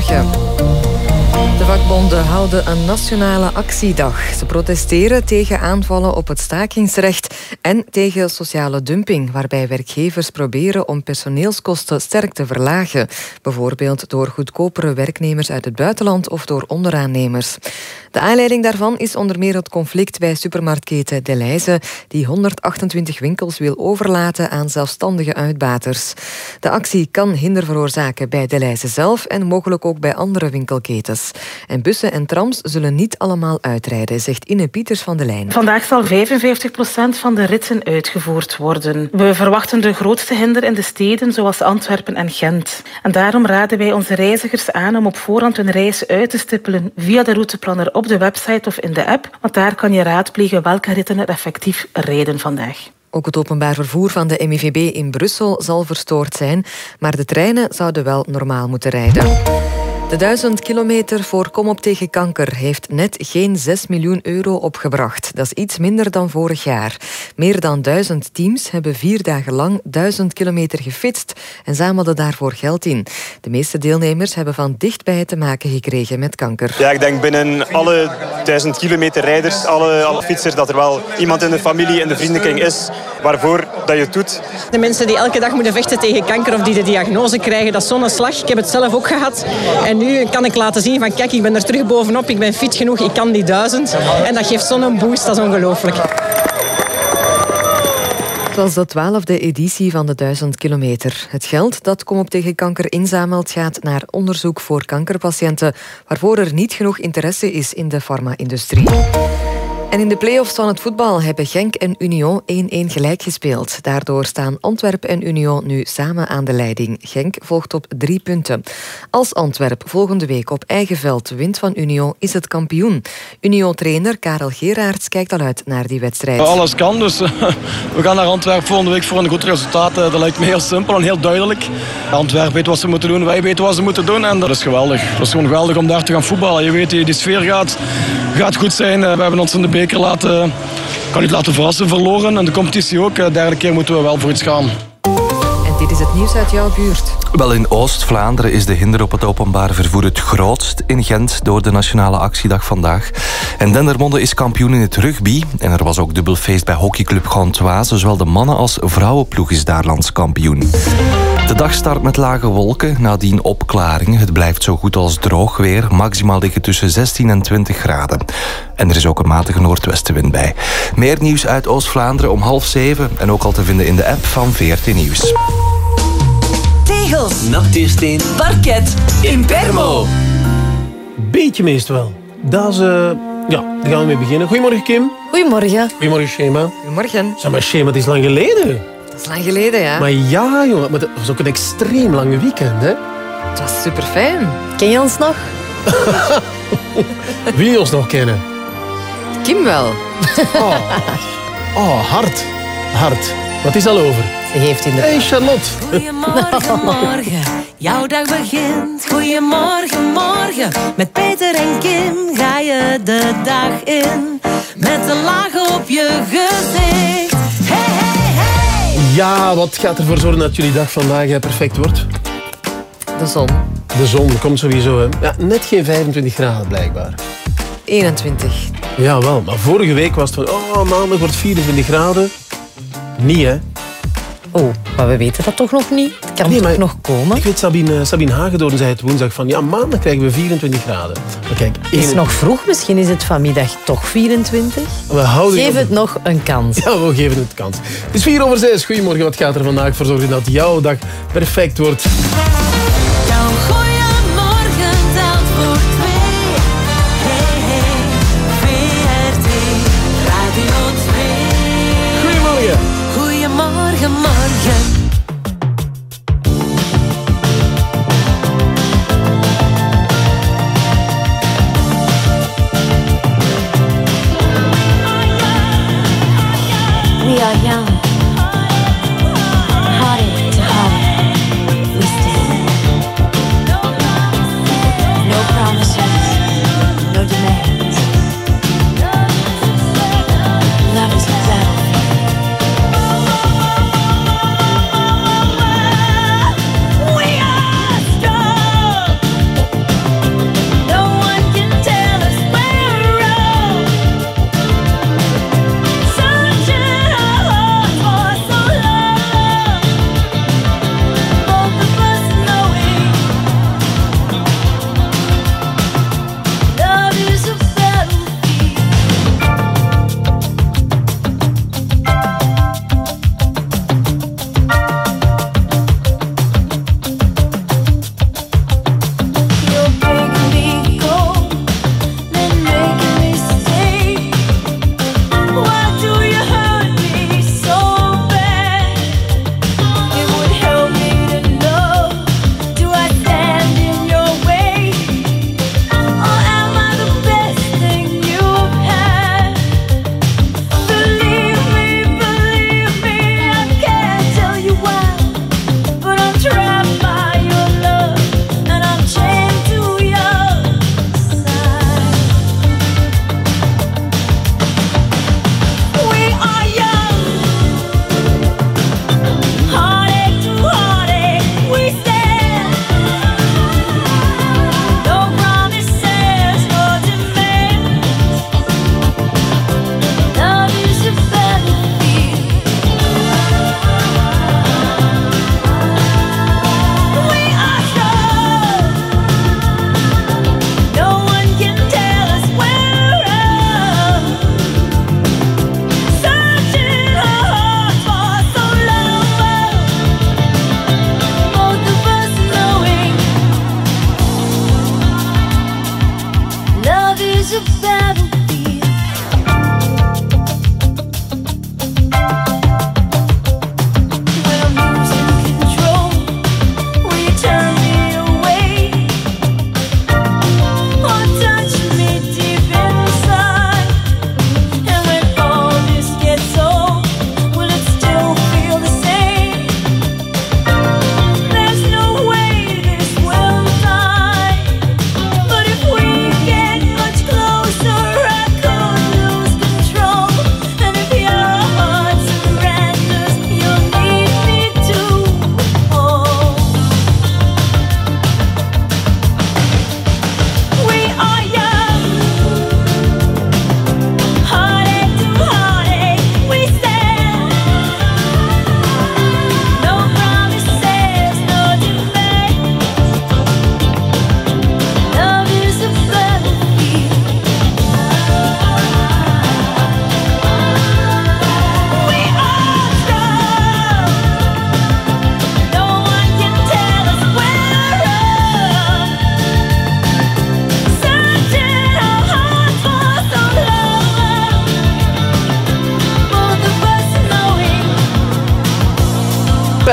Shema. De vakbonden houden een nationale actiedag. Ze protesteren tegen aanvallen op het stakingsrecht en tegen sociale dumping, waarbij werkgevers proberen om personeelskosten sterk te verlagen. Bijvoorbeeld door goedkopere werknemers uit het buitenland of door onderaannemers. De aanleiding daarvan is onder meer het conflict bij supermarktketen Deleuze, die 128 winkels wil overlaten aan zelfstandige uitbaters. De actie kan hinder veroorzaken bij Deleuze zelf en mogelijk ook bij andere winkelketens. En bussen en trams zullen niet allemaal uitrijden, zegt Inne Pieters van de Lijn. Vandaag zal 55% van de ritten uitgevoerd worden. We verwachten de grootste hinder in de steden zoals Antwerpen en Gent. En daarom raden wij onze reizigers aan om op voorhand hun reis uit te stippelen via de routeplanner op de website of in de app, want daar kan je raadplegen welke ritten er effectief rijden vandaag. Ook het openbaar vervoer van de MIVB in Brussel zal verstoord zijn, maar de treinen zouden wel normaal moeten rijden. De 1000 kilometer voor Kom op tegen kanker heeft net geen 6 miljoen euro opgebracht. Dat is iets minder dan vorig jaar. Meer dan 1000 teams hebben vier dagen lang 1000 kilometer gefitst en zamelden daarvoor geld in. De meeste deelnemers hebben van dichtbij te maken gekregen met kanker. Ja, ik denk binnen alle 1000 kilometer rijders, alle, alle fietsers, dat er wel iemand in de familie, in de vriendenkring is waarvoor dat je het doet. De mensen die elke dag moeten vechten tegen kanker of die de diagnose krijgen, dat is zo'n slag. Ik heb het zelf ook gehad. En nu kan ik laten zien van kijk, ik ben er terug bovenop, ik ben fit genoeg, ik kan die duizend. En dat geeft zo'n boost, dat is ongelooflijk. Het was de twaalfde editie van de 1000 kilometer. Het geld dat Kom op tegen kanker inzamelt gaat naar onderzoek voor kankerpatiënten waarvoor er niet genoeg interesse is in de farma-industrie. En in de play-offs van het voetbal hebben Genk en Union 1-1 gelijk gespeeld. Daardoor staan Antwerp en Union nu samen aan de leiding. Genk volgt op drie punten. Als Antwerp volgende week op eigen veld wint van Union, is het kampioen. Union-trainer Karel Geraerts kijkt al uit naar die wedstrijd. Alles kan, dus we gaan naar Antwerpen volgende week voor een goed resultaat. Dat lijkt me heel simpel en heel duidelijk. Antwerp weet wat ze moeten doen, wij weten wat ze moeten doen en dat is geweldig. Dat is gewoon geweldig om daar te gaan voetballen. Je weet, die sfeer gaat, gaat goed zijn. We hebben ons in de beker laten, kan niet laten verrassen, verloren. En de competitie ook. De derde keer moeten we wel voor iets gaan. En dit is het nieuws uit jouw buurt. Wel, in Oost-Vlaanderen is de hinder op het openbaar vervoer het grootst in Gent door de Nationale Actiedag vandaag. En Dendermonde is kampioen in het rugby. En er was ook dubbelfeest bij hockeyclub Gantoise. Zowel de mannen- als vrouwenploeg is daar landskampioen. De dag start met lage wolken, nadien opklaringen. Het blijft zo goed als droog weer. Maximaal liggen tussen 16 en 20 graden. En er is ook een matige noordwestenwind bij. Meer nieuws uit Oost-Vlaanderen om half zeven. En ook al te vinden in de app van VRT Nieuws. Tegels, natuursteen, parket, Impermo. Beetje meest wel. Dat is... eh, ja, daar gaan we mee beginnen. Goedemorgen, Kim. Goedemorgen. Goedemorgen, Shema. Goedemorgen. Zeg maar, Shema, het is lang geleden. Dat is lang geleden, ja. Maar ja, jongen. Maar dat was ook een extreem lang weekend, hè? Het was super fijn. Ken je ons nog? Wie ons nog kennen? Kim wel. Oh, oh hard. Hard. Wat is al over? Ze heeft in de. Hey, Charlotte. Goedemorgen, morgen. Jouw dag begint. Goedemorgen, morgen. Met Peter en Kim ga je de dag in. Met een laag op je gezicht. Hey, hey, hey. Ja, wat gaat ervoor zorgen dat jullie dag vandaag eh, perfect wordt? De zon. De zon komt sowieso. Hè. Ja, net geen 25 graden, blijkbaar. 21. Jawel, maar vorige week was het van... Oh, maandag wordt 24 graden. Niet, hè? Oh, maar we weten dat toch nog niet? Het kan Nee, toch nog komen? Ik weet, Sabine, Sabine Hagedoorn zei het woensdag van... Ja, maandag krijgen we 24 graden. Maar kijk, Het is 21 nog vroeg, misschien is het vanmiddag toch 24. We houden Geef op- het nog een kans. Ja, we geven het kans. Het is 4 over 6. Goedemorgen, wat gaat er vandaag voor zorgen dat jouw dag perfect wordt?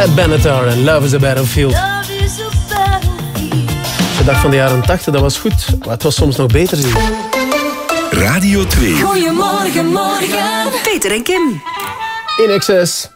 Pat Benatar en Love is a Battlefield. De dag van de jaren 80, dat was goed. Maar het was soms nog beter. Radio 2. Goedemorgen, morgen. Peter en Kim. In excess.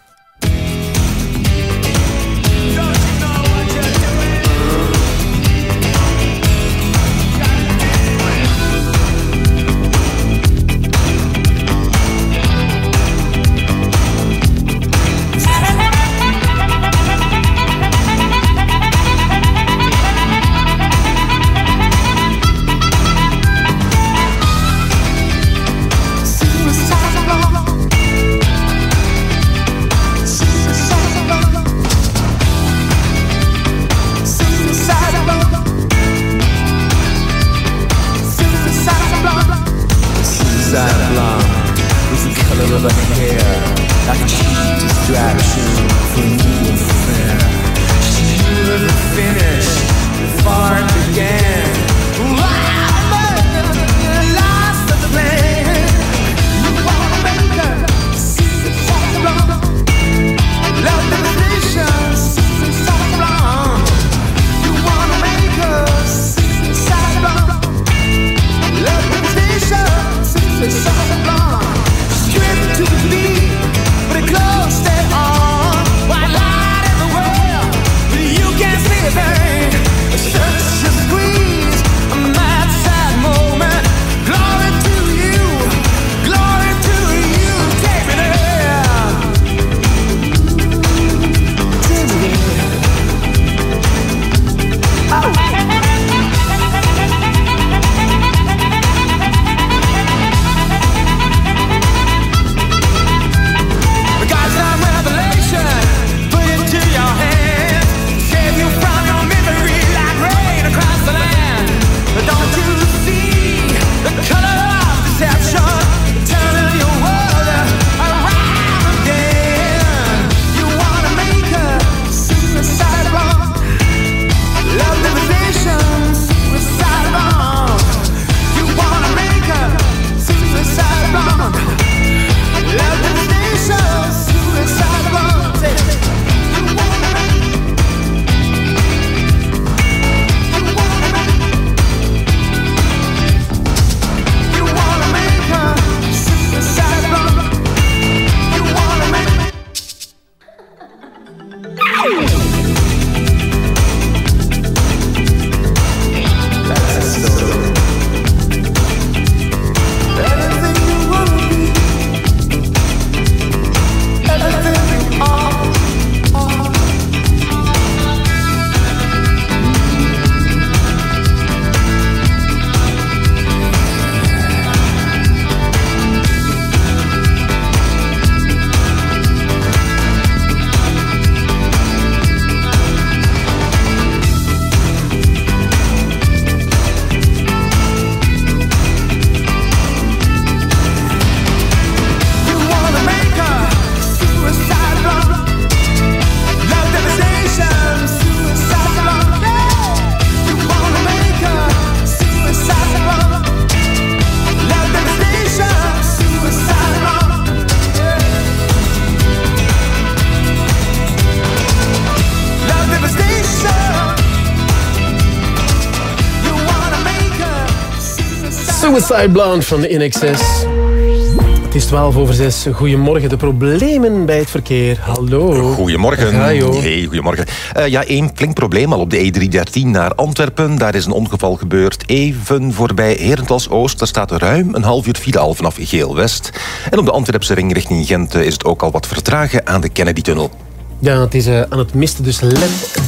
Blonde van de InXS. Het is 12 over 6. Goedemorgen. De problemen bij het verkeer. Hallo. Goedemorgen. Hey, goedemorgen. Eh, ja, één flink probleem al op de E313 naar Antwerpen. Daar is een ongeval gebeurd. Even voorbij Herentals Oost. Daar staat ruim een half uur file al vanaf Geel-West. En op de Antwerpse ring richting Gent eh, is het ook al wat vertragen aan de Kennedy-tunnel. Ja, het is eh, aan het misten, dus let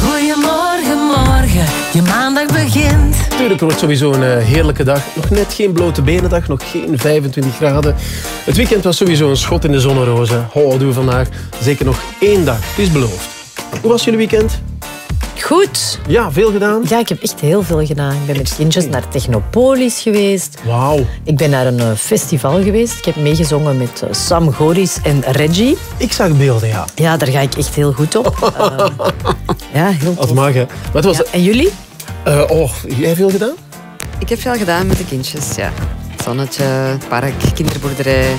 Goedemorgen, morgen. Je maandag begint. Tuurlijk, het wordt sowieso een eh, heerlijke dag. Nog net geen blote benendag, nog geen 25 graden. Het weekend was sowieso een schot in de zonnerozen. Oh, doen we vandaag zeker nog één dag. Het is beloofd. Hoe was jullie weekend? Goed. Ja, veel gedaan? Ja, ik heb echt heel veel gedaan. Ik ben met kindjes naar Technopolis geweest. Wauw. Ik ben naar een eh, festival geweest. Ik heb meegezongen met eh, Sam Goris en Reggie. Ik zag beelden, ja. Ja, daar ga ik echt heel goed op. Eh, ja, heel Als tof. mag, hè. Maar het was... Ja, En jullie? Eh, oh, jij veel gedaan? Ik heb veel gedaan met de kindjes, ja. Zonnetje, park, kinderboerderij.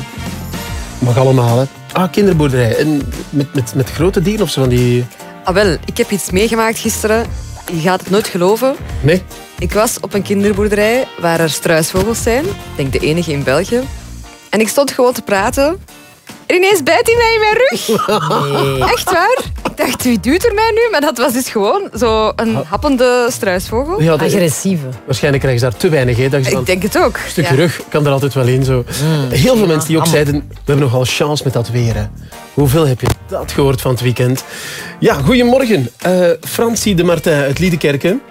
Mag allemaal, hè. Ah, kinderboerderij. En met, met, met grote dieren of zo van die... Ah, wel, ik heb iets meegemaakt gisteren. Je gaat het nooit geloven. Nee? Ik was op een kinderboerderij waar er struisvogels zijn. Ik denk de enige in België. En ik stond gewoon te praten. En ineens bijt hij mij in mijn rug. Echt waar? Ik dacht, wie doet er mij nu? Maar dat was dus gewoon zo een happende struisvogel. Ja, dat- Agressieve. Waarschijnlijk krijgen ze daar te weinig. Hè, dat je Ik denk het ook. Een stukje Ja. rug kan er altijd wel in. Zo. Heel veel mensen die ook zeiden, we hebben nogal chance met dat weer. Hè. Hoeveel heb je dat gehoord van het weekend? Ja, goedemorgen. Eh Francie de Martin uit Liedekerken.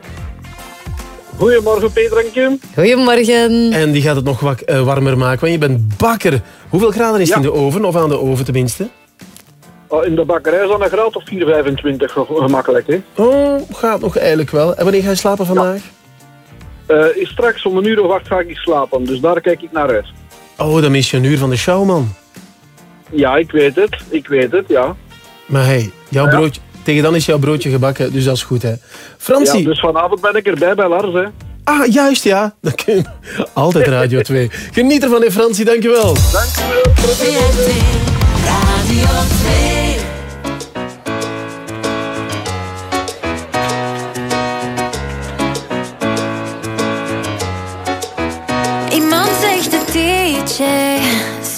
Goedemorgen Peter en Kim. Goedemorgen. En die gaat het nog wat eh, warmer maken, want je bent bakker. Hoeveel graden is het Ja. in de oven, of aan de oven tenminste? Oh, in de bakkerij is dan een graad of 4,25 ge- gemakkelijk. Hè? Oh, gaat nog eigenlijk wel. En wanneer ga je slapen vandaag? Eh, is straks om een uur of acht ga ik slapen, dus daar kijk ik naar uit. Oh, dan mis je een uur van de show, man. Ja, ik weet het. Ik weet het, ja. Maar hey, jouw Ja. broodje, tegen dan is jouw broodje gebakken, dus dat is goed. Hè. Francie. ja. Dus vanavond ben ik erbij bij Lars. Hè. Ah, juist ja. Dan kun je- Altijd Radio 2. Geniet ervan, hè, Francie. Dankjewel. Radio 2. Iemand zegt de DJ,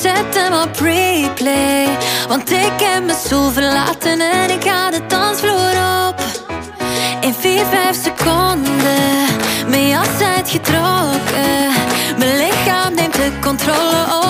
zet hem op. Want ik heb mijn stoel verlaten en ik ga de dansvloer op. In 4, 5 seconden, mijn jas uitgetrokken. Mijn lichaam neemt de controle over,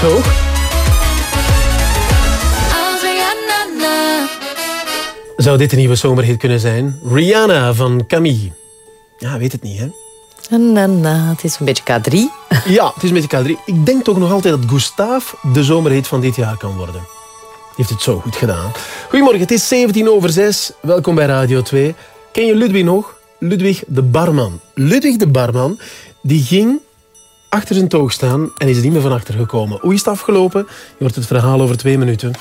is hoog. Zou dit een nieuwe zomerhit kunnen zijn? Rihanna van Camille. Ja, weet het niet, hè? Na, na, het is een beetje K3. Ja, het is met de K3. Ik denk toch nog altijd dat Gustav de zomerhit van dit jaar kan worden. Die heeft het zo goed gedaan. Goedemorgen, het is 17 over 6. Welkom bij Radio 2. Ken je Ludwig nog? Ludwig de barman. Ludwig de barman, die ging achter zijn toog staan en is er niet meer van achter gekomen. Hoe is het afgelopen? Je hoort het verhaal over twee minuten.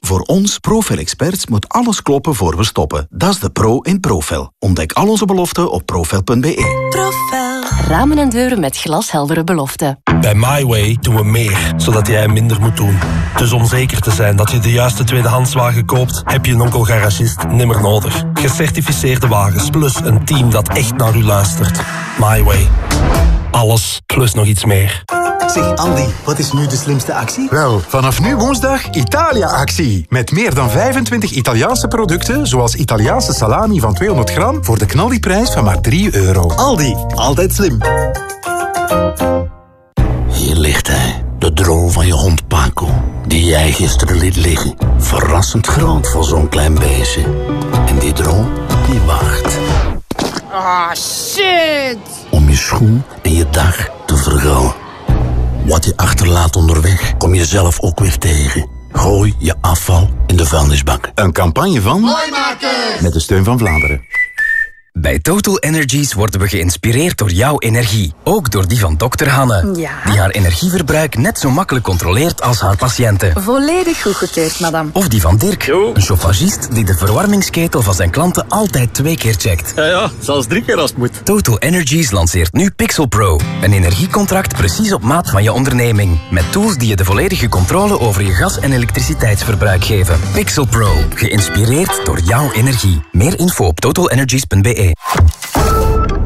Voor ons Profel-experts moet alles kloppen voor we stoppen. Dat is de pro in Profel. Ontdek al onze beloften op profel.be. Profel. Ramen en deuren met glasheldere beloften. Bij MyWay doen we meer, zodat jij minder moet doen. Dus om zeker te zijn dat je de juiste tweedehandswagen koopt, heb je een onkel garagist nimmer nodig. Gecertificeerde wagens plus een team dat echt naar u luistert. MyWay. Alles plus nog iets meer. Zeg Andy, wat is nu de slimste actie? Wel, vanaf nu woensdag Italia-actie. Met meer dan 25 Italiaanse producten, zoals Italiaanse salami van 200 gram, voor de knaldiprijs van maar 3 euro. Aldi, altijd slim. Hier ligt hij, de droom van je hond Paco. Die jij gisteren liet liggen. Verrassend groot voor zo'n klein beestje. En die droom, die wacht. Ah, shit! Om je schoen en je dag te vergauwen. Wat je achterlaat onderweg, kom je zelf ook weer tegen. Gooi je afval in de vuilnisbak. Een campagne van... Met de steun van Vlaanderen. Bij Total Energies worden we geïnspireerd door jouw energie. Ook door die van dokter Hanne. Ja? Die haar energieverbruik net zo makkelijk controleert als haar patiënten. Volledig goedgekeurd, madame. Of die van Dirk, een chauffagist die de verwarmingsketel van zijn klanten altijd twee keer checkt. Ja, ja, zelfs drie keer als het moet. Total Energies lanceert nu Pixel Pro. Een energiecontract precies op maat van je onderneming. Met tools die je de volledige controle over je gas- en elektriciteitsverbruik geven. Pixel Pro. Geïnspireerd door jouw energie. Meer info op totalenergies.be.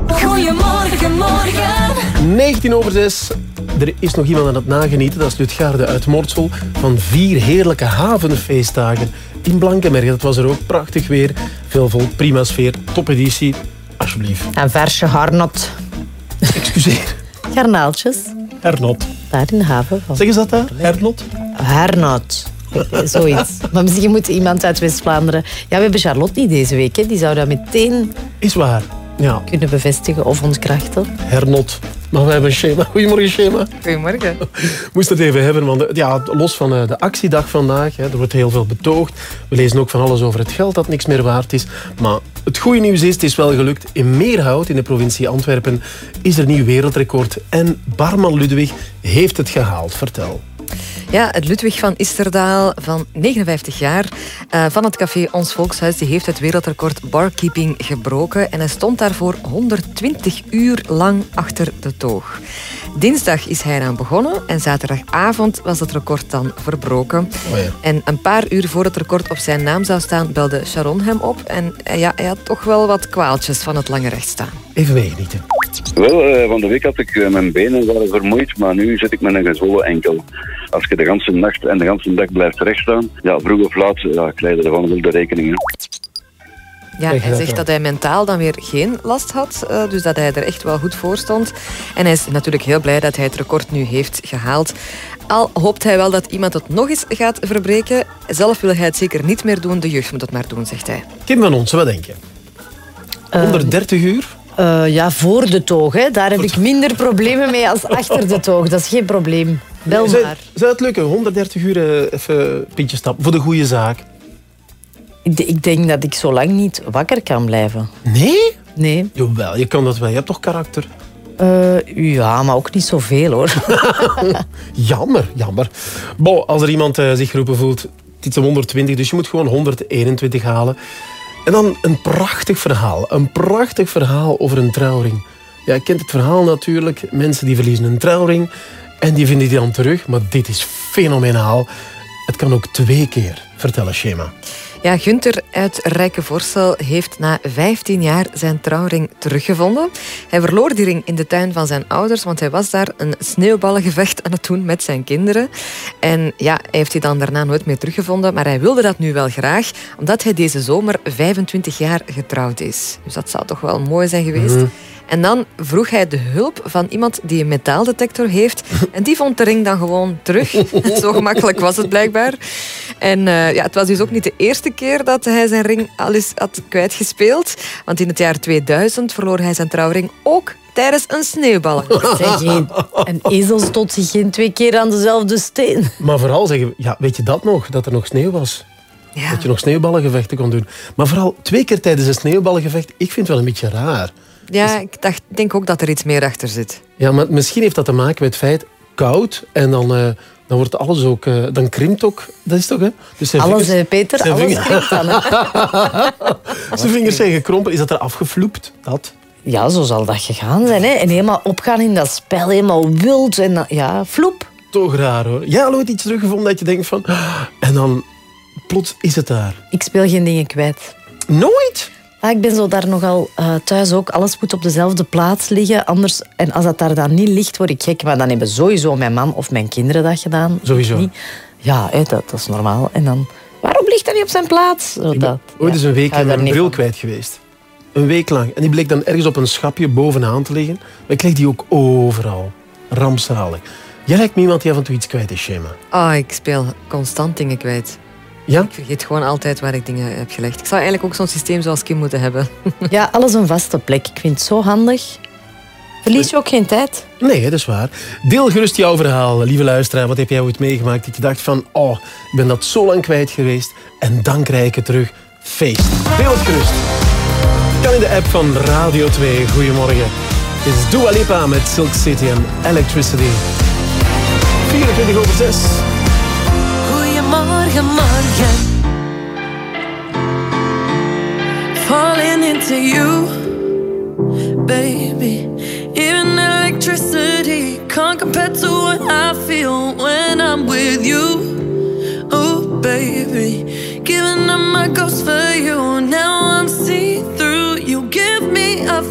Goedemorgen, morgen. 19 over 6. Er is nog iemand aan het nagenieten. Dat is Lutgarde uit Mortsel. Van vier heerlijke havenfeestdagen in Blankenbergen. Dat was er ook prachtig weer. Veel volk, prima sfeer. Topeditie. Alsjeblieft. En verse harnot. Excuseer. Garnaaltjes. Hernot. Daar in de haven. Van. Zeggen ze dat daar? Hernot? Hernot. Zoiets. Maar misschien moet iemand uit West-Vlaanderen... Ja, we hebben Charlotte niet deze week. Hè. Die zou dat meteen Is waar. Ja. kunnen bevestigen of ontkrachten. Hernot. Maar we hebben een schema. Goedemorgen, schema. Goedemorgen. Moest het even hebben, want ja, los van eh, de actiedag vandaag, hè, er wordt heel veel betoogd. We lezen ook van alles over het geld dat niks meer waard is. Maar het goede nieuws is, het is wel gelukt. In Meerhout, in de provincie Antwerpen, is er nieuw wereldrecord. En barman Ludwig heeft het gehaald. Vertel. Ja, het Ludwig van Isterdaal van 59 jaar eh, van het café Ons Volkshuis die heeft het wereldrecord barkeeping gebroken en hij stond daarvoor 120 uur lang achter de toog. Dinsdag is hij eraan begonnen en zaterdagavond was het record dan verbroken. Oh ja. En een paar uur voor het record op zijn naam zou staan, belde Sharon hem op en eh, ja, hij had toch wel wat kwaaltjes van het lange recht staan. Even meegenieten. Wel, eh, van de week had ik eh, mijn benen waren vermoeid, maar nu zit ik met een gezwollen enkel. Als je de ganse nacht en de ganse dag blijft rechtstaan, ja, vroeg of laat ja, krijg je ervan wel de rekening. hè. Ja, hij zegt dat hij mentaal dan weer geen last had. eh, dus dat hij er echt wel goed voor stond. En hij is natuurlijk heel blij dat hij het record nu heeft gehaald. Al hoopt hij wel dat iemand het nog eens gaat verbreken. Zelf wil hij het zeker niet meer doen. De jeugd moet het maar doen, zegt hij. Kim van ons, wat denk je? 130 uur? Eh, ja, voor de toog. Hè. Daar heb ik minder problemen mee als achter de toog. Dat is geen probleem. Bel Zou- maar. Zou het lukken? 130 uur eh, even pintje stappen voor de goede zaak. Ik, ik denk dat ik zo lang niet wakker kan blijven. Nee? Nee. Jawel, je kan dat wel. Je hebt toch karakter? Eh, ja, maar ook niet zoveel hoor. Jammer, jammer. Bon, als er iemand zich geroepen voelt, het is een 120, dus je moet gewoon 121 halen. En dan een prachtig verhaal. Een prachtig verhaal over een trouwring. Ja, je kent het verhaal natuurlijk. Mensen die verliezen een trouwring en die vinden die dan terug. Maar dit is fenomenaal. Het kan ook twee keer. Vertel een schema. Ja, Gunther uit Rijkenvorsel heeft na 15 jaar zijn trouwring teruggevonden. Hij verloor die ring in de tuin van zijn ouders, want hij was daar een sneeuwballengevecht aan het doen met zijn kinderen. En ja, hij heeft die dan daarna nooit meer teruggevonden, maar hij wilde dat nu wel graag, omdat hij deze zomer 25 jaar getrouwd is. Dus dat zou toch wel mooi zijn geweest. Mhm. En dan vroeg hij de hulp van iemand die een metaaldetector heeft. En die vond de ring dan gewoon terug. Zo gemakkelijk was het blijkbaar. En eh, ja, het was dus ook niet de eerste keer dat hij zijn ring al eens had kwijtgespeeld. Want in het jaar 2000 verloor hij zijn trouwring ook tijdens een geen- een ezel stoot zich geen twee keer aan dezelfde steen. Maar vooral zeggen, ja, weet je dat nog? Dat er nog sneeuw was. Dat je nog sneeuwballengevechten kon doen. Maar vooral twee keer tijdens een sneeuwballengevecht, ik vind het wel een beetje raar. Ja, ik dacht, denk ook dat er iets meer achter zit. Ja, maar misschien heeft dat te maken met het feit koud en dan, eh, dan wordt alles ook, eh, dan krimpt ook. Dat is toch, hè? Dus zijn Alles, vingers- eh, Peter, zijn alles vingers- krimpt dan. Zijn vingers zijn gekrompen. Is dat er afgevloept? Dat? ja, zo zal dat gegaan zijn. Hè. En helemaal opgaan in dat spel, helemaal wild. En ja, vloep. Toch raar hoor. Jij al ooit iets teruggevonden dat je denkt van... En dan plots is het daar. Ik speel geen dingen kwijt. Nooit? Ah, ik ben zo daar nogal eh, thuis ook. Alles moet op dezelfde plaats liggen. Anders, en als dat daar dan niet ligt, word ik gek. Maar dan hebben sowieso mijn man of mijn kinderen dat gedaan. Sowieso. Niet. Ja, hè, dat, dat is normaal. En dan, waarom ligt dat niet op zijn plaats? Zo Ik dat. ben ooit eens een week daar mijn bril van. kwijt geweest. Een week lang. En die bleek dan ergens op een schapje bovenaan te liggen. Maar ik leg die ook overal. Rampzalig. Jij lijkt me iemand die af en toe iets kwijt is, Shema. Ah, ik speel constant dingen kwijt. Ja? Ik vergeet gewoon altijd waar ik dingen heb gelegd. Ik zou eigenlijk ook zo'n systeem zoals Kim moeten hebben. Ja, alles een vaste plek. Ik vind het zo handig. Verlies je ook geen tijd? Nee, dat is waar. Deel gerust jouw verhaal, lieve luisteraar. Wat heb jij ooit meegemaakt dat je dacht van... Oh, ik ben dat zo lang kwijt geweest en dan krijg ik het terug. Feest. Deel het gerust. Kan in de app van Radio 2. Goedemorgen. Dit is Dua Lipa met Silk City en Electricity. 24 over 6. Goedemorgen, morgen. Falling into you, baby. Even electricity can't compare to what I feel when I'm with you. Oh, baby. Giving up my ghost for you. Now I'm see through. You give me a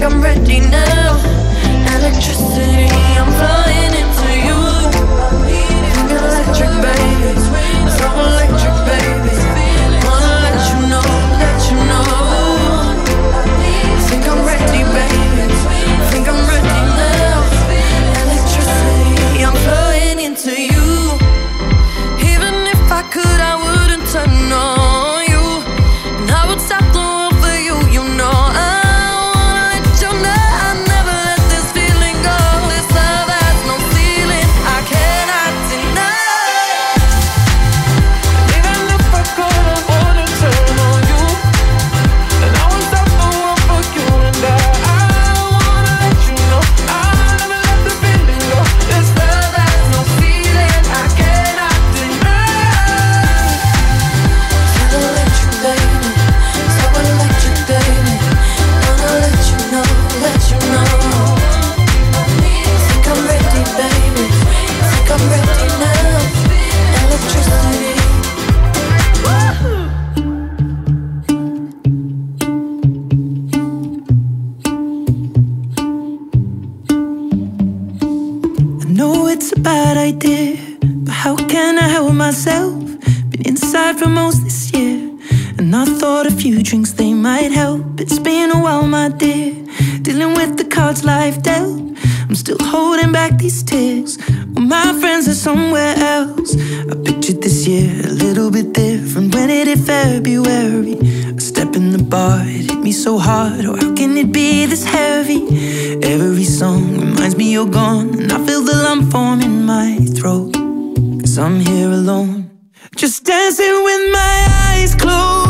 Think I'm ready now. Electricity, I'm flying I thought a few drinks they might help. It's been a while, my dear, dealing with the cards life dealt. I'm still holding back these tears. Well, my friends are somewhere else. I pictured this year a little bit different when it hit February. A step in the bar, it hit me so hard. Oh, how can it be this heavy? Every song reminds me you're gone, and I feel the lump form in my throat. Cause I'm here alone, just dancing with my eyes closed.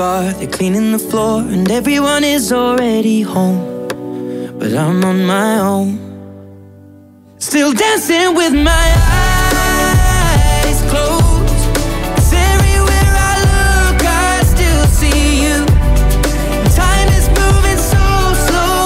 Bar, they're cleaning the floor, and everyone is already home. But I'm on my own. Still dancing with my eyes closed. 'Cause everywhere I look, I still see you. Time is moving so slow.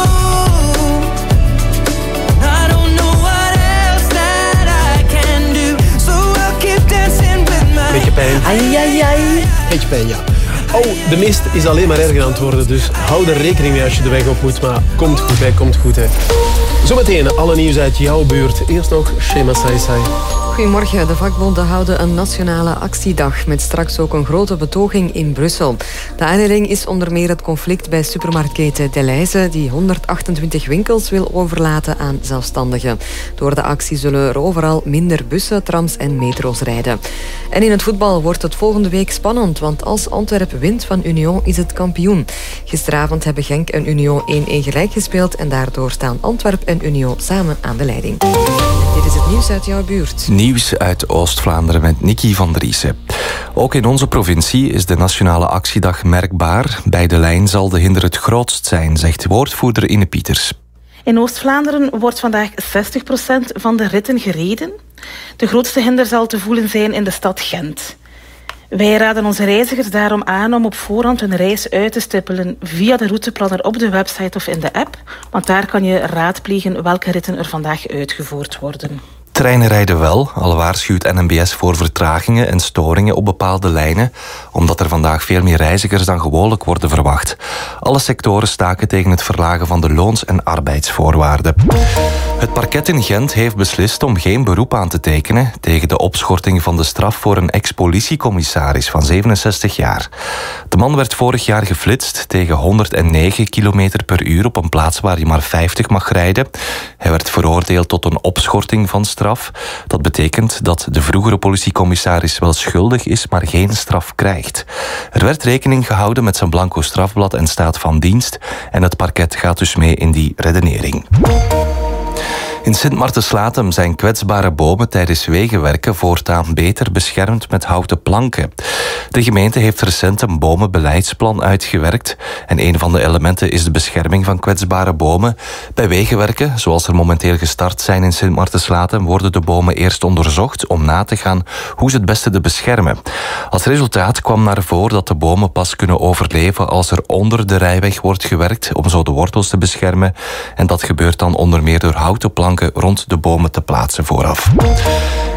I don't know what else that I can do. So I'll keep dancing with my Beetje pijn. Ai, ai, ai. Beetje pijn, ja. Oh, de mist is alleen maar erger aan het worden, dus hou er rekening mee als je de weg op moet. Maar komt goed, hè, komt goed, hè. Zometeen alle nieuws uit jouw buurt. Eerst nog Shema Sai Sai. Goedemorgen. De vakbonden houden een nationale actiedag met straks ook een grote betoging in Brussel. De aanleiding is onder meer het conflict bij supermarktketen Deleuze die 128 winkels wil overlaten aan zelfstandigen. Door de actie zullen er overal minder bussen, trams en metro's rijden. En in het voetbal wordt het volgende week spannend, want als Antwerpen wint van Union is het kampioen. Gisteravond hebben Genk en Union 1-1 gelijk gespeeld en daardoor staan Antwerp en Union samen aan de leiding. Dit is het nieuws uit jouw buurt. Nieuws uit Oost-Vlaanderen met Nicky van Driessen. Ook in onze provincie is de Nationale Actiedag merkbaar. Bij de lijn zal de hinder het grootst zijn, zegt woordvoerder Inne Pieters. In Oost-Vlaanderen wordt vandaag 60% van de ritten gereden. De grootste hinder zal te voelen zijn in de stad Gent. Wij raden onze reizigers daarom aan om op voorhand hun reis uit te stippelen via de routeplanner op de website of in de app, want daar kan je raadplegen welke ritten er vandaag uitgevoerd worden. Treinen rijden wel, al waarschuwt NMBS voor vertragingen en storingen op bepaalde lijnen, omdat er vandaag veel meer reizigers dan gewoonlijk worden verwacht. Alle sectoren staken tegen het verlagen van de loons- en arbeidsvoorwaarden. Het parket in Gent heeft beslist om geen beroep aan te tekenen tegen de opschorting van de straf voor een ex-politiecommissaris van 67 jaar. De man werd vorig jaar geflitst tegen 109 km per uur op een plaats waar je maar 50 mag rijden. Hij werd veroordeeld tot een opschorting van straf. Dat betekent dat de vroegere politiecommissaris wel schuldig is, maar geen straf krijgt. Er werd rekening gehouden met zijn blanco strafblad en staat van dienst en het parket gaat dus mee in die redenering. In Sint Maartenslatem zijn kwetsbare bomen tijdens wegenwerken voortaan beter beschermd met houten planken. De gemeente heeft recent een bomenbeleidsplan uitgewerkt en een van de elementen is de bescherming van kwetsbare bomen. Bij wegenwerken, zoals er momenteel gestart zijn in Sint Maartenslatem, worden de bomen eerst onderzocht om na te gaan hoe ze het beste te beschermen. Als resultaat kwam naar voren dat de bomen pas kunnen overleven als er onder de rijweg wordt gewerkt om zo de wortels te beschermen. En dat gebeurt dan onder meer door houten planken rond de bomen te plaatsen vooraf.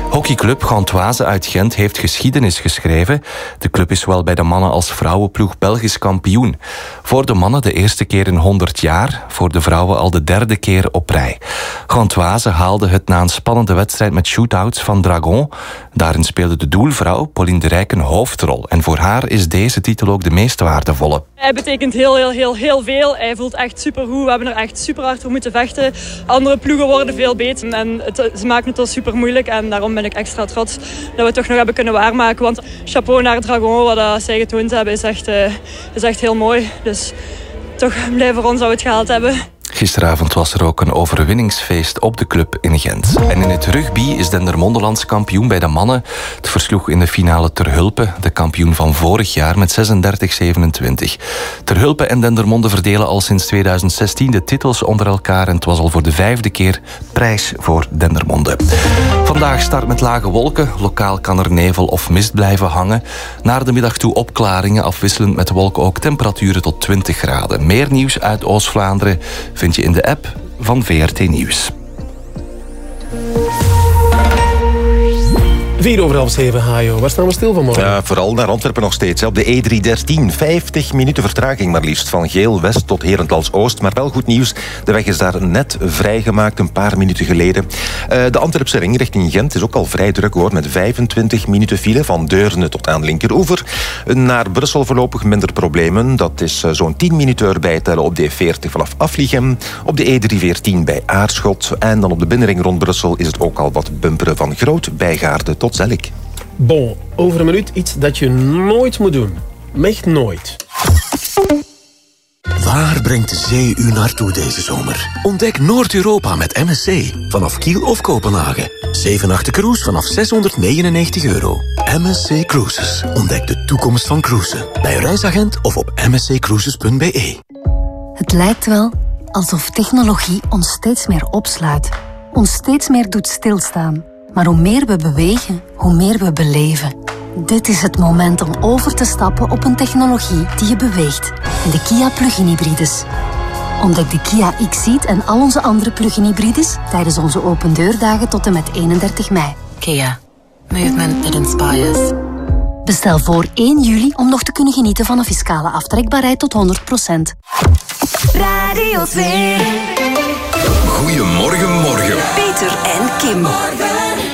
Hockeyclub Gantoise uit Gent heeft geschiedenis geschreven. De club is zowel bij de mannen als vrouwenploeg Belgisch kampioen. Voor de mannen de eerste keer in 100 jaar, voor de vrouwen al de derde keer op rij. Gantoise haalde het na een spannende wedstrijd met shootouts van Dragon. Daarin speelde de doelvrouw Pauline de Rijk een hoofdrol. En voor haar is deze titel ook de meest waardevolle. Hij betekent heel, heel, heel, heel veel. Hij voelt echt supergoed. We hebben er echt super hard voor moeten vechten. Andere ploegen worden veel beter en het, ze maken het al super moeilijk. En daarom ben ik extra trots dat we het toch nog hebben kunnen waarmaken. Want chapeau naar Dragon, wat dat zij getoond hebben, is echt, eh, is echt heel mooi. Dus toch blij voor ons dat het gehaald hebben. Gisteravond was er ook een overwinningsfeest op de club in Gent. En in het rugby is Dendermondelands kampioen bij de mannen. Het versloeg in de finale Terhulpe, de kampioen van vorig jaar, met 36-27. Terhulpe en Dendermonde verdelen al sinds 2016 de titels onder elkaar. En het was al voor de vijfde keer prijs voor Dendermonde. Vandaag start met lage wolken. Lokaal kan er nevel of mist blijven hangen. Naar de middag toe opklaringen, afwisselend met wolken ook temperaturen tot 20 graden. Meer nieuws uit Oost-Vlaanderen vind je in de app van VRT Nieuws. Vier over half zeven, Hajo. Waar staan we stil vanmorgen? Ja, vooral naar Antwerpen nog steeds. Op de E313. 50 minuten vertraging maar liefst. Van Geel-West tot Herentals-Oost. Maar wel goed nieuws. De weg is daar net vrijgemaakt, een paar minuten geleden. Eh, de Antwerpse ring richting Gent is ook al vrij druk hoor. Met 25 minuten file van Deurne tot aan linkeroever. Naar Brussel voorlopig minder problemen. Dat is eh, zo'n 10 minuten erbij tellen op de E40 vanaf Afliegem. Op de E314 bij Aarschot. En dan op de binnenring rond Brussel is het ook al wat bumperen van Groot Bijgaarde tot Zellik. Bon, over een minuut iets dat je nooit moet doen. Echt nooit. Waar brengt de zee u naartoe deze zomer? Ontdek Noord-Europa met MSC. Vanaf Kiel of Kopenhagen. 7 nachten cruise vanaf 699 euro. MSC Cruises. Ontdek de toekomst van cruisen. Bij een reisagent of op msccruises.be. Het lijkt wel alsof technologie ons steeds meer opsluit. Ons steeds meer doet stilstaan. Maar hoe meer we bewegen, hoe meer we beleven. Dit is het moment om over te stappen op een technologie die je beweegt. De Kia Plug-in Hybrides. Ontdek de Kia X-Ceed en al onze andere plug-in hybrides tijdens onze open deurdagen tot en met 31 mei. Kia. Movement that inspires. Bestel voor 1 juli om nog te kunnen genieten van een fiscale aftrekbaarheid tot 100%. Radio 2. Goedemorgen, morgen. Peter en Kim. Tell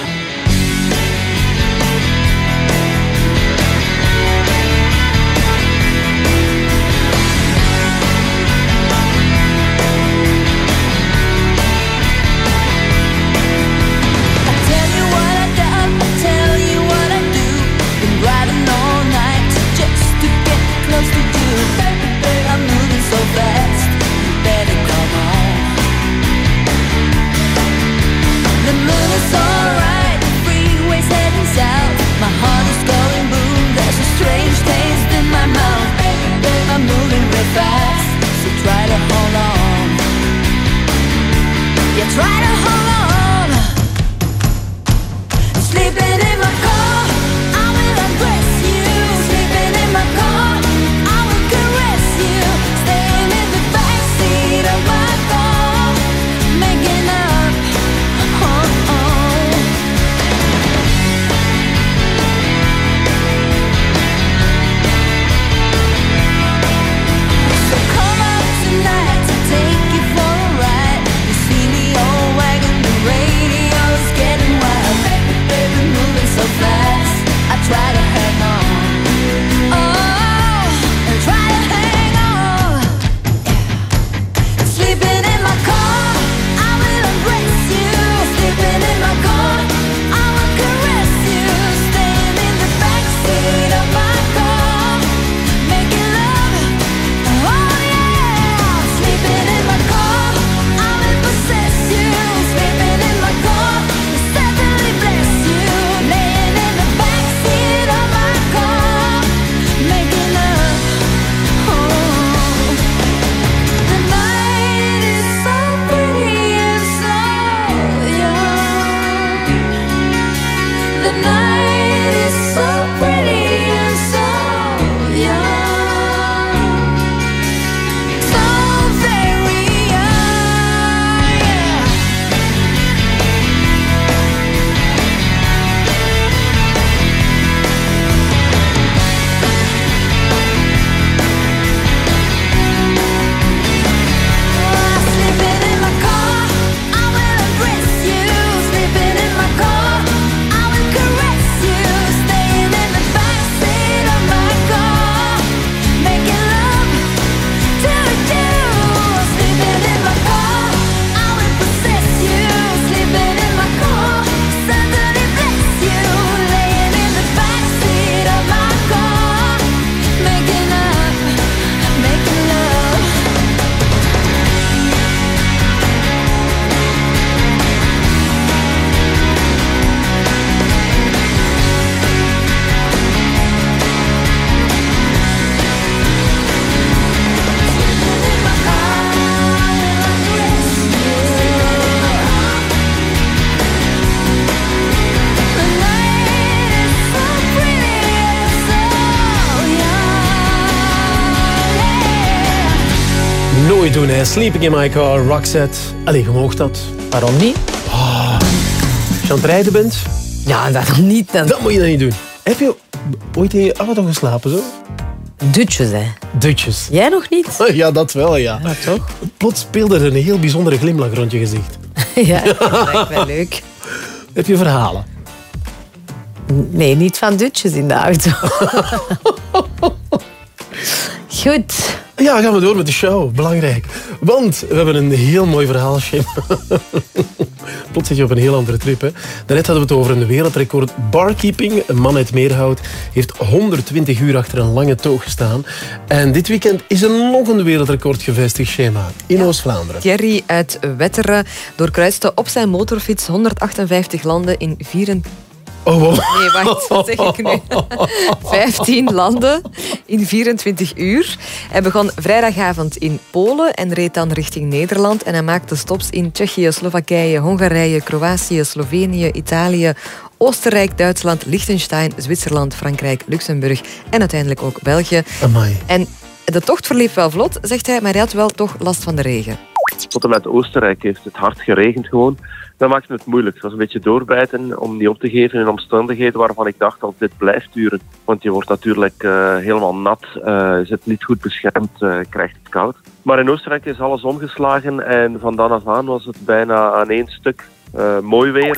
Sleeping in my car, Roxette. Allee, je dat. Waarom niet? Oh. Als je aan het rijden bent... Ja, dat niet. Dan. Dat moet je dan niet doen. Heb je ooit in je auto geslapen, zo? Dutjes, hè. Dutjes. Jij nog niet? Ja, dat wel, ja. Ja, toch? Plots speelde er een heel bijzondere glimlach rond je gezicht. ja, dat lijkt mij leuk. Heb je verhalen? Nee, niet van dutjes in de auto. Goed. Ja, gaan we door met de show. Belangrijk. Want we hebben een heel mooi verhaal, Shem. Plots zit je op een heel andere trip. Hè. Daarnet hadden we het over een wereldrecord barkeeping. Een man uit Meerhout heeft 120 uur achter een lange toog gestaan. En dit weekend is er nog een wereldrecord gevestigd, Shema, in Oost-Vlaanderen. Thierry uit Wetteren doorkruiste op zijn motorfiets 158 landen in 24 Oh, wow. Nee, wacht, wat zeg ik nu? 15 landen in 24 uur. Hij begon vrijdagavond in Polen en reed dan richting Nederland. En hij maakte stops in Tsjechië, Slowakije, Hongarije, Kroatië, Slovenië, Italië, Oostenrijk, Duitsland, Liechtenstein, Zwitserland, Frankrijk, Luxemburg en uiteindelijk ook België. Amai. En de tocht verliep wel vlot, zegt hij, maar hij had wel toch last van de regen. Tot en met Oostenrijk heeft het hard geregend gewoon. Dat maakte het moeilijk. Het was een beetje doorbijten om niet op te geven in omstandigheden waarvan ik dacht als dit blijft duren. Want je wordt natuurlijk eh, helemaal nat, uh, zit niet goed beschermd, uh, krijgt het koud. Maar in Oostenrijk is alles omgeslagen en van dan af aan was het bijna aan één stuk mooi weer.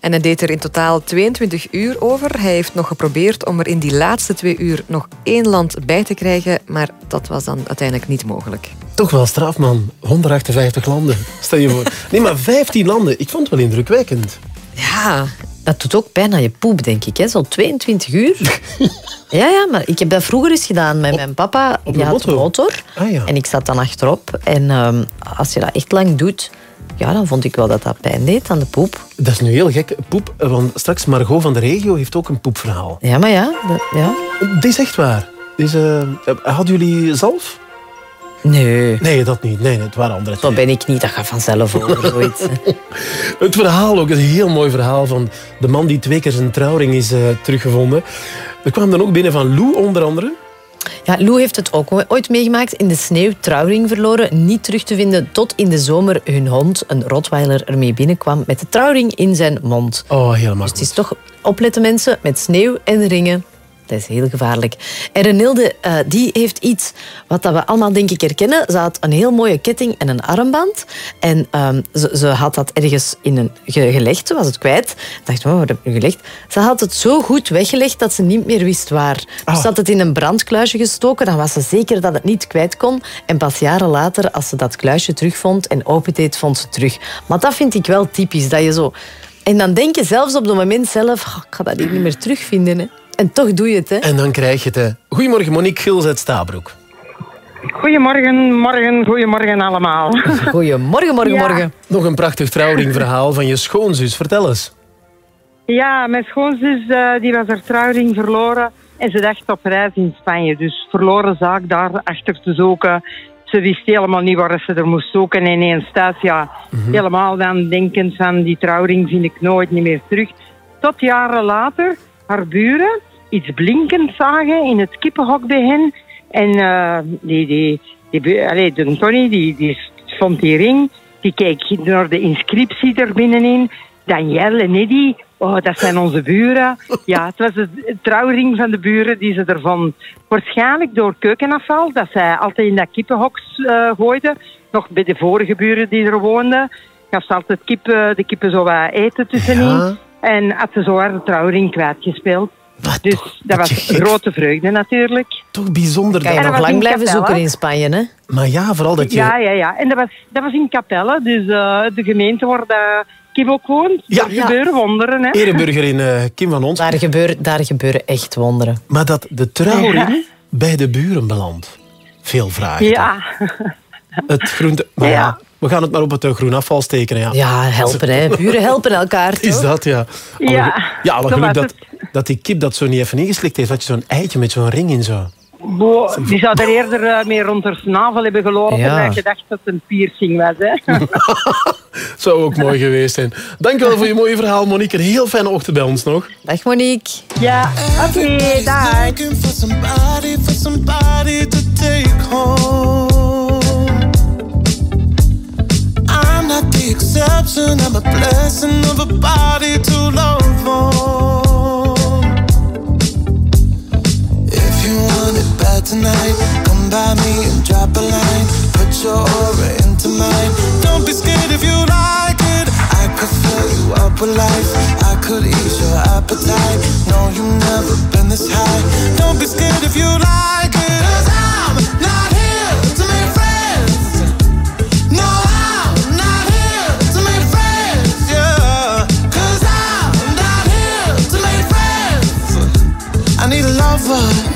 En hij deed er in totaal 22 uur over. Hij heeft nog geprobeerd om er in die laatste twee uur nog één land bij te krijgen, maar dat was dan uiteindelijk niet mogelijk. Toch wel straf, man. 158 landen. Stel je voor. Nee, maar 15 landen. Ik vond het wel indrukwekkend. Ja, dat doet ook bijna je poep, denk ik. Hè? Zo 22 uur. ja, ja, maar ik heb dat vroeger eens gedaan met mijn papa. op Die een motor? Ah, ja. En ik zat dan achterop. En ehm, als je dat echt lang doet, ja, dan vond ik wel dat dat pijn deed aan de poep. Dat is nu heel gek. Poep, want straks Margot van de regio heeft ook een poepverhaal. Ja, maar ja. Dat, ja. Dit is echt waar. Dus, eh, hadden jullie zalf? Nee. Nee, dat niet. Nee, het waren andere Zo ben ik niet. Dat gaat vanzelf over, zoiets. hè. Het verhaal ook, een heel mooi verhaal van de man die twee keer zijn trouwring is eh, teruggevonden. Er kwam dan ook binnen van Lou, onder andere. Ja, Lou heeft het ook ooit meegemaakt. In de sneeuw trouwring verloren. Niet terug te vinden tot in de zomer hun hond, een Rottweiler, ermee binnenkwam met de trouwring in zijn mond. Oh, helemaal Dus het is toch opletten mensen met sneeuw en ringen. Dat is heel gevaarlijk. En Renilde, eh, die heeft iets wat dat we allemaal denk ik herkennen. Ze had een heel mooie ketting en een armband. En ehm, ze, ze had dat ergens in een, ge- gelegd. Ze was het kwijt. Ik dacht, oh, wat heb je gelegd? Ze had het zo goed weggelegd dat ze niet meer wist waar. Dus ze had het in een brandkluisje gestoken. Dan was ze zeker dat het niet kwijt kon. En pas jaren later, als ze dat kluisje terugvond en opendeed, vond ze het terug. Maar dat vind ik wel typisch. Dat je zo... En dan denk je zelfs op het moment zelf, "Oh, ik ga dat niet meer terugvinden. Hè. En toch doe je het. Hè. En dan krijg je het. hè. Goedemorgen, Monique Gils uit Stabroek. Goedemorgen, morgen, goedemorgen allemaal. Goedemorgen, morgen, Ja. morgen. Nog een prachtig trouwringverhaal van je schoonzus. Vertel eens. Ja, mijn schoonzus eh, die was haar trouwring verloren en ze dacht op reis in Spanje. Dus verloren zaak daar achter te zoeken. Ze wist helemaal niet waar ze er moest zoeken. En ineens staat ja, helemaal dan denkend van die trouwring vind ik nooit niet meer terug. Tot jaren later haar buren iets blinkend zagen in het kippenhok bij hen. En eh, die, die, die, allee, de Tony die, die vond die ring, die keek naar de inscriptie er binnenin. Danielle en Eddy, oh, dat zijn onze buren. Ja, het was de trouwring van de buren die ze ervan waarschijnlijk door keukenafval, dat zij altijd in dat kippenhok eh gooiden, nog bij de vorige buren die er woonden, gaf ze altijd kip, eh, de kippen zo wat eten tussenin. Ja. En had ze zo haar trouwring kwijtgespeeld. Dus dat was grote vreugde natuurlijk. Toch bijzonder. Kan je dat nog lang blijven Capelle. zoeken in Spanje, hè? Maar ja, vooral dat je... Ja, ja, ja. En dat was, dat was in Capelle, dus eh, de gemeente waar de Kim ook woont. Ja. er gebeuren wonderen, hè. Ereburger in eh, Kim van Ons. Daar gebeuren, daar gebeuren echt wonderen. Maar dat de trouwring bij de buren belandt. Veel vragen. Ja. Het groente... Maar ja. We gaan het maar op het eh, groen afval steken. Ja, Ja, helpen, hè. Buren helpen elkaar, Is toch? dat, ja. Ja, Alle- ja, alle geluk dat, dat die kip dat zo niet even ingeslikt heeft. Dat je zo'n eitje met zo'n ring in zo. Bo, die zou er eerder mee rond haar snavel hebben gelopen Ja. en gedacht dat het een piercing was, hè. Zou ook mooi geweest zijn. Dankjewel voor je mooie verhaal, Monique. Een heel fijne ochtend bij ons nog. Dag, Monique. Ja, oké, dag. exception. I'm a blessing of a body to love on. If you want it bad tonight, come by me and drop a line. Put your aura into mine. Don't be scared if you like it. I could fill you up with life. I could ease your appetite. No, you've never been this high. Don't be scared if you like it. Cause I'm not here. over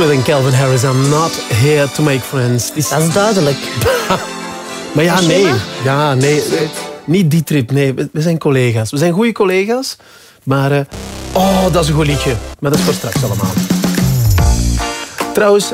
Smith en Calvin Harris, I'm not here to make friends. Dat is duidelijk. maar ja, nee. Ja, nee. Niet die trip, nee. We we zijn collega's. We zijn goede collega's. Maar, eh, oh, dat is een goed liedje. Maar dat is voor straks allemaal. Trouwens,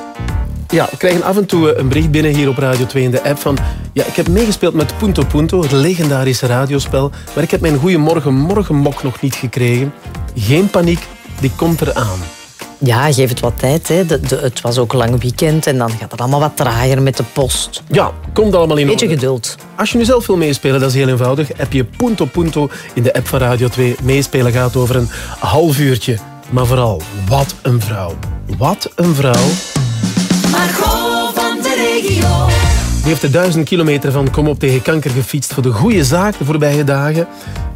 ja, we krijgen af en toe eh, een bericht binnen hier op Radio 2 in de app van... Ja, ik heb meegespeeld met Punto Punto, het legendarische radiospel. Maar ik heb mijn Goeiemorgen Morgenmok nog niet gekregen. Geen paniek, die komt eraan. Ja, geef het wat tijd. Hè. De, de- het was ook een lang weekend en dan gaat het allemaal wat trager met de post. Ja, komt allemaal in Beetje orde. geduld. Als je nu zelf wil meespelen, dat is heel eenvoudig. Heb je Punto Punto in de app van Radio 2. Meespelen gaat over een half uurtje. Maar vooral, wat een vrouw. Wat een vrouw. Margot van de regio. Die heeft de duizend kilometer van Kom op tegen kanker gefietst voor de goede zaak de voorbije dagen.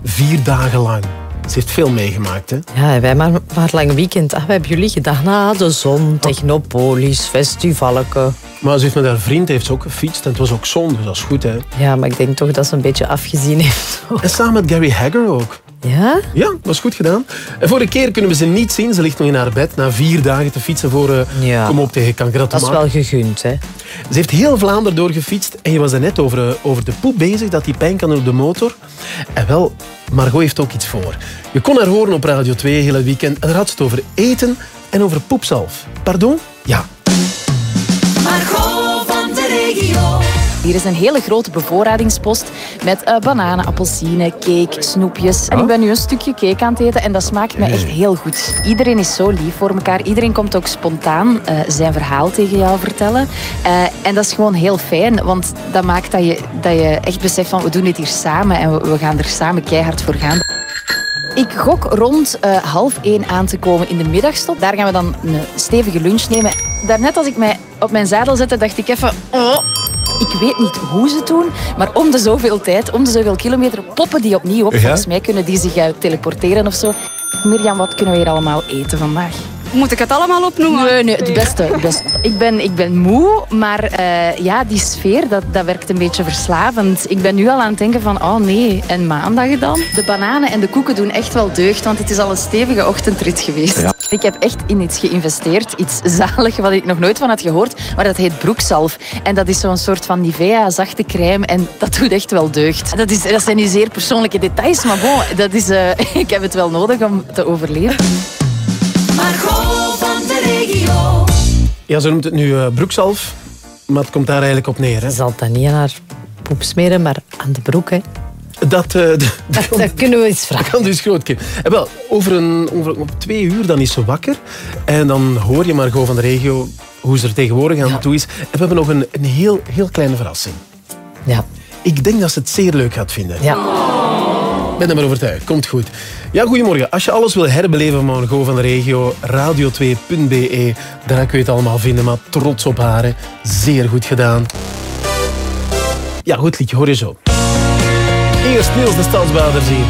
Vier dagen lang. Ze heeft veel meegemaakt, hè? Ja, wij maar, maar lang weekend. Ah, wat hebben jullie gedaan? Ah, de zon, Technopolis, festivalke. Maar ze heeft met haar vriend heeft ze ook gefietst en het was ook zon, dus dat is goed, hè? Ja, maar ik denk toch dat ze een beetje afgezien heeft. En samen met Gary Hagger ook. Ja? Ja, dat is goed gedaan. En voor de keer kunnen we ze niet zien. Ze ligt nog in haar bed na vier dagen te fietsen voor eh, Ja. Kom op tegen kanker. Dat is maakt- wel gegund, hè? Ze heeft heel Vlaanderen doorgefietst en je was er net over, eh, over de poep bezig, dat die pijn kan doen op de motor. En wel, Margot heeft ook iets voor. Je kon haar horen op Radio 2 heel het weekend en daar had ze het over eten en over poepzalf. Pardon? Ja. Margot. Hier is een hele grote bevoorradingspost met eh, bananen, appelsine, cake, snoepjes. En ik ben nu een stukje cake aan het eten en dat smaakt me echt heel goed. Iedereen is zo lief voor elkaar. Iedereen komt ook spontaan eh, zijn verhaal tegen jou vertellen. Eh, en dat is gewoon heel fijn, want dat maakt dat je, dat je echt beseft van we doen dit hier samen en we, we gaan er samen keihard voor gaan. Ik gok rond half één aan te komen in de middagstop. Daar gaan we dan een stevige lunch nemen. Daarnet als ik mij op mijn zadel zette, dacht ik even... Oh, ik weet niet hoe ze het doen, maar om de zoveel tijd, om de zoveel kilometer, poppen die opnieuw op. Ja? Volgens mij kunnen die zich eh, teleporteren of zo. Mirjam, wat kunnen we hier allemaal eten vandaag? Moet ik het allemaal opnoemen? Nee, nee, het beste. Het beste. Ik, ben, ik ben moe, maar eh, ja, die sfeer, dat, dat werkt een beetje verslavend. Ik ben nu al aan het denken van, oh nee, en maandag dan? De bananen en de koeken doen echt wel deugd, want het is al een stevige ochtendrit geweest. Ik heb echt in iets geïnvesteerd, iets zalig wat ik nog nooit van had gehoord, maar dat heet broekzalf. En dat is zo'n soort van Nivea zachte crème en dat doet echt wel deugd. Dat, is, dat zijn nu zeer persoonlijke details, maar bon, dat is, eh, ik heb het wel nodig om te overleven. Regio. Ja, ze noemt het nu eh, broekzalf, maar het komt daar eigenlijk op neer. Hè? Ze zal dat niet aan haar poep smeren, maar aan de broek. Hè. Dat, eh, d- Dat, dat kunnen we eens vragen. Dat kan dus groot, Kim. En wel, over, een, over op twee uur dan is ze wakker. En dan hoor je Margot van de regio hoe ze er tegenwoordig aan toe is. En we hebben nog een, een heel, heel kleine verrassing. Ja. Ik denk dat ze het zeer leuk gaat vinden. Ja. Ben er maar overtuigd. Komt goed. Ja, goedemorgen. Als je alles wil herbeleven van Margot van de regio, radio2.be, daar kun je het allemaal vinden. Maar trots op haar. Zeer goed gedaan. Ja, goed liedje. Hoor je zo. Eerst Niels de Stadsbader zien.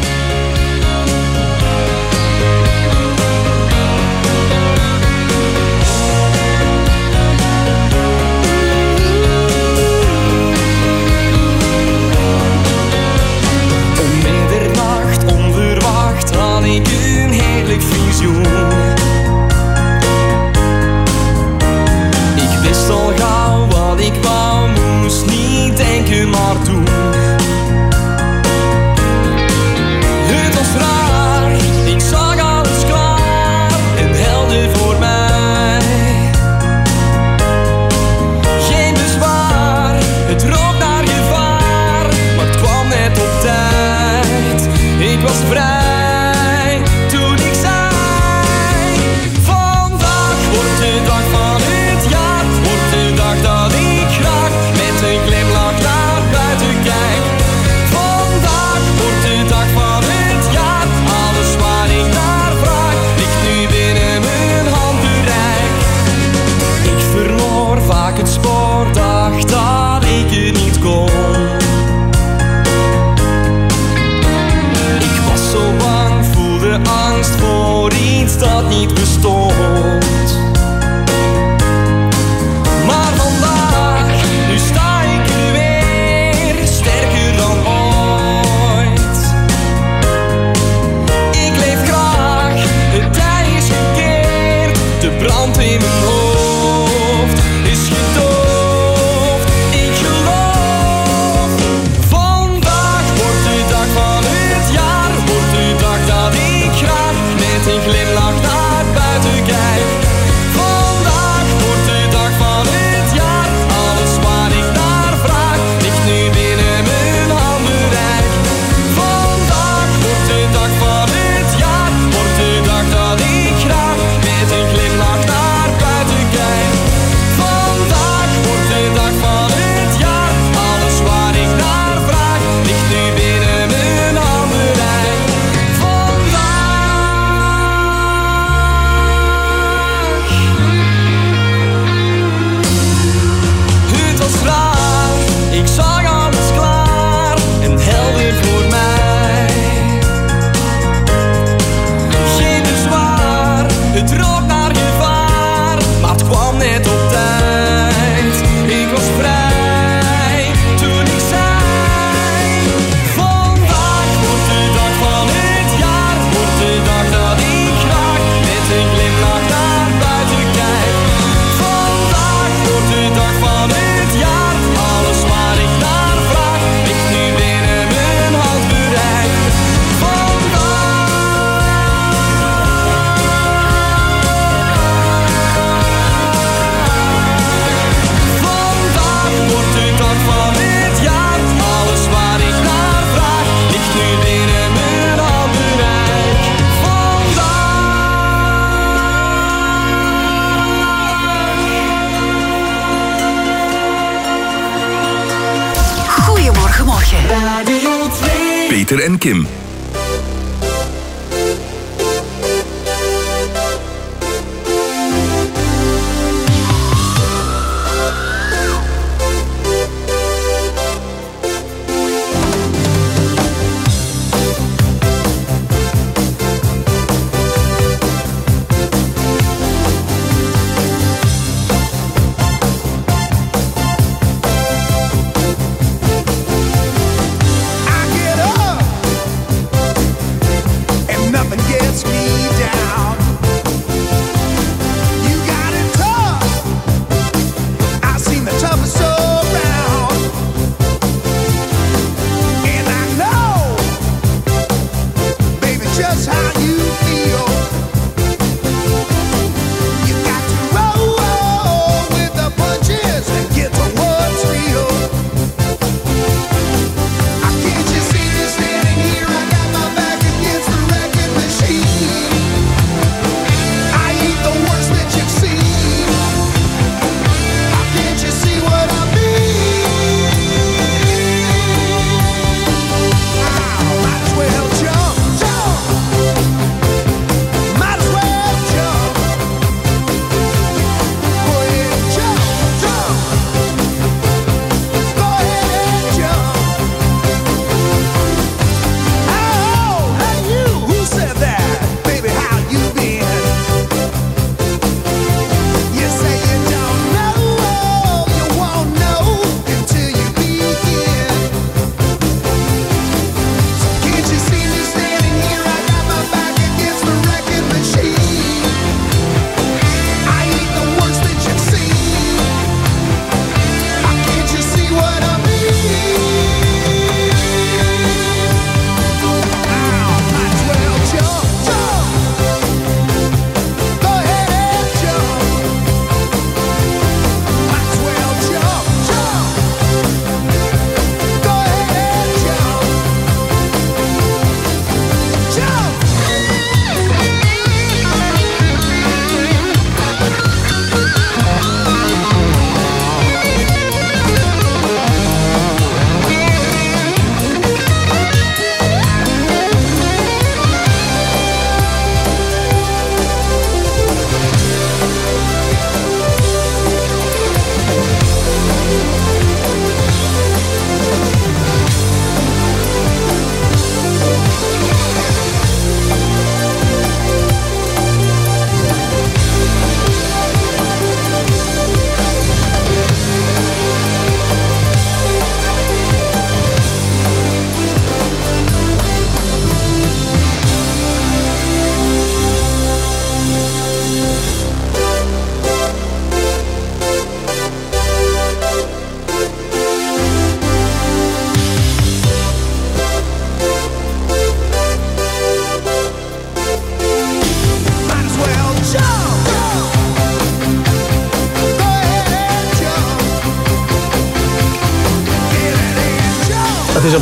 Kim.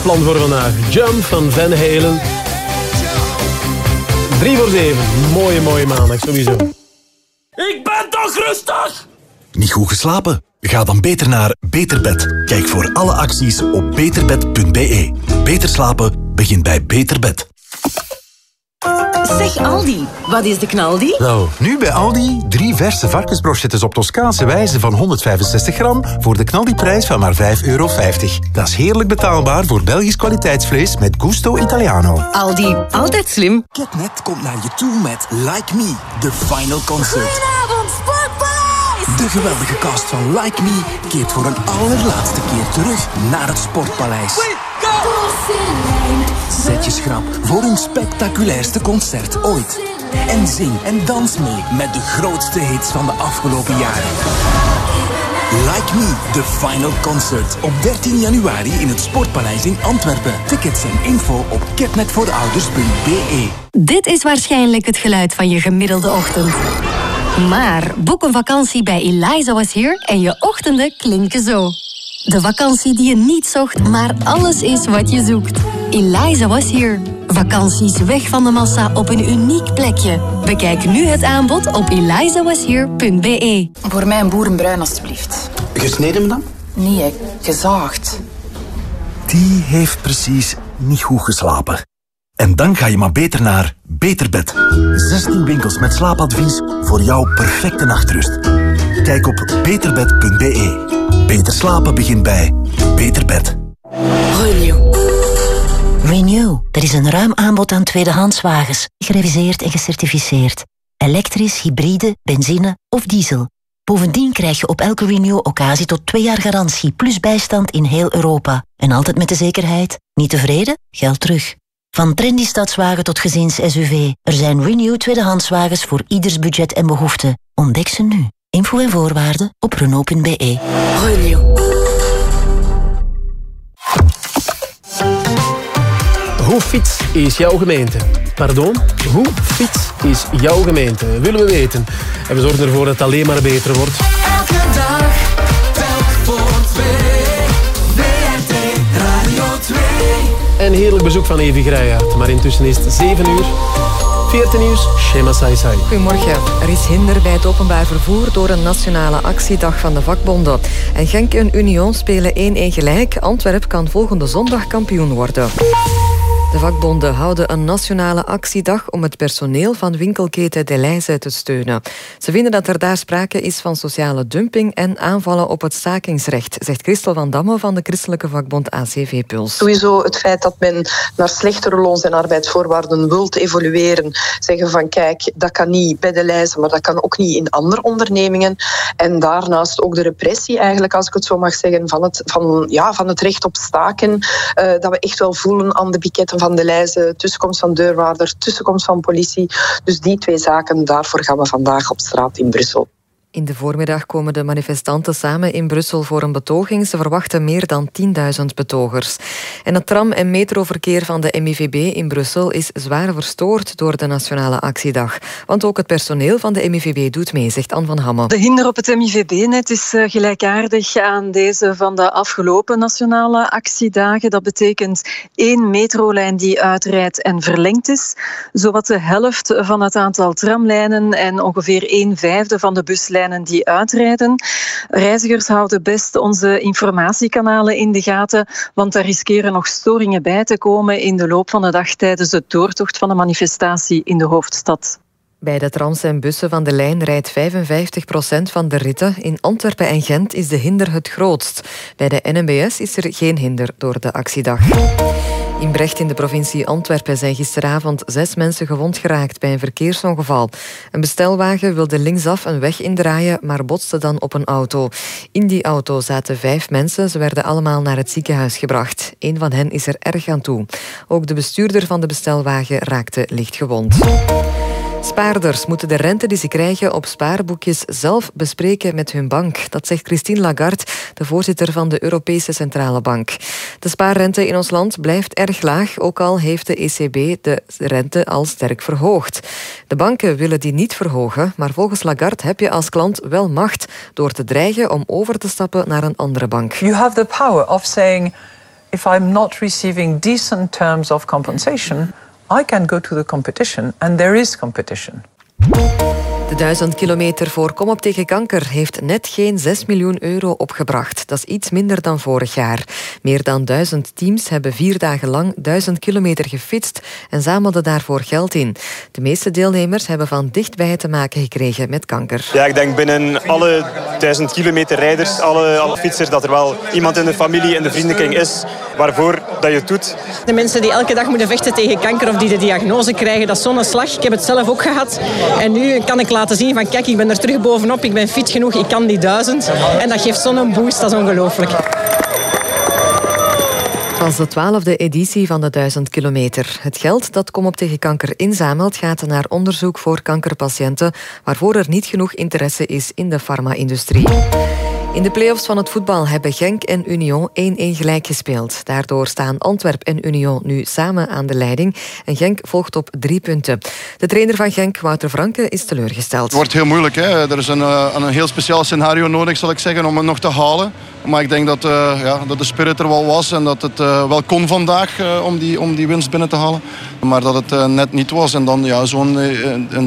Plan voor vandaag. Jump van Van Halen. 3 voor 7. Mooie, mooie maandag, sowieso. Ik ben toch rustig? Niet goed geslapen? Ga dan beter naar Beterbed. Kijk voor alle acties op beterbed.be. Beter slapen begint bij Beterbed. Zeg Aldi, wat is de knaldi? Nou, nu bij Aldi drie verse varkensbrochettes op Toscaanse wijze van 165 gram voor de knaldiprijs van maar 5,50 euro. Dat is heerlijk betaalbaar voor Belgisch kwaliteitsvlees met gusto italiano. Aldi, altijd slim. Ketnet komt naar je toe met Like Me, the final concert. Goedenavond, Sportpaleis! De geweldige cast van Like Me keert voor een allerlaatste keer terug naar het Sportpaleis. Zet je schrap voor hun spectaculairste concert ooit. En zing en dans mee met de grootste hits van de afgelopen jaren. Like Me, the final concert. Op 13 januari in het Sportpaleis in Antwerpen. Tickets en info op ketnetvoorouders.be. Dit is waarschijnlijk het geluid van je gemiddelde ochtend. Maar boek een vakantie bij Eliza Was Here en je ochtenden klinken zo. De vakantie die je niet zocht, maar alles is wat je zoekt. Eliza Was Here. Vakanties weg van de massa op een uniek plekje. Bekijk nu het aanbod op elizawashere.be. Voor mij een boerenbruin, alstublieft. Gesneden, madame? Nee, gezaagd. Die heeft precies niet goed geslapen. En dan ga je maar beter naar Beterbed. 16 winkels met slaapadvies voor jouw perfecte nachtrust. Kijk op beterbed.be. Beter slapen begint bij Beterbed. Renew. Renew. Er is een ruim aanbod aan tweedehandswagens. Gereviseerd en gecertificeerd. Elektrisch, hybride, benzine of diesel. Bovendien krijg je op elke Renew-occasie tot twee jaar garantie... plus bijstand in heel Europa. En altijd met de zekerheid. Niet tevreden? Geld terug. Van trendy stadswagen tot gezins-SUV. Er zijn Renew tweedehandswagens voor ieders budget en behoefte. Ontdek ze nu. Info en voorwaarden op Renault.be. Hoe fiets is jouw gemeente? Pardon? Hoe fiets is jouw gemeente? Willen we weten. En we zorgen ervoor dat het alleen maar beter wordt. Elke dag, telk voor twee. Radio 2. Een heerlijk bezoek van Evi Grijaert. Maar intussen is het 7 uur. 14 nieuws, Shema Sai Sai. Goedemorgen. Er is hinder bij het openbaar vervoer door een nationale actiedag van de vakbonden. En Genk en Union spelen 1-1 gelijk. Antwerp kan volgende zondag kampioen worden. De vakbonden houden een nationale actiedag om het personeel van winkelketen Deleuze te steunen. Ze vinden dat er daar sprake is van sociale dumping en aanvallen op het stakingsrecht, zegt Christel van Damme van de christelijke vakbond ACV Puls. Sowieso het feit dat men naar slechtere loons- en arbeidsvoorwaarden wilt evolueren. Zeggen van kijk, dat kan niet bij de lijzen, maar dat kan ook niet in andere ondernemingen. En daarnaast ook de repressie eigenlijk, als ik het zo mag zeggen, van het, van, ja, van het recht op staken. eh, dat we echt wel voelen aan de piketten van de lijzen, tussenkomst van deurwaarder, tussenkomst van politie. Dus die twee zaken, daarvoor gaan we vandaag op straat in Brussel. In de voormiddag komen de manifestanten samen in Brussel voor een betoging. Ze verwachten meer dan 10.000 betogers. En het tram- en metroverkeer van de MIVB in Brussel is zwaar verstoord door de Nationale Actiedag. Want ook het personeel van de MIVB doet mee, zegt Anne van Hamme. De hinder op het MIVB-net is eh, gelijkaardig aan deze van de afgelopen nationale actiedagen. Dat betekent één metrolijn die uitrijdt en verlengd is. Zowat de helft van het aantal tramlijnen en ongeveer een vijfde van de buslijnen die uitrijden. Reizigers houden best onze informatiekanalen in de gaten, want daar riskeren nog storingen bij te komen in de loop van de dag tijdens de doortocht van de manifestatie in de hoofdstad. Bij de trams en bussen van de lijn rijdt 55% van de ritten. In Antwerpen en Gent is de hinder het grootst. Bij de NMBS is er geen hinder door de actiedag. In Brecht in de provincie Antwerpen zijn gisteravond zes mensen gewond geraakt bij een verkeersongeval. Een bestelwagen wilde linksaf een weg indraaien, maar botste dan op een auto. In die auto zaten vijf mensen. Ze werden allemaal naar het ziekenhuis gebracht. Een van hen is er erg aan toe. Ook de bestuurder van de bestelwagen raakte licht gewond. Spaarders moeten de rente die ze krijgen op spaarboekjes zelf bespreken met hun bank. Dat zegt Christine Lagarde, de voorzitter van de Europese Centrale Bank. De spaarrente in ons land blijft erg laag, ook al heeft de ECB de rente al sterk verhoogd. De banken willen die niet verhogen, maar volgens Lagarde heb je als klant wel macht door te dreigen om over te stappen naar een andere bank. You have the power of saying if I'm not receiving decent terms of compensation, I can go to the competition, and there is competition. De 1000 kilometer voor Kom op tegen kanker heeft net geen 6 miljoen euro opgebracht. Dat is iets minder dan vorig jaar. Meer dan 1000 teams hebben vier dagen lang 1000 kilometer gefietst en zamelden daarvoor geld in. De meeste deelnemers hebben van dichtbij te maken gekregen met kanker. Ja, ik denk binnen alle 1000 kilometer rijders, alle, alle fietsers, dat er wel iemand in de familie en de vriendenkring is waarvoor dat je het doet. De mensen die elke dag moeten vechten tegen kanker of die de diagnose krijgen, dat is zo'n slag. Ik heb het zelf ook gehad. En nu kan ik laten zien van kijk, ik ben er terug bovenop, ik ben fit genoeg, ik kan die duizend. En dat geeft zo'n boost, dat is ongelooflijk. Het was de twaalfde editie van de 1000 kilometer. Het geld dat Kom op tegen kanker inzamelt gaat naar onderzoek voor kankerpatiënten waarvoor er niet genoeg interesse is in de farma-industrie. In de play-offs van het voetbal hebben Genk en Union 1-1 gelijk gespeeld. Daardoor staan Antwerp en Union nu samen aan de leiding. En Genk volgt op drie punten. De trainer van Genk, Wouter Franke, is teleurgesteld. Het wordt heel moeilijk. Hè? Er is een, eh, een heel speciaal scenario nodig, zal ik zeggen, om het nog te halen. Maar ik denk dat, eh, ja, dat de spirit er wel was en dat het eh, wel kon vandaag om, die, om die winst binnen te halen. Maar dat het net niet was. En dan ja, zo'n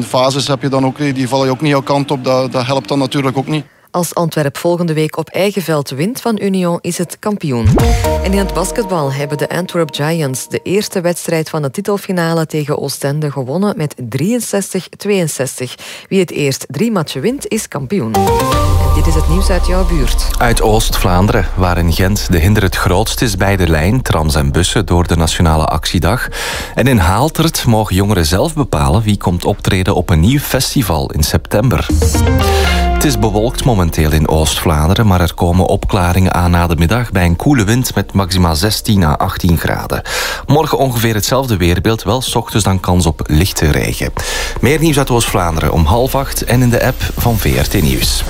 fases heb je dan ook, die vallen je ook niet jouw kant op. Dat, dat helpt dan natuurlijk ook niet. Als Antwerp volgende week op eigen veld wint van Union, is het kampioen. En in het basketbal hebben de Antwerp Giants de eerste wedstrijd van de titelfinale tegen Oostende gewonnen met 63-62. Wie het eerst drie matchen wint, is kampioen. En dit is het nieuws uit jouw buurt. Uit Oost-Vlaanderen, waar in Gent de hinder het grootst is bij de lijn, trams en bussen door de Nationale Actiedag. En in Haaltert mogen jongeren zelf bepalen wie komt optreden op een nieuw festival in september. Het is bewolkt momenteel in Oost-Vlaanderen, maar er komen opklaringen aan na de middag bij een koele wind met maximaal 16 à 18 graden. Morgen ongeveer hetzelfde weerbeeld, wel 's ochtends dan kans op lichte regen. Meer nieuws uit Oost-Vlaanderen om half acht en in de app van VRT Nieuws.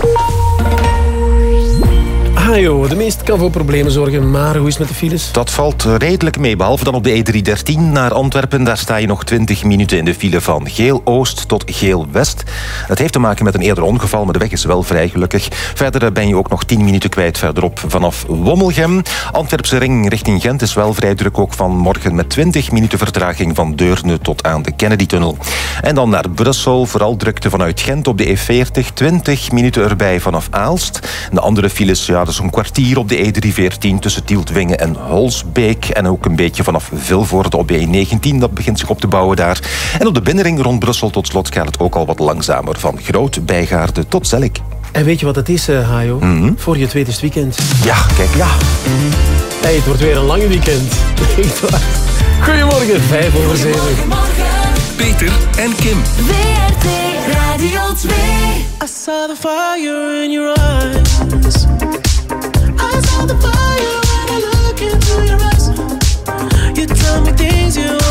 De meeste kan voor problemen zorgen, maar hoe is het met de files? Dat valt redelijk mee, behalve dan op de E313 naar Antwerpen. Daar sta je nog 20 minuten in de file van Geel-Oost tot Geel-West. Het heeft te maken met een eerder ongeval, maar de weg is wel vrij gelukkig. Verder ben je ook nog 10 minuten kwijt verderop vanaf Wommelgem. Antwerpse ring richting Gent is wel vrij druk ook van morgen met 20 minuten vertraging van Deurne tot aan de Kennedy-tunnel. En dan naar Brussel, vooral drukte vanuit Gent op de E40, 20 minuten erbij vanaf Aalst. De andere files, ja, dat is een kwartier op de E314 tussen Tieltwingen en Holsbeek. En ook een beetje vanaf Vilvoorde op de E19, dat begint zich op te bouwen daar. En op de binnenring rond Brussel tot slot gaat het ook al wat langzamer. Van Groot Bijgaarde tot Zellik. En weet je wat het is, eh, Hajo? Voor je het weekend. Ja, kijk. Ja. Hey, het wordt weer een lange weekend. Goedemorgen, vijf over zeven. Peter en Kim. WRT Radio 2. I saw the fire in your eyes. The fire when I look into your eyes. You tell me things you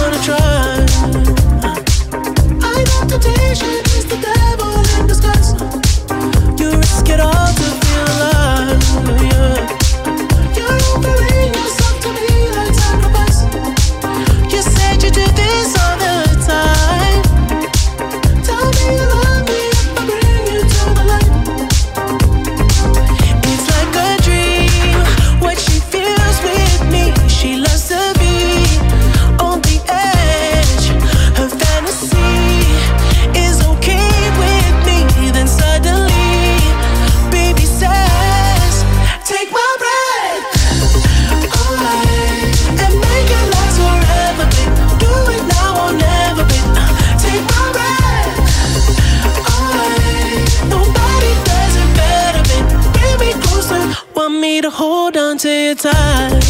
me to hold on to you tight.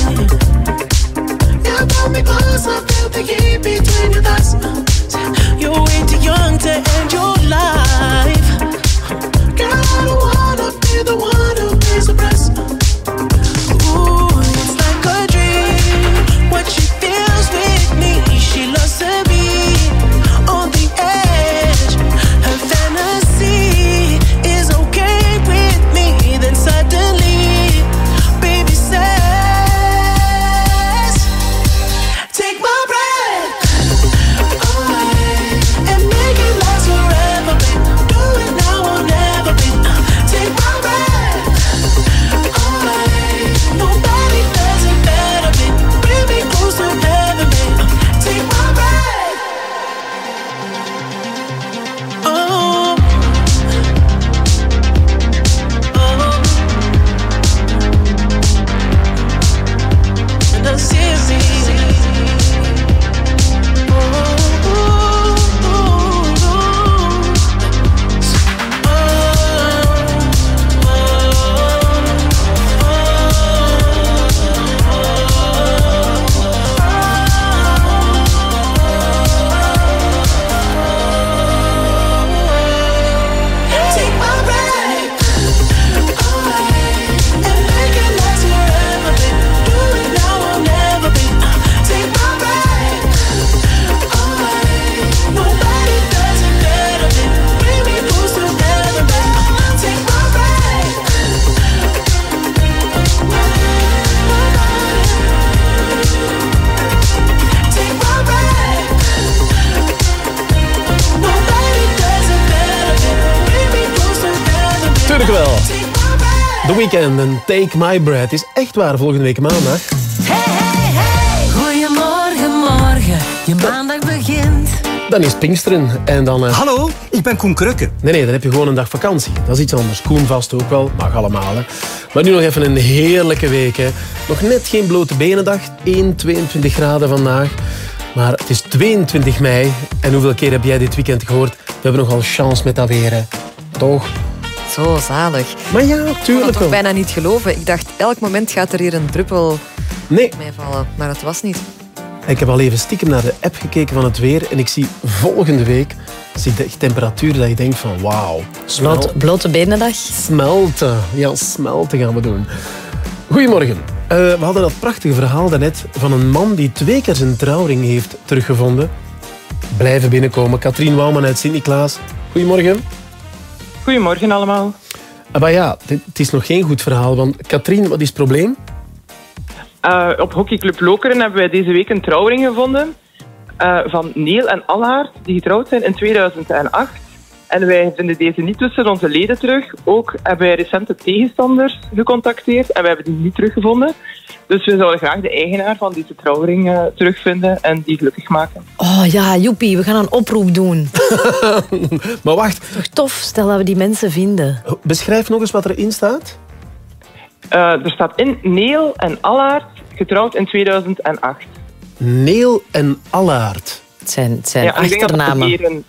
Yeah, pull me closer. Feel the heat between your thighs. You're way too young to end your life. Girl, The Weeknd en Take My Breath is echt waar volgende week maandag. Goedemorgen, morgen. Je maandag begint. Dan is Pinksteren en dan... eh, Hallo, ik ben Koen Krukke. Nee, nee, dan heb je gewoon een dag vakantie. Dat is iets anders. Koen vast ook wel, mag allemaal. Hè. Maar nu nog even een heerlijke week. Hè. Nog net geen blote benendag. 1, 22 graden vandaag. Maar het is 22 mei. En hoeveel keer heb jij dit weekend gehoord? We hebben nogal chance met dat weer. Hè. Toch? Zo zalig. Maar ja, Ik kon tuurlijk het toch bijna niet geloven. Ik dacht, elk moment gaat er hier een druppel Nee. mee vallen. Maar dat was niet. Ik heb al even stiekem naar de app gekeken van het weer. En ik zie volgende week zie de temperatuur dat je denkt van wauw. Blote, blote benendag. Smelten. Ja, smelten gaan we doen. Goedemorgen. Eh, we hadden dat prachtige verhaal daarnet van een man die twee keer zijn trouwring heeft teruggevonden. Blijven binnenkomen. Katrien Wouwman uit Sint-Niklaas. Goedemorgen. Goedemorgen allemaal. Maar ja, het is nog geen goed verhaal. Want Katrien, wat is het probleem? Eh, op hockeyclub Lokeren hebben wij deze week een trouwring gevonden eh, van Neel en Allaert, die getrouwd zijn in 2008. En wij vinden deze niet tussen onze leden terug. Ook hebben wij recente tegenstanders gecontacteerd en we hebben die niet teruggevonden. Dus we zouden graag de eigenaar van deze trouwring eh, terugvinden en die gelukkig maken. Oh ja, joepie, we gaan een oproep doen. maar wacht. Toch tof, stel dat we die mensen vinden. Beschrijf nog eens wat erin staat. Eh, er staat in Neel en Allaert, getrouwd in 2008. Neel en Allaert. Het zijn, het zijn Ja, en ik denk dat het achternamen.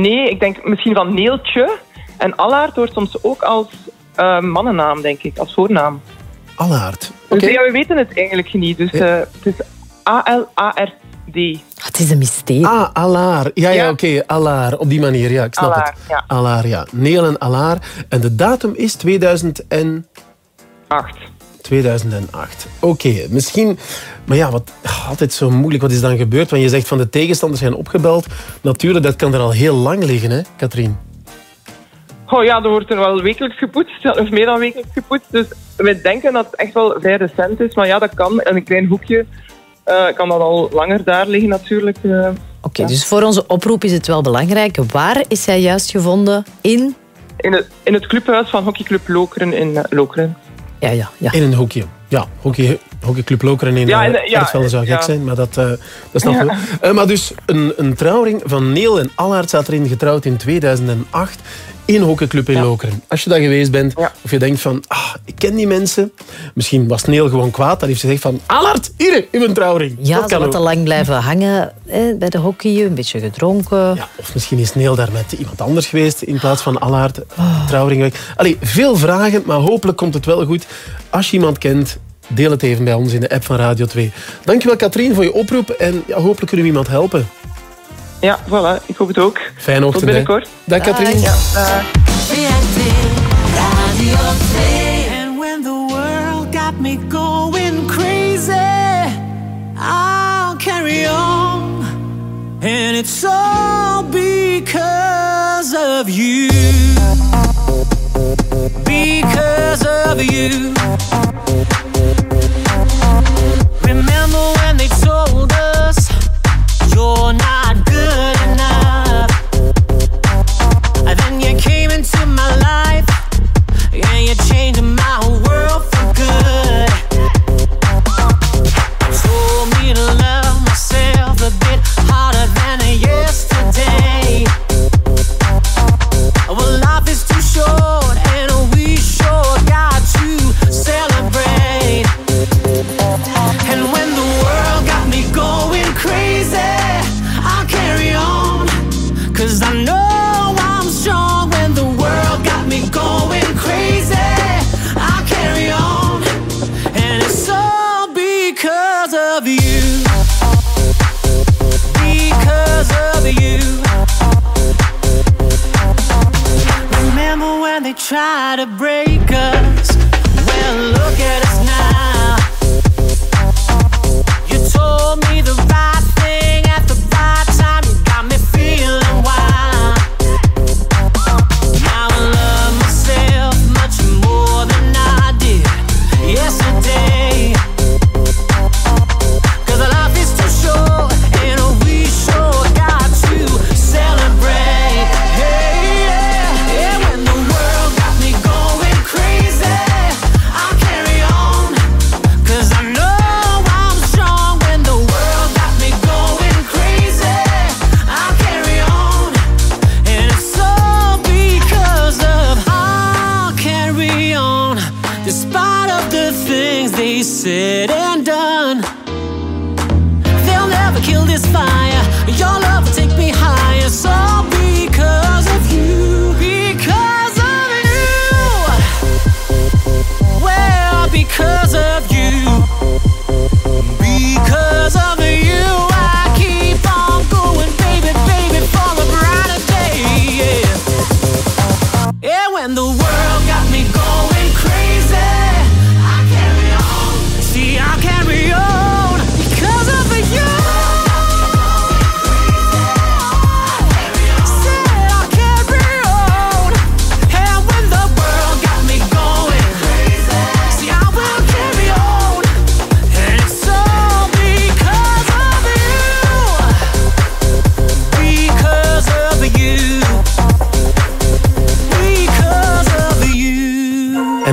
Nee, ik denk misschien van Neeltje. En Allaert wordt soms ook als eh, mannennaam, denk ik, als voornaam. Allaert. Dus ja, we weten het eigenlijk niet. Dus eh, het is A-L-A-R-D. Het is een mysterie. Ah, Alaar. Ja, ja, Ja. oké. Alaar. Op die manier, ja. Ik snap Allaar, het. ja. Alaar, ja. Neel en Alaar. En de datum is 2008. 2008. Oké, misschien... Maar ja, wat, altijd zo moeilijk. Wat is dan gebeurd? Want je zegt van de tegenstanders zijn opgebeld. Natuurlijk, dat kan er al heel lang liggen, hè, Katrien? Oh ja, er wordt er wel wekelijks gepoetst, of meer dan wekelijks gepoetst. Dus we denken dat het echt wel vrij recent is. Maar ja, dat kan. In een klein hoekje eh, kan dat al langer daar liggen natuurlijk. eh. Oké, dus voor onze oproep is het wel belangrijk. Waar is hij juist gevonden? In? In het, in het clubhuis van hockeyclub Lokeren in eh, Lokeren. Ja, ja, ja. In een hoekje. Ja, hockey, hockeyclub Lokeren in Ja, ja, in de- ja, Erfvelde zou gek ja. zijn, maar dat, eh dat snap Ja. Eh, maar dus een, een trouwring van Neel en Allaert staat erin, getrouwd in 2008 in hockeyclub in Lokeren. Als je daar geweest bent, of je denkt van, ah, ik ken die mensen. Misschien was Neel gewoon kwaad, dan heeft ze gezegd van, Allaert, hier, in mijn trouwring. Ja, dat ze kan ook. te lang blijven hangen hè, bij de hockey, een beetje gedronken. Of misschien is Neel daar met iemand anders geweest in plaats van Allaert. Trouwring weg. Allee, veel vragen, maar hopelijk komt het wel goed. Als je iemand kent, deel het even bij ons in de app van Radio 2. Dankjewel Katrien voor je oproep en ja, hopelijk kunnen we iemand helpen. Ja, voilà. Ik hoop het ook. Fijne Tot ochtend. hè. binnenkort. Dag Katrien. Ja, dag. And when the world got me going crazy, I'll carry on. And it's all because of you. Because of you. Remember when they told us you're not then you came into my life. Yeah, you changed my world for good. Told me to love myself a bit harder than yesterday. Well, life is too short, they tried to break us? Well, look at us now. You told me the right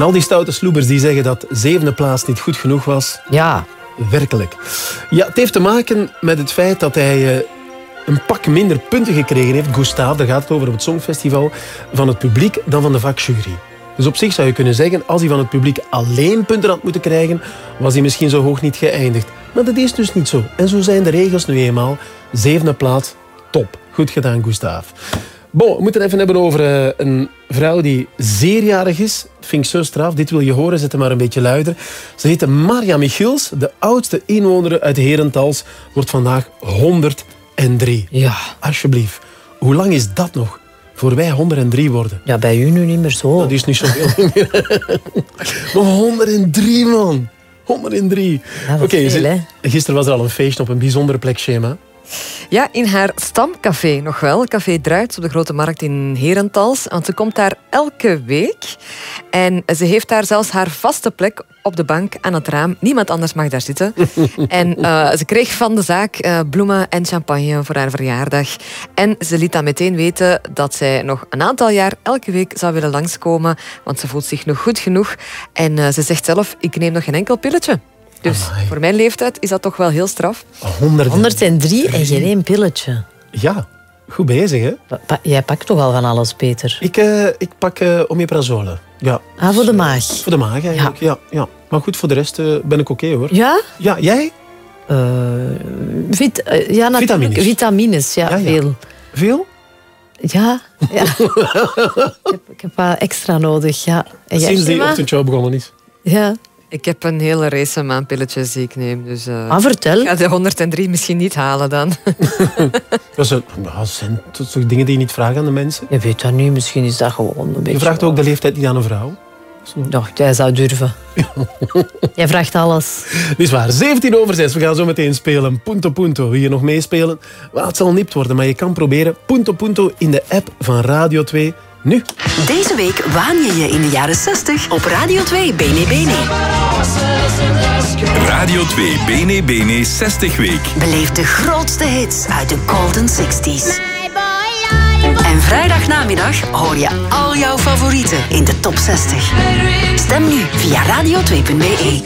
al die stoute sloebers die zeggen dat zevende plaats niet goed genoeg was. Ja. Werkelijk. Ja, het heeft te maken met het feit dat hij eh, een pak minder punten gekregen heeft, Gustav, daar gaat het over op het Songfestival, van het publiek dan van de vakjury. Dus op zich zou je kunnen zeggen, als hij van het publiek alleen punten had moeten krijgen, was hij misschien zo hoog niet geëindigd. Maar dat is dus niet zo. En zo zijn de regels nu eenmaal. Zevende plaats, top. Goed gedaan, Gustav. Bon, we moeten het even hebben over eh, een vrouw die zeerjarig is. Dat vind ik zo straf. Dit wil je horen, zet hem maar een beetje luider. Ze heet Marja Michiels. De oudste inwoner uit Herentals wordt vandaag 103. Ja. Alsjeblieft. Hoe lang is dat nog? Voor wij 103 worden. Ja, bij u nu niet meer zo. Dat is niet zoveel meer. Maar 103, man. 103. Ja, dat Oké, gisteren was er al een feestje op een bijzondere plek, Schema. Ja, in haar stamcafé nog wel. Café Druits op de Grote Markt in Herentals. Want ze komt daar elke week. En ze heeft daar zelfs haar vaste plek op de bank aan het raam. Niemand anders mag daar zitten. en eh, ze kreeg van de zaak eh, bloemen en champagne voor haar verjaardag. En ze liet dan meteen weten dat zij nog een aantal jaar elke week zou willen langskomen. Want ze voelt zich nog goed genoeg. En eh, ze zegt zelf, ik neem nog geen enkel pilletje. Dus voor mijn leeftijd is dat toch wel heel straf. 103 en geen één pilletje. Ja, goed bezig, hè? Pa- jij pakt toch al van alles, Peter? Ik, eh, ik pak uh, omeprazole. Ja. Ah, voor de maag. Voor de maag eigenlijk, ja. ja, Maar goed, voor de rest eh, ben ik oké hoor. Ja? Ja, jij? Eh, vit, ja, natuurlijk. Vitamines. Vitamines, ja, Ja, ja. veel. Veel? Ja. ja. ik, heb, ik heb wat extra nodig, ja. En Sinds die ochtendshow begonnen is. Ja. Ik heb een hele race aan pilletjes die ik neem. Dus, eh, Ah, vertel. Ik ga de 103 misschien niet halen dan. Dat zijn, dat zijn toch dingen die je niet vraagt aan de mensen? Je weet dat nu, misschien is dat gewoon een beetje... Je vraagt ook de leeftijd niet aan een vrouw. Doch, jij zou durven. jij vraagt alles. Dit is waar. 17 over 6. We gaan zo meteen spelen. Punto Punto. Wil je nog meespelen? Wel, het zal nipt worden, maar je kan proberen. Punto Punto in de app van Radio 2. Nu. Deze week waan je je in de jaren 60 op Radio 2 Bene Bene. Radio 2 Bene Bene 60 week. Beleef de grootste hits uit de Golden 60s. En vrijdagnamiddag hoor je al jouw favorieten in de top 60. Stem nu via radio2.be.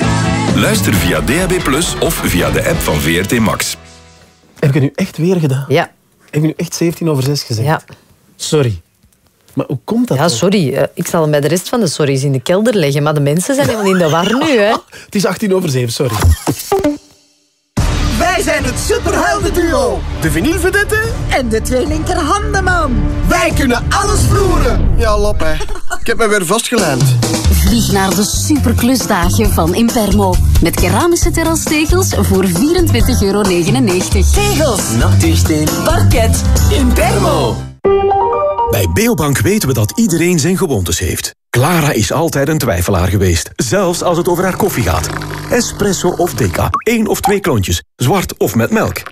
Luister via DAB Plus of via de app van VRT Max. Heb ik het nu echt weer gedaan? Ja. Heb ik nu echt 17 over 6 gezegd? Ja. Sorry. Maar hoe komt dat? Ja, sorry. eh, Ik zal hem bij de rest van de sorry's in de kelder leggen. Maar de mensen zijn helemaal in de war nu, hè. Het is 18 over 7, sorry. Wij zijn het superheldenduo. De vinylvedette? En de twee linkerhandenman. Wij kunnen alles vloeren. Ja, lap hè. Ik heb me weer vastgelijmd. Vlieg naar de superklusdagen van Impermo. Met keramische terrastegels voor 24,99 euro. Tegels, nachtuursteen, parket, Impermo. Bij Beobank weten we dat iedereen zijn gewoontes heeft. Clara is altijd een twijfelaar geweest, zelfs als het over haar koffie gaat. Espresso of decaf, één of twee klontjes, zwart of met melk.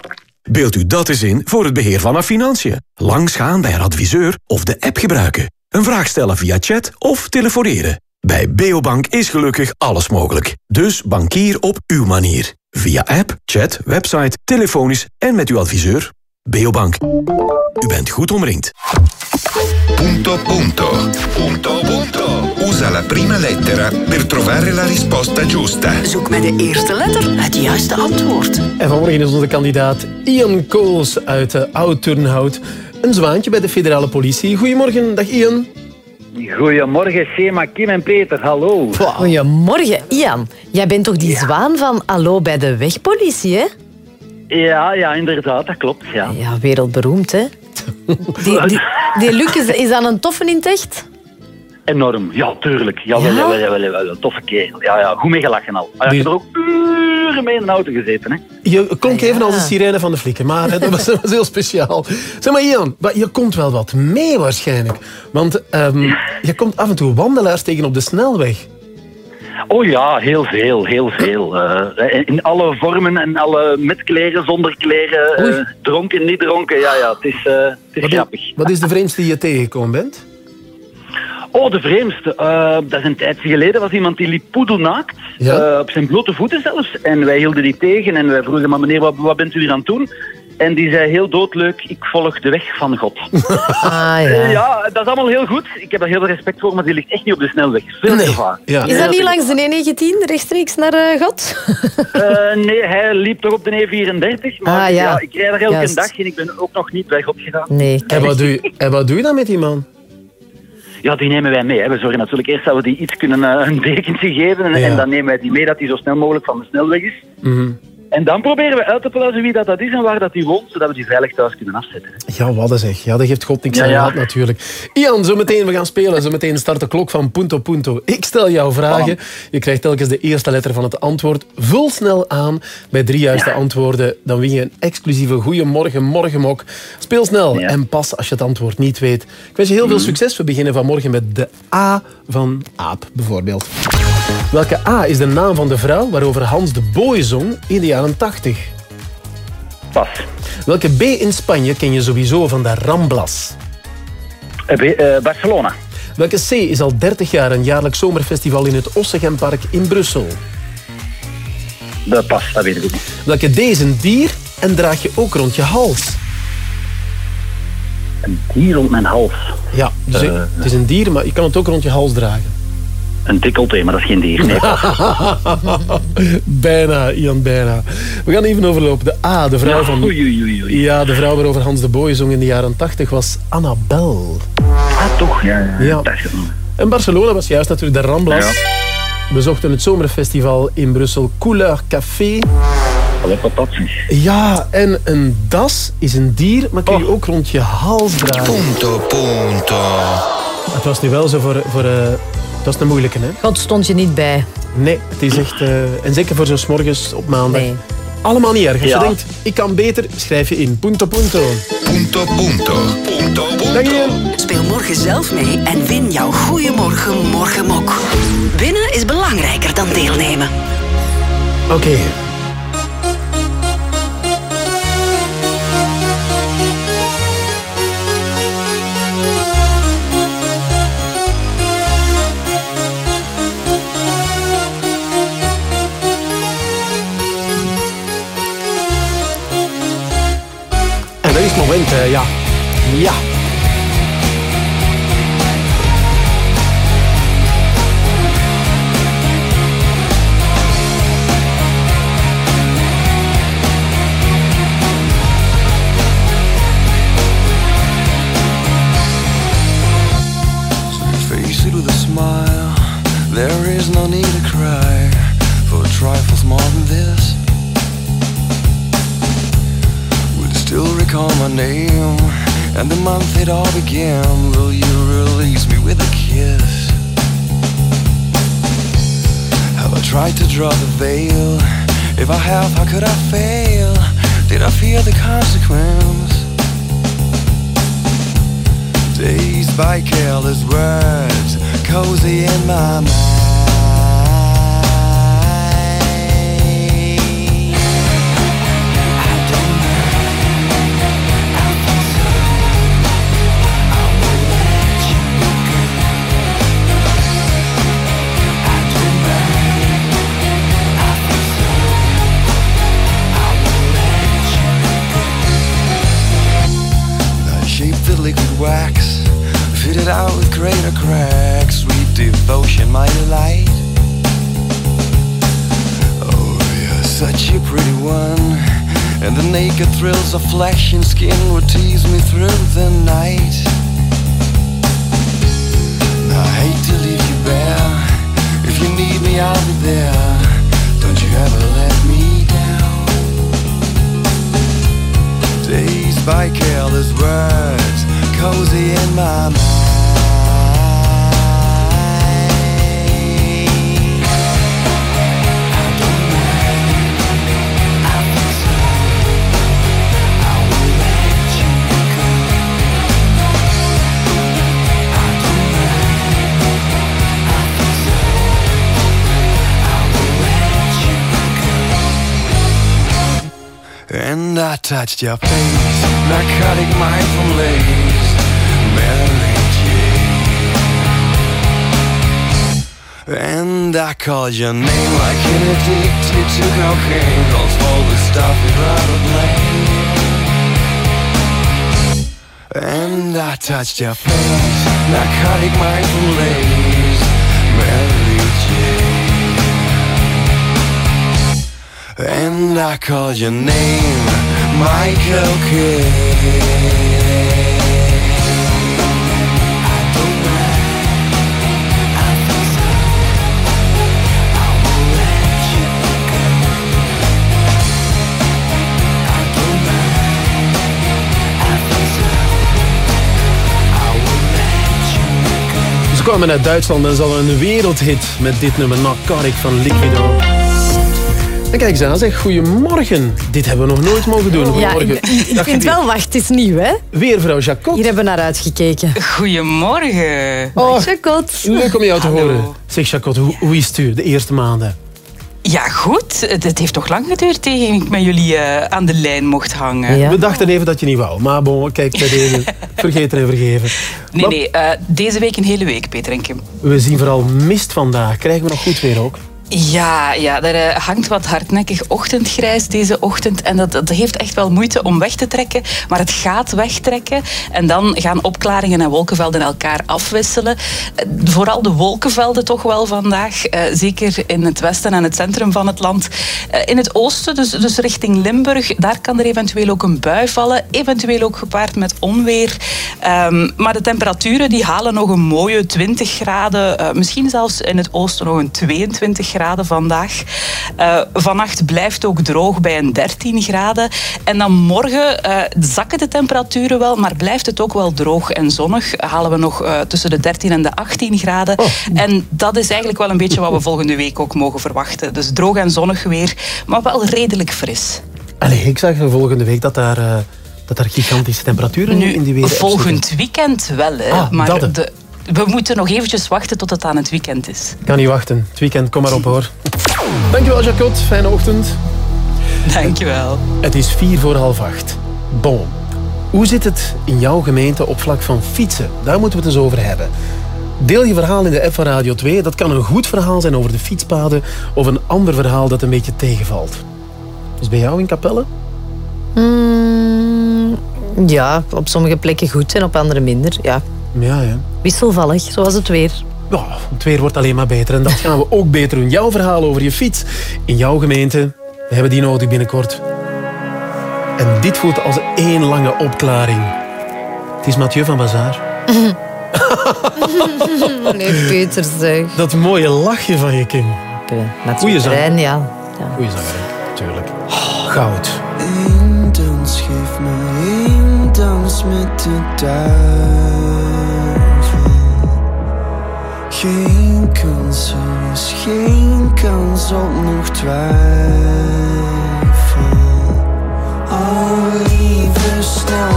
Beeld u dat eens in voor het beheer van haar financiën. Langsgaan bij haar adviseur of de app gebruiken. Een vraag stellen via chat of telefoneren. Bij Beobank is gelukkig alles mogelijk. Dus bankier op uw manier. Via app, chat, website, telefonisch en met uw adviseur. Beobank. U bent goed omringd. Punto punto. Punto punto. Usa la prima lettera per trovare la risposta giusta. Zoek met de eerste letter het juiste antwoord. En vanmorgen is onze kandidaat Ian Kools uit uh, Oud-Turnhout. Een zwaantje bij de federale politie. Goedemorgen, dag Ian. Goedemorgen, Sema, Kim en Peter, hallo. Goedemorgen, Ian. Jij bent toch die zwaan van Allo bij de wegpolitie, hè? Ja, ja, inderdaad, dat klopt. Ja, Ja, wereldberoemd, hè? Die, die, die Luc, is, is dat een toffe in echt? Enorm, ja, tuurlijk. Jawel, Ja? jawel, jawel, jawel, een toffe kerel. Ja, ja, goed mee gelachen al. Ah, ja, ik heb er ook uren mee in de auto gezeten. Hè. Je klonk even als de sirene van de flikken, maar hè, dat, was, dat was heel speciaal. Zeg maar Ian, maar je komt wel wat mee waarschijnlijk. Want ehm, je komt af en toe wandelaars tegen op de snelweg. Oh ja, heel veel, heel veel. Eh, in alle vormen en alle met kleren, zonder kleren, eh, dronken, niet dronken. Ja, ja, het is, eh, het is Wat, grappig. wat is de vreemdste die je tegengekomen bent? Oh, de vreemdste. Dat is een tijdje geleden. was iemand die liep poedelnaakt. eh, op zijn blote voeten zelfs. En wij hielden die tegen en wij vroegen, maar meneer, wat, wat bent u hier aan het doen? En die zei heel doodleuk, ik volg de weg van God. Ah, Eh, ja, dat is allemaal heel goed. Ik heb daar heel veel respect voor, maar die ligt echt niet op de snelweg. Veel te gevaar. Is dat niet langs de E19, rechtstreeks naar eh, God? Eh, nee, hij liep toch op de E34. Maar Ah, ja. ja. ik rijd er elke Juist. dag en ik ben ook nog niet bij God gegaan. Nee. En wat, doe je, en wat doe je dan met die man? Ja, die nemen wij mee. Hè. We zorgen natuurlijk eerst dat we die iets kunnen eh, een dekentje geven. En, Ja. en dan nemen wij die mee dat hij zo snel mogelijk van de snelweg is. Mhm. En dan proberen we uit te pluizen wie dat, dat is en waar dat die woont, zodat we die veilig thuis kunnen afzetten. Ja, wat zeg. Ja, dat geeft God niks aan ja. gehad natuurlijk. Ian, zometeen we gaan spelen. Zometeen start de klok van Punto Punto. Ik stel jou vragen. Je krijgt telkens de eerste letter van het antwoord. Vul snel aan. Bij drie juiste antwoorden dan win je een exclusieve Goeiemorgen Morgenmok. Speel snel en pas als je het antwoord niet weet. Ik wens je heel veel succes. We beginnen vanmorgen met de A van Aap, bijvoorbeeld. Welke A is de naam van de vrouw waarover Hans de Boy zong in de jaren 80? Pas. Welke B in Spanje ken je sowieso van de Ramblas? Eh, eh, Barcelona. Welke C is al 30 jaar een jaarlijks zomerfestival in het Ossegempark in Brussel? De pas, dat weet ik niet. Welke D is een dier en draag je ook rond je hals? Een dier rond mijn hals. Ja, dus Eh, het is een dier, maar je kan het ook rond je hals dragen. Een decolleté, maar dat is geen dier. Nee, bijna, Ian, bijna. We gaan even overlopen. De A, de vrouw Ja, van... oei, oei, oei. Ja, de vrouw waarover Hans de Boy zong in de jaren 80 was Annabel. Ah, toch? Ja, ja. En Barcelona was juist natuurlijk de Ramblas. We zochten het zomerfestival in Brussel Couleur Café. Ja, en een das is een dier, maar kun je ook rond je hals dragen. Punto, punto. Het was nu wel zo voor... voor eh, het was een moeilijke, hè? God stond je niet bij. Nee, het is echt... eh, en zeker voor zo'n 's morgens op maandag. Nee. Allemaal niet erg. Als Ja. je denkt, ik kan beter, schrijf je in. Punto, punto. Punto, punto. Punto, Dank je. Speel morgen zelf mee en win jouw Goeiemorgen Morgenmok. Winnen is belangrijker dan deelnemen. Oké. Dat is het moment, eh, ja. Ja. Name and the month it all began? Will you release me with a kiss? Have I tried to draw the veil? If I have, how could I fail? Did I fear the consequence? Dazed by careless words, cozy in my mind. Naked thrills of flesh and skin would tease me through the night. I hate to leave you bare. If you need me, I'll be there. Don't you ever let me down. by careless words, cozy in my mind. I touched your face, narcotic mindful lace, Mary Jane. And I called your name like an addicted to cocaine, all the stuff you'd rather blame. And I touched your face, narcotic mindful lace, Mary Jane. And I called your name, Michael Kidd. Kwamen uit Duitsland en ze hadden een wereldhit met dit nummer Narcotic van Liquido. En kijk eens aan, zeg, goedemorgen. Dit hebben we nog nooit mogen doen. Ja, Goedemorgen. ik, ik vind wel, wacht, het is nieuw, hè? Weer vrouw Jacot. Hier hebben we naar uitgekeken. Goedemorgen. Oh, Jacot. Leuk om jou te Hallo. horen. Zeg Jacot, hoe, hoe is het u de eerste maanden? Ja, goed. Het het heeft toch lang geduurd tegen ik met jullie eh, aan de lijn mocht hangen. We dachten even dat je niet wou. Maar bon, kijk, bij deze vergeten en vergeven. Nee, Maar nee. eh, deze week een hele week, Peter en Kim. We zien vooral mist vandaag. Krijgen we nog goed weer ook? Ja, ja, er eh, hangt wat hardnekkig ochtendgrijs deze ochtend. En dat, dat heeft echt wel moeite om weg te trekken. Maar het gaat wegtrekken. En dan gaan opklaringen en wolkenvelden elkaar afwisselen. Eh, Vooral de wolkenvelden toch wel vandaag. eh, zeker in het westen en het centrum van het land. In het oosten, dus, dus richting Limburg, daar kan er eventueel ook een bui vallen. Eventueel ook gepaard met onweer. Ehm, maar de temperaturen die halen nog een mooie 20 graden. misschien zelfs in het oosten nog een 22 graden vandaag. Eh, vannacht blijft ook droog bij een 13 graden. En dan morgen eh, zakken de temperaturen wel, maar blijft het ook wel droog en zonnig. Halen we nog eh, tussen de 13 en de 18 graden. En dat is eigenlijk wel een beetje wat we volgende week ook mogen verwachten. Dus droog en zonnig weer, maar wel redelijk fris. Allee, ik zag volgende week dat daar, dat daar gigantische temperaturen Nu, in die weer volgend weekend wel, hè. Ah, maar de, we moeten nog eventjes wachten tot het aan het weekend is. Ik kan niet wachten. Het weekend, kom maar op hoor. Dankjewel Jacot, fijne ochtend. Dankjewel. Het is vier voor half acht. Bon. Hoe zit het in jouw gemeente op vlak van fietsen? Daar moeten we het eens over hebben. Deel je verhaal in de app van Radio 2. Dat kan een goed verhaal zijn over de fietspaden of een ander verhaal dat een beetje tegenvalt. Is bij jou in Capelle? Mm, ja, op sommige plekken goed en op andere minder. Ja, Ja, ja. wisselvallig, zoals het weer. Ja, het weer wordt alleen maar beter en dat gaan we ook beter doen. Jouw verhaal over je fiets in jouw gemeente. We hebben die nodig binnenkort. En dit voelt als één lange opklaring. Het is Mathieu van Bazaar. nee, Peter zeg. Dat mooie lachje van je, Kim. Met Goeie zang. trein, ja. ja. Goeie zanger, natuurlijk. Goud. Eén dans, geef me één dans met de duivel. Geen kans, is geen kans op nog twijfel. Oh, lieve, snel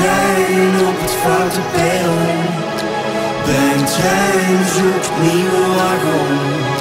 zijn op het foute beeld. Ben trein zoekt nieuwe wagon.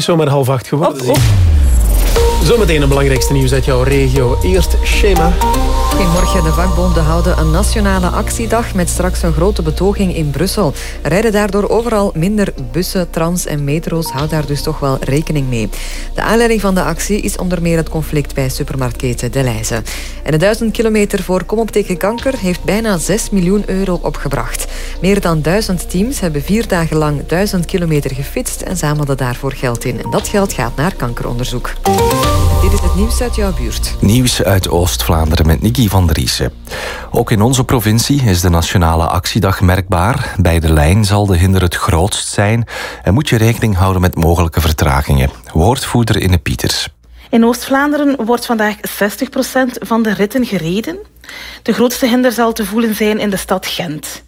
Is zomaar half acht geworden. Zometeen een belangrijkste nieuws uit jouw regio. Eerst Schema. Goedemorgen. De vakbonden houden een nationale actiedag met straks een grote betoging in Brussel. Rijden daardoor overal minder bussen, trams en metro's. Houd daar dus toch wel rekening mee. De aanleiding van de actie is onder meer het conflict bij supermarktketen De Leijze. En de 1000 kilometer voor Kom op tegen kanker heeft bijna 6 miljoen euro opgebracht. Meer dan 1000 teams hebben vier dagen lang 1000 kilometer gefietst en zamelden daarvoor geld in. En dat geld gaat naar kankeronderzoek. Dit is het nieuws uit jouw buurt. Nieuws uit Oost-Vlaanderen met Nicky van der Riesen. Ook in onze provincie is de Nationale Actiedag merkbaar. Bij de lijn zal de hinder het grootst zijn en moet je rekening houden met mogelijke vertragingen. Woordvoerder Inne Pieters. In Oost-Vlaanderen wordt vandaag 60% van de ritten gereden. De grootste hinder zal te voelen zijn in de stad Gent.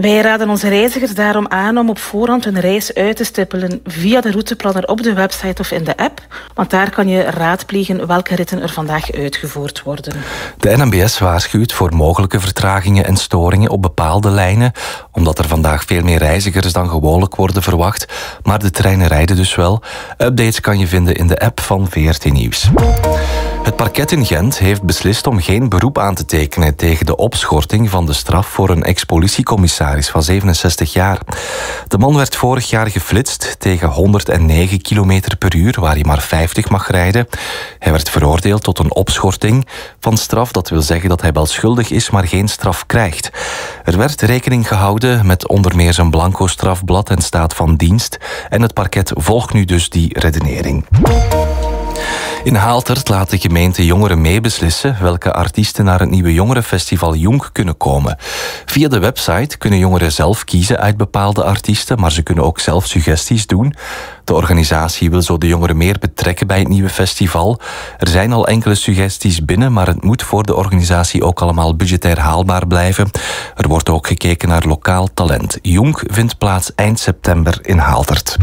Wij raden onze reizigers daarom aan om op voorhand hun reis uit te stippelen via de routeplanner op de website of in de app, want daar kan je raadplegen welke ritten er vandaag uitgevoerd worden. De NMBS waarschuwt voor mogelijke vertragingen en storingen op bepaalde lijnen, omdat er vandaag veel meer reizigers dan gewoonlijk worden verwacht. Maar de treinen rijden dus wel. Updates kan je vinden in de app van VRT Nieuws. Het parket in Gent heeft beslist om geen beroep aan te tekenen tegen de opschorting van de straf voor een ex-politiecommissaris van 67 jaar. De man werd vorig jaar geflitst tegen 109 km per uur, waar hij maar 50 mag rijden. Hij werd veroordeeld tot een opschorting van straf. Dat wil zeggen dat hij wel schuldig is, maar geen straf krijgt. Er werd rekening gehouden met onder meer zijn blanco strafblad en staat van dienst. En het parket volgt nu dus die redenering. In Haaltert laat de gemeente jongeren meebeslissen welke artiesten naar het nieuwe jongerenfestival Jong kunnen komen. Via de website kunnen jongeren zelf kiezen uit bepaalde artiesten, maar ze kunnen ook zelf suggesties doen. De organisatie wil zo de jongeren meer betrekken bij het nieuwe festival. Er zijn al enkele suggesties binnen, maar het moet voor de organisatie ook allemaal budgetair haalbaar blijven. Er wordt ook gekeken naar lokaal talent. Jong vindt plaats eind september in Haaltert.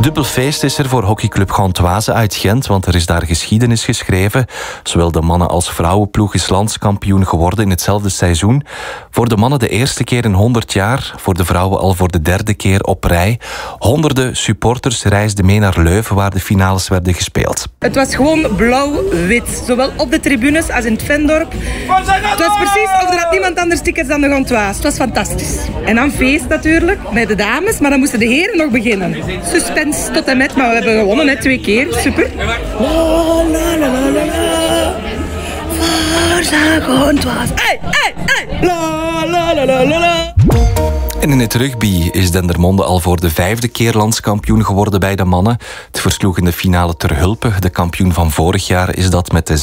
Dubbel feest is er voor hockeyclub Gantoise uit Gent, want er is daar geschiedenis geschreven. Zowel de mannen als vrouwenploeg is landskampioen geworden in hetzelfde seizoen. Voor de mannen de eerste keer in 100 jaar, voor de vrouwen al voor de derde keer op rij. Honderden supporters reisden mee naar Leuven, waar de finales werden gespeeld. Het was gewoon blauw-wit. Zowel op de tribunes als in het Vendorp. Het was precies of er had niemand anders tickets dan de Gantoise. Het was fantastisch. En dan feest natuurlijk, met de dames. Maar dan moesten de heren nog beginnen. Tot en met, maar we hebben gewonnen, hè, twee keer. Super. Hey. En in het rugby is Dendermonde al voor de vijfde keer landskampioen geworden bij de mannen. Het versloeg in de finale Terhulpe. De kampioen van vorig jaar is dat met de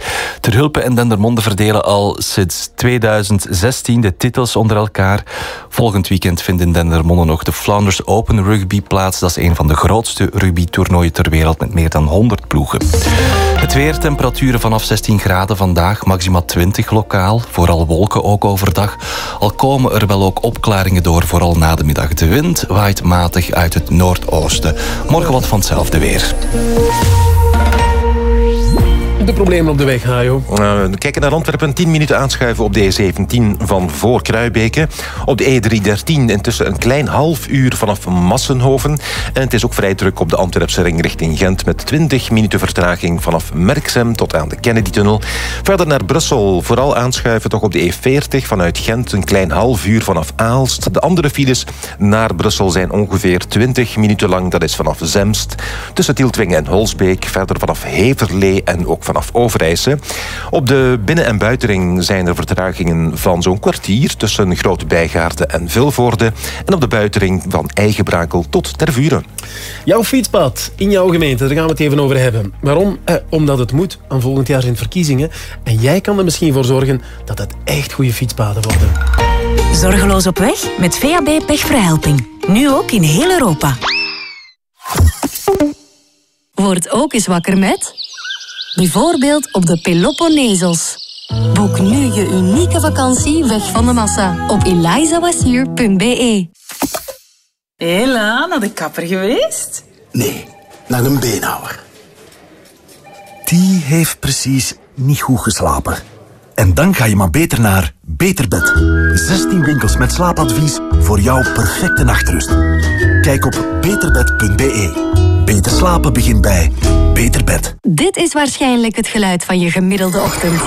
36-27. Terhulpe en Dendermonde verdelen al sinds 2016 de titels onder elkaar. Volgend weekend vindt in Dendermonde nog de Flanders Open Rugby plaats. Dat is een van de grootste rugby-toernooien ter wereld met meer dan 100 ploegen. Het weer, temperaturen vanaf 16 graden vandaag, maximaal 20 lokaal. Vooral wolken ook overdag. Al komen er wel ook opklaringen door, vooral na de middag. De wind waait matig uit het noordoosten. Morgen wat van hetzelfde weer. De problemen op de weg, Hajo? Uh, kijken naar Antwerpen, 10 minuten aanschuiven op de E17 van voor Kruibeke. Op de E313 intussen een klein half uur vanaf Massenhoven. En het is ook vrij druk op de Antwerpse ring richting Gent... met 20 minuten vertraging vanaf Merksem tot aan de Kennedy-tunnel. Verder naar Brussel, vooral aanschuiven toch op de E40 vanuit Gent... een klein half uur vanaf Aalst. De andere files naar Brussel zijn ongeveer 20 minuten lang. Dat is vanaf Zemst, tussen Tieltwingen en Holsbeek. Verder vanaf Heverlee en ook vanaf Overijse. Op de binnen- en buitenring zijn er vertragingen van zo'n kwartier... tussen Grote Bijgaarden en Vilvoorde. En op de buitenring van Eigenbrakel tot Tervuren. Jouw fietspad in jouw gemeente, daar gaan we het even over hebben. Waarom? Eh, omdat het moet. Aan volgend jaar zijn verkiezingen. En jij kan er misschien voor zorgen dat het echt goede fietspaden worden. Zorgeloos op weg met VAB Pechverhelping. Nu ook in heel Europa. Word ook eens wakker met... Bijvoorbeeld op de Peloponnesos. Boek nu je unieke vakantie weg van de massa op elizawashier.be. Hela, naar de kapper geweest? Nee, naar een beenhouwer. Die heeft precies niet goed geslapen. En dan ga je maar beter naar Beterbed. 16 winkels met slaapadvies voor jouw perfecte nachtrust. Kijk op beterbed.be. Beter slapen begint bij Beter Bed. Dit is waarschijnlijk het geluid van je gemiddelde ochtend.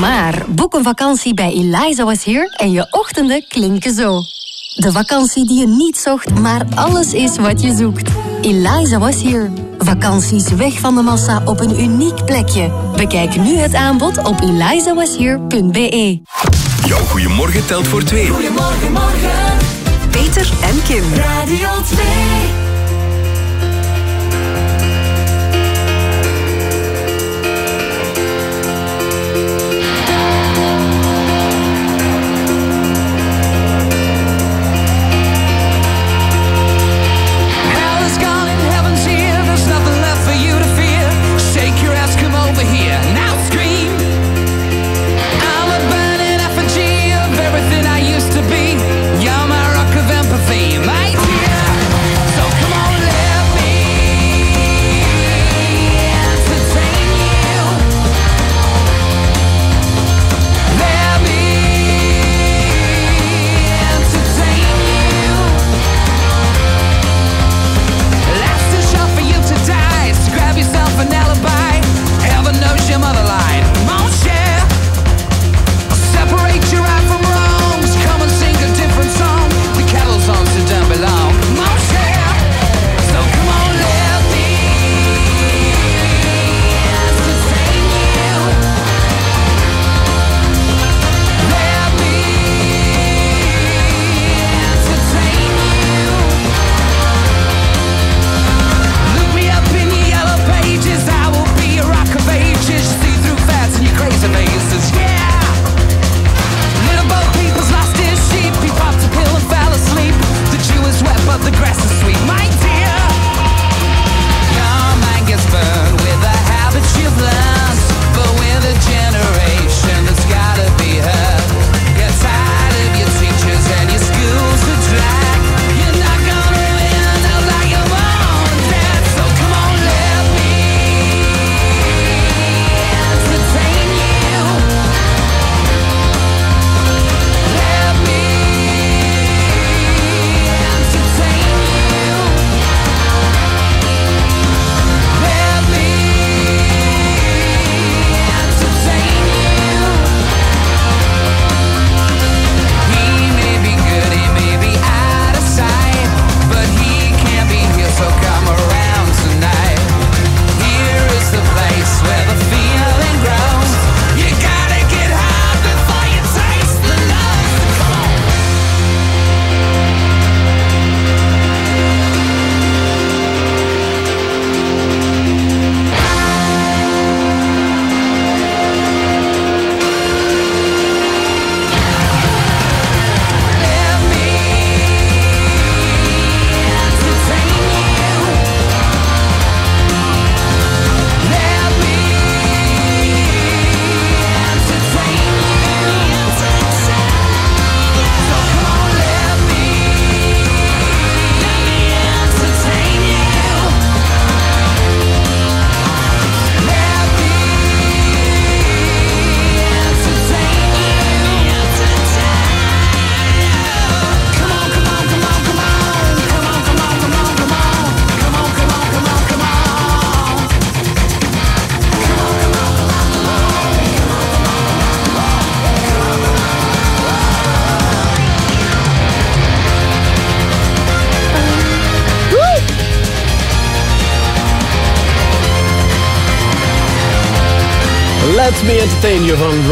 Maar boek een vakantie bij Eliza Was Here en je ochtenden klinken zo. De vakantie die je niet zocht, maar alles is wat je zoekt. Eliza Was Here. Vakanties weg van de massa op een uniek plekje. Bekijk nu het aanbod op elizawashere.be. Jouw goeiemorgen telt voor twee. Goedemorgen, morgen. Peter en Kim. Radio 2. Over here. Now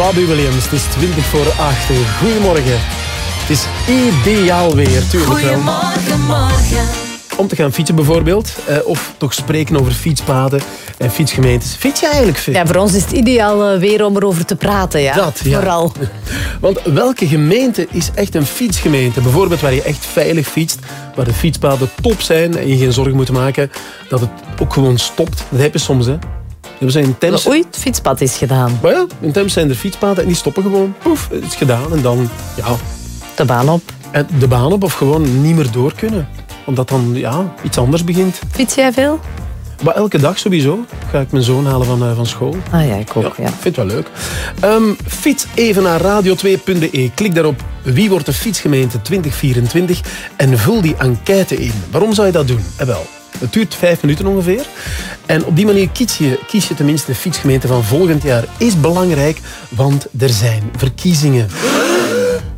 Robbie Williams. Het is 20 voor 8. Goedemorgen. Het is ideaal weer, tuurlijk wel. Goedemorgen, morgen. Om te gaan fietsen bijvoorbeeld. eh, of toch spreken over fietspaden en fietsgemeentes. Fiets je eigenlijk veel? Ja, voor ons is het ideaal eh, weer om erover te praten. Ja. Dat, ja. Vooral. Want welke gemeente is echt een fietsgemeente? Bijvoorbeeld waar je echt veilig fietst, waar de fietspaden top zijn en je geen zorgen moet maken dat het ook gewoon stopt. Dat heb je soms, hè. We zijn. Oei, het fietspad is gedaan. Maar ja, in Thames zijn er fietspaden en die stoppen gewoon. Poef, het is gedaan. En dan, ja... De baan op. En de baan op of gewoon niet meer door kunnen. Omdat dan, ja, iets anders begint. Fiets jij veel? Maar elke dag sowieso ga ik mijn zoon halen van, eh, van school. Ah ja, ik ook, ja. Vind het wel leuk. Ehm, fiets even naar radio2.be. Klik daarop Wie wordt de fietsgemeente 2024 en vul die enquête in. Waarom zou je dat doen? Eh, wel, het duurt vijf minuten ongeveer. En op die manier kies je, kies je tenminste de fietsgemeente van volgend jaar. Is belangrijk, want er zijn verkiezingen.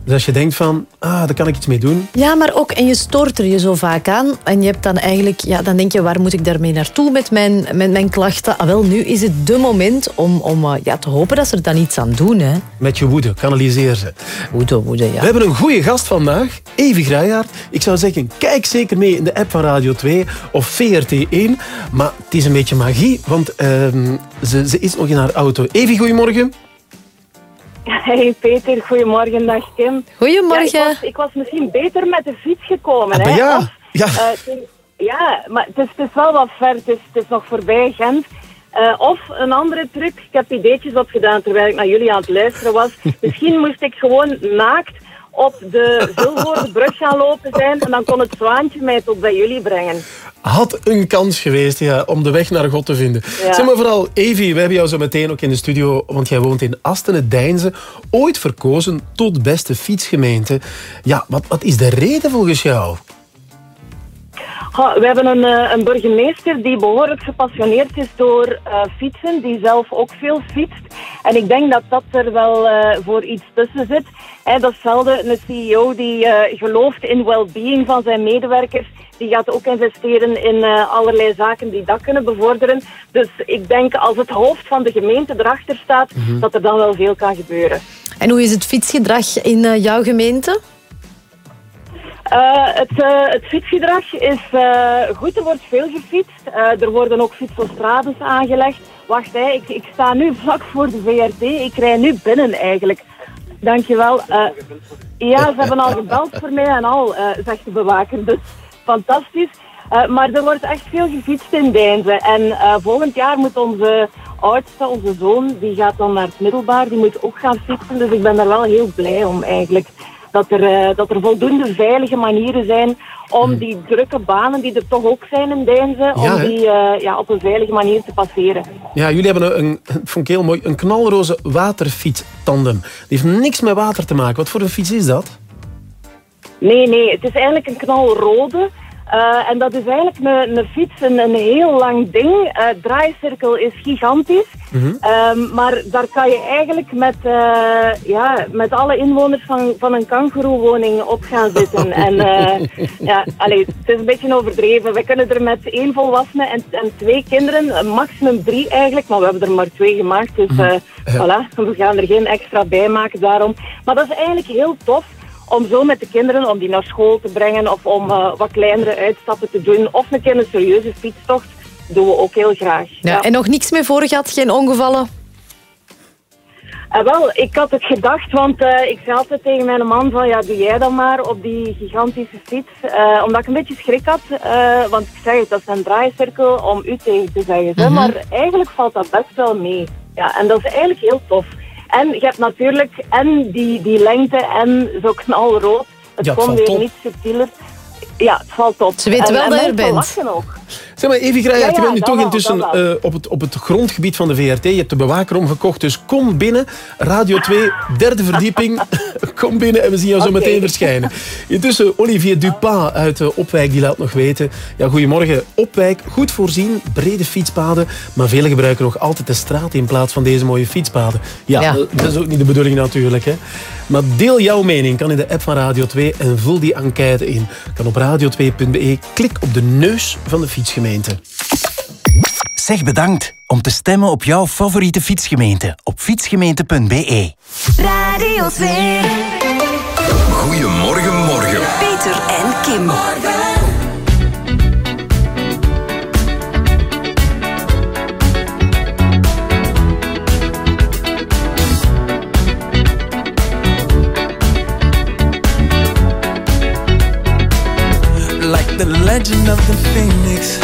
Dus als je denkt van, ah, daar kan ik iets mee doen. Ja, maar ook, en je stoort er je zo vaak aan. En je hebt dan eigenlijk, ja, dan denk je, waar moet ik daarmee naartoe met mijn, met mijn klachten? Ah, wel, nu is het de moment om, om eh, ja, te hopen dat ze er dan iets aan doen. Hè. Met je woede, kanaliseer ze. Woede, woede, ja. We hebben een goede gast vandaag, Evie Gruijaard. Ik zou zeggen, kijk zeker mee in de app van Radio 2 of VRT1. Maar het is een beetje magie, want ehm, ze, ze is nog in haar auto. Evie, goedemorgen. Hey Peter, goedemorgen, dag Kim. Goedemorgen. Ja, ik, was, ik was misschien beter met de fiets gekomen. Ah, hè? ja, Of, ja. eh, ja, maar het is, het is wel wat ver, het is, het is nog voorbij Gent. Eh, of een andere truc, ik heb ideetjes opgedaan terwijl ik naar jullie aan het luisteren was. Misschien moest ik gewoon naakt op de Vilvoordebrug gaan lopen zijn en dan kon het zwaantje mij tot bij jullie brengen. Had een kans geweest ja, om de weg naar God te vinden. Ja. Zeg maar vooral, Evie, we hebben jou zo meteen ook in de studio, want jij woont in Astene Deinze, ooit verkozen tot beste fietsgemeente. Ja, wat, wat is de reden volgens jou? We hebben een, eh, een burgemeester die behoorlijk gepassioneerd is door eh, fietsen, die zelf ook veel fietst. En ik denk dat dat er wel eh, voor iets tussen zit. Hè, dat is zelden een CEO die gelooft in well-being van zijn medewerkers. Die gaat ook investeren in allerlei zaken die dat kunnen bevorderen. Dus ik denk als het hoofd van de gemeente erachter staat, Mhm. dat er dan wel veel kan gebeuren. En hoe is het fietsgedrag in jouw gemeente? Eh, het, eh, het fietsgedrag is eh, goed, er wordt veel gefietst. Er worden ook fietsostrades aangelegd. Wacht, hè, ik, ik sta nu vlak voor de VRT. Ik rij nu binnen eigenlijk. Dankjewel. Ja, ze hebben al gebeld voor mij en al, zegt de bewaker. Dus fantastisch. Maar er wordt echt veel gefietst in Deinze. En volgend jaar moet onze oudste, onze zoon, die gaat dan naar het middelbaar, die moet ook gaan fietsen. Dus ik ben daar wel heel blij om eigenlijk. Dat er, eh, dat er voldoende veilige manieren zijn om die drukke banen die er toch ook zijn in Deinze. Ja, om die eh, ja, op een veilige manier te passeren. Ja, jullie hebben een, een vond ik heel mooi, een knalroze waterfiets-tandem. Die heeft niks met water te maken. Wat voor een fiets is dat? Nee, nee, het is eigenlijk een knalrode. Eh, en dat is eigenlijk een, een fiets, een, een heel lang ding. Eh draaicirkel is gigantisch. Ehm, maar daar kan je eigenlijk met, eh, ja, met alle inwoners van, van een kangoeroewoning op gaan zitten. en ja, allee, het is een beetje overdreven. We kunnen er met één volwassene en, en twee kinderen, maximum drie eigenlijk, maar we hebben er maar twee gemaakt. Dus eh, voilà, we gaan er geen extra bij maken daarom. Maar dat is eigenlijk heel tof om zo met de kinderen, om die naar school te brengen of om eh, wat kleinere uitstappen te doen. Of een keer een serieuze fietstocht, doen we ook heel graag. Ja. En nog niks meer voor gehad? Geen ongevallen? Eh, wel, ik had het gedacht, want eh, ik zei altijd tegen mijn man van, ja, doe jij dan maar op die gigantische fiets. Omdat ik een beetje schrik had, want ik zeg het, dat is een draaicirkel om u tegen te zeggen. Mhm. Maar eigenlijk valt dat best wel mee. Ja, en dat is eigenlijk heel tof. En je hebt natuurlijk en die, die lengte en zo knalrood. Het Ja, kon weer niet subtieler. Ja, het valt op. Ze weet En- wel en dat je er bent. lachen ook. Zeg maar, Evie Grijert, Ja, ja, je bent nu toch wel, intussen eh, op, het, op het grondgebied van de VRT. Je hebt de bewaker omgekocht, dus kom binnen. Radio 2, derde verdieping. kom binnen en we zien jou zo meteen verschijnen. Intussen, Olivier Dupin uit eh, Opwijk, die laat nog weten. Ja, goedemorgen. Opwijk, goed voorzien, brede fietspaden. Maar velen gebruiken nog altijd de straat in plaats van deze mooie fietspaden. Ja, Ja. dat is ook niet de bedoeling natuurlijk. Hè. Maar deel jouw mening, kan in de app van Radio 2 en vul die enquête in. Kan op radio2.be, klik op de neus van de fietsgemeente. Zeg bedankt om te stemmen op jouw favoriete fietsgemeente op fietsgemeente.be. Radio 2. Goedemorgen, morgen. Peter en Kim. like the legend of the phoenix.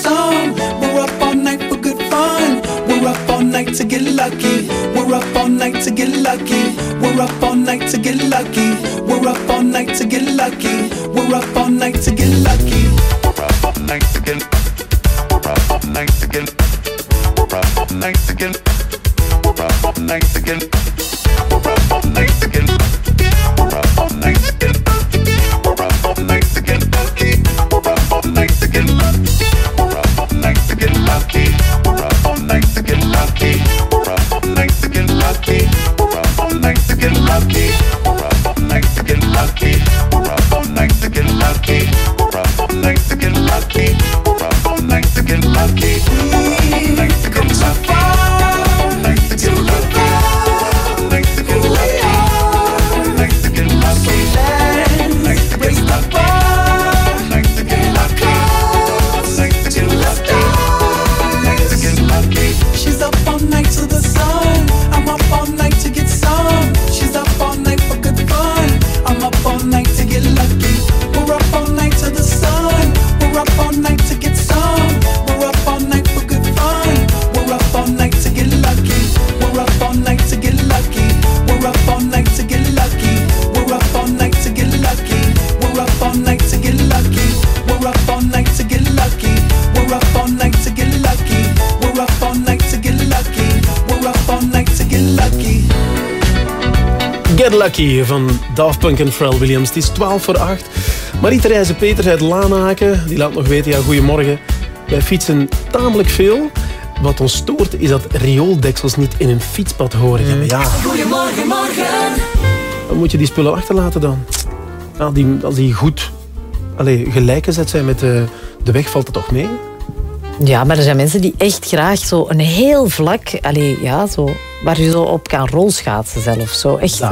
To. We're up all night for good fun. We're up all night to get lucky. We're up all night to get lucky. We're up all night to get lucky. We're up all night to get lucky. We're up all night to get lucky. We're up all night to get. We're up all night to get. We're up all night to get. We're up all night to get. We're up all night to get. We're up all night to get. We're up all night to get lucky. We're up all night to get lucky. Lucky van Daft Punk en Pharrell Williams. Het is 12 voor 8. Marie-Therese Peters uit Laanaken die laat nog weten, ja, goedemorgen. Wij fietsen tamelijk veel. Wat ons stoort is dat riooldeksels niet in een fietspad horen. Ja, maar ja, Goedemorgen, morgen. dan moet je die spullen achterlaten dan. Als die, als die goed allee, gelijkgezet zijn met de, de weg, valt het toch mee? Ja, maar er zijn mensen die echt graag zo een heel vlak, allee, ja, zo, waar je zo op kan rolschaatsen zelf. Zo echt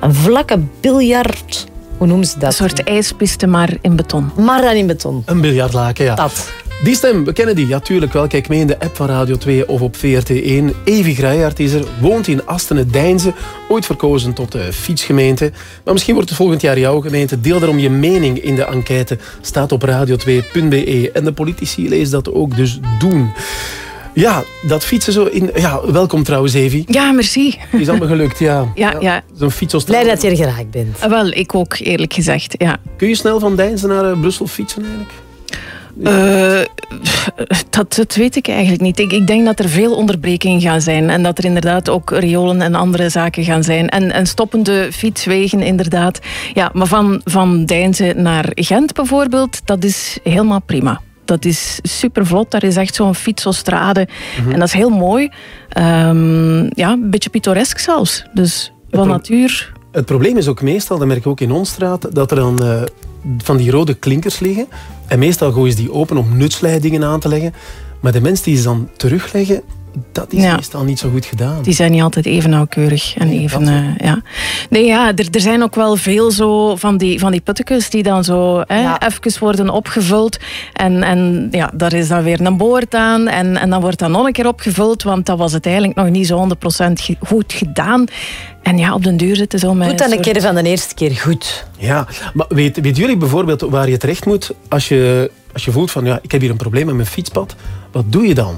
een vlakke biljart. Hoe noemen ze dat? Een soort ijspiste, maar in beton. Maar dan in beton. Een biljartlaken, ja. Dat. Die stem, we kennen die, ja tuurlijk wel. Kijk mee in de app van Radio 2 of op VRT1. Evi Greijaard is er, woont in Astene Deinze. Ooit verkozen tot de fietsgemeente. Maar misschien wordt het volgend jaar jouw gemeente. Deel daarom je mening in de enquête. Staat op radio2.be. En de politici lezen dat ook, dus doen. Ja, dat fietsen zo in... Ja, welkom trouwens, Evi. Ja, merci. Is allemaal gelukt, ja. Ja, ja. Zo'n fiets Blij dat je er geraakt bent. Ah, Wel, ik ook, eerlijk gezegd, ja. Kun je snel van Deinzen naar eh, Brussel fietsen eigenlijk? Eh, dat, dat weet ik eigenlijk niet. Ik, ik denk dat er veel onderbrekingen gaan zijn. En dat er inderdaad ook riolen en andere zaken gaan zijn. En, en stoppende fietswegen, inderdaad. Ja, maar van, van Deinzen naar Gent bijvoorbeeld, dat is helemaal prima. Dat is super vlot. Daar is echt zo'n fietsostrade. Mhm. En dat is heel mooi. Ehm, ja, een beetje pittoresk zelfs. Dus van natuur. Het probleem is ook meestal, dat merk ik ook in ons straat, dat er dan eh, van die rode klinkers liggen. En meestal gooien ze die open om nutsleidingen aan te leggen. Maar de mensen die ze dan terugleggen, dat is Ja. meestal niet zo goed gedaan. Die zijn niet altijd even nauwkeurig. En even, eh, ja. Nee, ja, er, er zijn ook wel veel zo van die, van die puttekes die dan zo hè, even worden opgevuld. En, en ja, daar is dan weer een boord aan. En, en dan wordt dat nog een keer opgevuld, want dat was het eigenlijk nog niet zo 100% ge- goed gedaan. En ja, op den duur zitten zo met... Goed dan een soort- keer van de eerste keer goed. Ja, maar weet, weten jullie bijvoorbeeld waar je terecht moet als je, als je voelt van ja, ik heb hier een probleem met mijn fietspad? Wat doe je dan?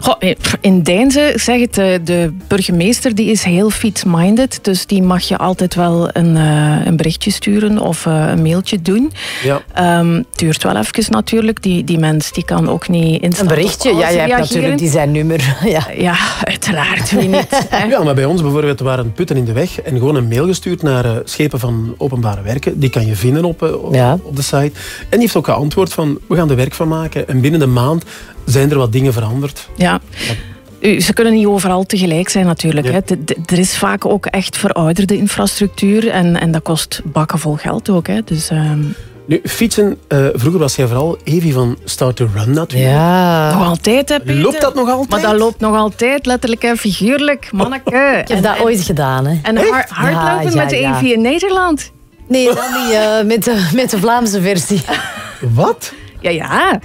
Goh, eh, in Deinze zeg het, eh, de burgemeester die is heel fiets-minded. Dus die mag je altijd wel een, eh, een berichtje sturen of eh, een mailtje doen. Ja. Ehm, het duurt wel even natuurlijk. Die, die mens die kan ook niet instant Een berichtje, ja, jij hebt natuurlijk die zijn nummer. Ja, ja uiteraard. Wie niet? hè? Ja, maar bij ons bijvoorbeeld waren putten in de weg en gewoon een mail gestuurd naar eh, schepen van openbare werken. Die kan je vinden op, op, Ja. op de site. En die heeft ook geantwoord van, we gaan er werk van maken. En binnen de maand zijn er wat dingen veranderd. Ja. U, Ze kunnen niet overal tegelijk zijn natuurlijk. Ja. Hè. Er is vaak ook echt verouderde infrastructuur en, en dat kost bakken vol geld ook. Hè. Dus, ehm, Nu, fietsen, eh, vroeger was jij vooral Evi van Start to Run natuurlijk. Ja. Nog altijd, hè, Peter? Loopt dat nog altijd? Maar dat loopt nog altijd, letterlijk en figuurlijk. Manneke. Ik heb dat ooit gedaan. Hè. En har- hardlopen Ja, ja, met de ja. EV in Nederland. Nee, dan niet eh, met, de, met de Vlaamse versie. Wat? Ja, ja.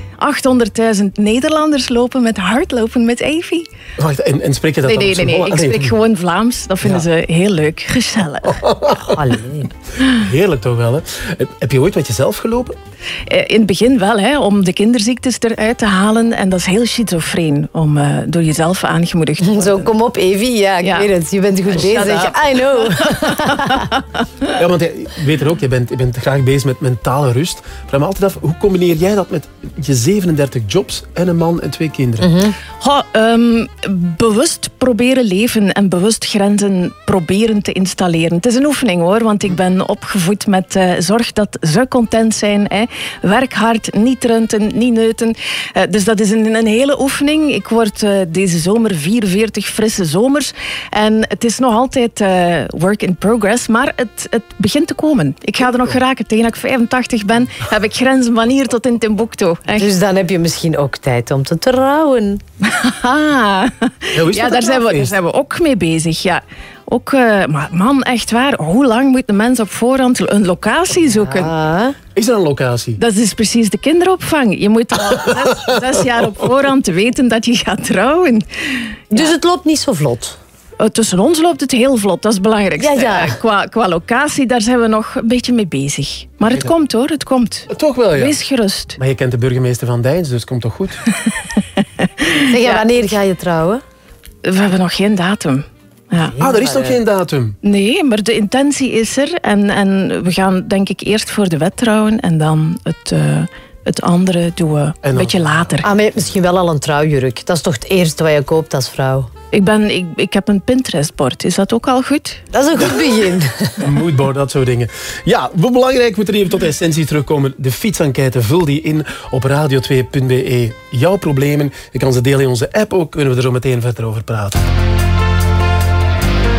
800.000 Nederlanders lopen met hardlopen met Evi. Wacht, en, en spreek je dat Nee, dan nee, nee, nee. Ik spreek gewoon Vlaams. Dat vinden ze heel leuk. Gezellig. Heerlijk toch wel, hè? Heb- je ooit met jezelf gelopen? Eh, In het begin wel, hè, om de kinderziektes eruit te halen. En dat is heel schizofreen om eh, door jezelf aangemoedigd te worden. Zo, kom op, Evi. Ja, ik Ja. weet het. Je bent goed Shut bezig. up. I know. Ja, want je weet er ook, je bent, je bent graag bezig met mentale rust. Vraag me altijd af, hoe combineer jij dat met je 37 jobs en een man en twee kinderen? Goh, ehm, bewust proberen leven en bewust grenzen proberen te installeren. Het is een oefening hoor, want ik ben opgevoed met eh, zorg dat ze content zijn. Hè. Werk hard, niet renten, niet neuten. Eh, dus dat is een, een hele oefening. Ik word eh, deze zomer 44 frisse zomers. En het is nog altijd eh, work in progress, maar het, het begint te komen. Ik ga er nog geraken. Tegen dat ik 85 ben, heb ik grenzen van hier tot in Timbuktu. Echt. Dus dan heb je misschien ook tijd om te trouwen. Ja, dat daar zijn, we, daar zijn we ook mee bezig. Ja. Ook, eh, maar man, echt waar. Hoe lang moet een mens op voorhand een locatie zoeken? Is er een locatie? Dat is precies de kinderopvang. Je moet al zes, zes jaar op voorhand weten dat je gaat trouwen. Dus het loopt niet zo vlot. Eh, Tussen ons loopt het heel vlot, dat is het belangrijkste. Ja, ja. Eh, Qua, qua locatie, daar zijn we nog een beetje mee bezig. Maar het komt hoor, het komt. Toch wel, ja. Wees gerust. Maar je kent de burgemeester van Dijns, dus het komt toch goed? Zeg, Ja. wanneer ga je trouwen? We hebben nog geen datum. Ja. Ah, er is nog geen datum. Nee, maar de intentie is er. En, en we gaan denk ik eerst voor de wet trouwen en dan het, eh, het andere doen we een beetje later. Ah, maar je hebt misschien wel al een trouwjurk. Dat is toch het eerste wat je koopt als vrouw? Ik, ben, ik, ik heb een Pinterest-bord. Is dat ook al goed? Dat is een goed begin. Een moodboard, dat soort dingen. Ja, hoe belangrijk, moet er even tot de essentie terugkomen. De fietsenquête, vul die in op radio2.be. Jouw problemen, je kan ze delen in onze app ook, kunnen we er zo meteen verder over praten.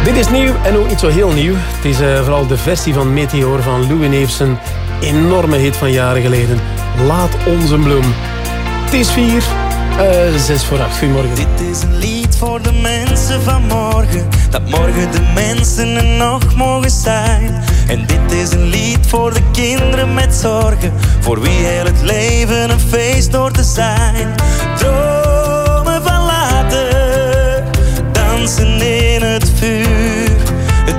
Dit is nieuw en ook niet zo heel nieuw. Het is eh, vooral de versie van Meteor van Louis Neefsen. Enorme hit van jaren geleden. Laat ons een bloem. Het is vier, eh, zes voor acht. Goedemorgen. Dit is een lied voor de mensen van morgen. Dat morgen de mensen er nog mogen zijn. En dit is een lied voor de kinderen met zorgen. Voor wie heel het leven een feest door te zijn. Dromen van later. Dansen in het vuur.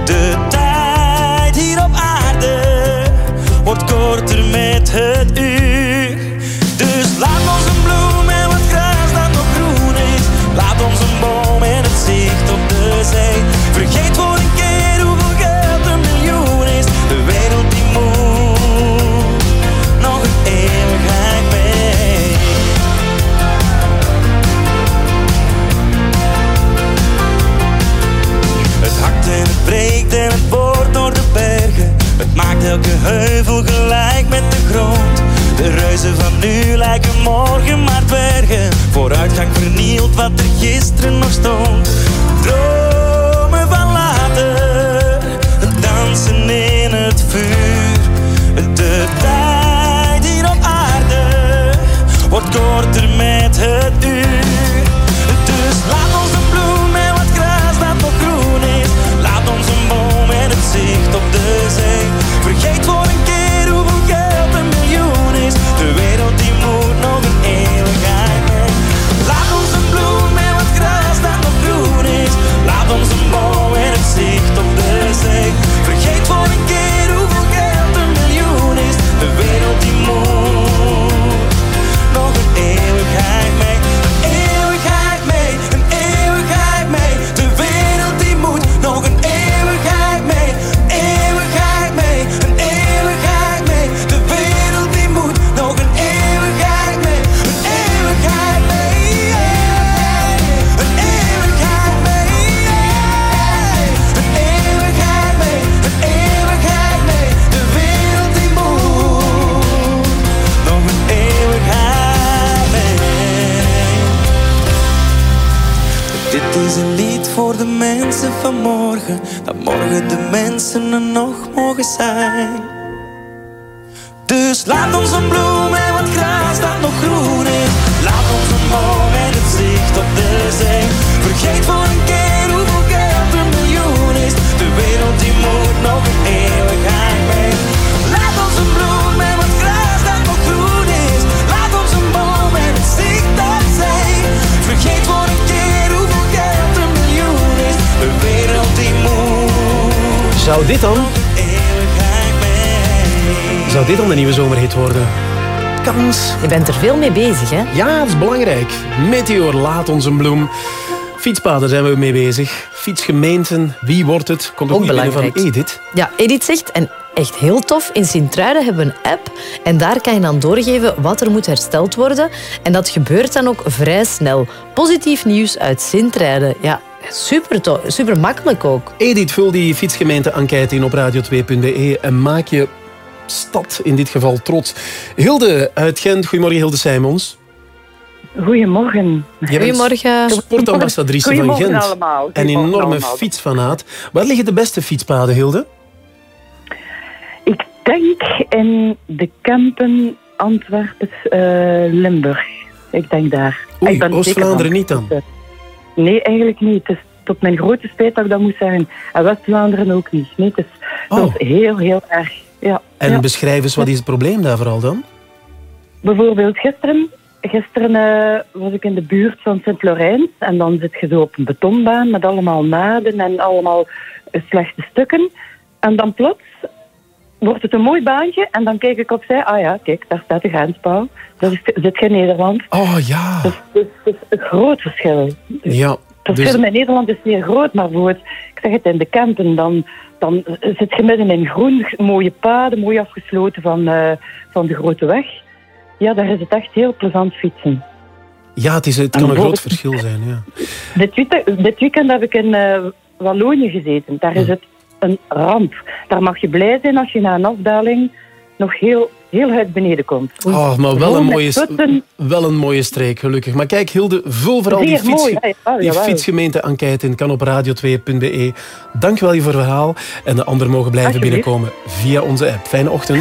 De tijd hier op aarde wordt korter met het uur. Vergeet voor een keer hoeveel geld een miljoen is De wereld die moet Nog een eeuwigheid mee Het hakt en het breekt en het boort door de bergen Het maakt elke heuvel gelijk met de grond de reuzen van nu lijken morgen maar bergen dwergen. Vooruitgang vernield wat er gisteren nog stond van later, het dansen in het vuur. De tijd hier op aarde wordt korter met het uur. Dus laat ons een bloem en wat gras dat nog groen is. Laat ons een boom en het zicht op de zee. Vergeet morgen, dat morgen de mensen er nog mogen zijn. Dus laat ons een bloem en wat gras dat nog groen is. Zou dit dan... Zou dit dan de nieuwe zomerhit worden? Kans. Je bent er veel mee bezig, hè? Ja, dat is belangrijk. Meteor, laat ons een bloem. Fietspaden zijn we mee bezig. Fietsgemeenten, wie wordt het? Komt ook, binnen van. Edith. Ja, Edith zegt, en echt heel tof, in Sint-Truiden hebben we een app en daar kan je dan doorgeven wat er moet hersteld worden. En dat gebeurt dan ook vrij snel. Positief nieuws uit Sint-Truiden. Ja, super, super makkelijk ook. Edith, vul die fietsgemeente-enquête in op radio2.be en maak je stad in dit geval trots. Hilde uit Gent. Goedemorgen, Hilde Simons. Goedemorgen. Jij bent Sportambassadrice van Goedemorgen Gent. allemaal. Een Goedemorgen enorme allemaal. fietsfanaat. Waar liggen de beste fietspaden, Hilde? Ik denk in de Kempen, Antwerpen, eh, Limburg. Ik denk daar. Oei, Oost-Vlaanderen niet dan? Nee, eigenlijk niet. Het is tot mijn grote spijt dat ik dat moet zeggen. En West-Vlaanderen ook niet. Nee, het is, dat is heel, heel erg. Ja. Oh. En ja. beschrijf eens, wat is het probleem daar vooral dan? Bijvoorbeeld gisteren. Gisteren eh, was ik in de buurt van Sint-Lorijns. En dan zit je zo op een betonbaan met allemaal naden en allemaal slechte stukken. En dan plots wordt het een mooi baantje. En dan kijk ik opzij. Ah ja, kijk, daar staat de grenspaal. Dat is, zit geen Nederland. Oh ja. Dus, dus, dus een groot verschil. Ja. Het Dus, verschil met Nederland is zeer groot, maar bijvoorbeeld, ik zeg het in de Kempen, dan, dan zit je midden in groen, mooie paden, mooi afgesloten van, eh, van de grote weg. Ja, daar is het echt heel plezant fietsen. ja, het, is, het kan een groot verschil zijn. Ja. Dit weekend, dit weekend heb ik in eh, Wallonië gezeten. Daar is het een ramp. Daar mag je blij zijn als je na een afdaling nog heel, heel uit beneden komt. Oh, maar wel een, mooie, wel een mooie streek, gelukkig. Maar kijk, Hilde, vul vooral die, fiets, mooi, ja, jawel, die fietsgemeente-enquête in. Kan op radio2.be. Dank wel je voor het verhaal. En de anderen mogen blijven binnenkomen via onze app. Fijne ochtend.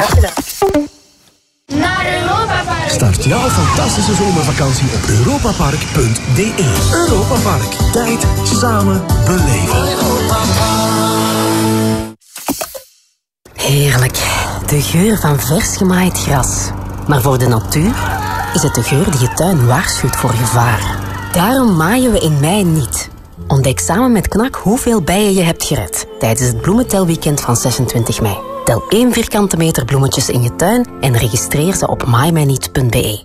Naar Europa Park. Start jouw fantastische zomervakantie op europapark.de. Europa Park. Tijd samen beleven. Heerlijk. De geur van vers gemaaid gras. Maar voor de natuur is het de geur die je tuin waarschuwt voor gevaar. Daarom maaien we in mei niet. Ontdek samen met KNAK hoeveel bijen je hebt gered tijdens het bloementelweekend van 26 mei. Tel één vierkante meter bloemetjes in je tuin en registreer ze op maaimijniet.be.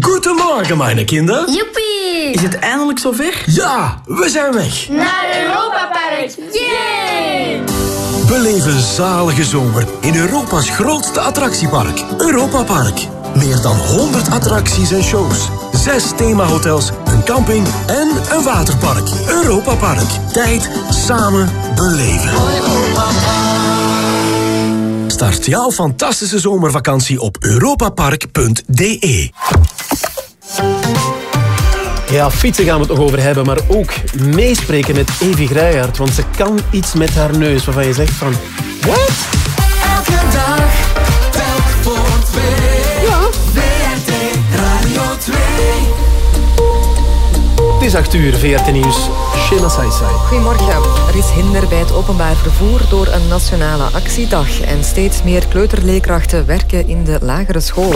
Goedemorgen, mijn kinderen. Joepie! Is het eindelijk zover? Ja, we zijn weg. Naar Europa Park. Yay! Beleef een zalige zomer in Europa's grootste attractiepark, Europa Park. Meer dan 100 attracties en shows. Zes themahotels, een camping en een waterpark. Europa Park. Tijd samen beleven. Start jouw fantastische zomervakantie op europapark.de. Ja, fietsen gaan we het nog over hebben, maar ook meespreken met Evie Grijhaard. Want ze kan iets met haar neus waarvan je zegt van... What? Elke dag, telk voor twee. Ja. WRT Radio 2. Het is 8 uur, VRT Nieuws. Shema Saisai. Goedemorgen. Er is hinder bij het openbaar vervoer door een nationale actiedag. En steeds meer kleuterleerkrachten werken in de lagere school.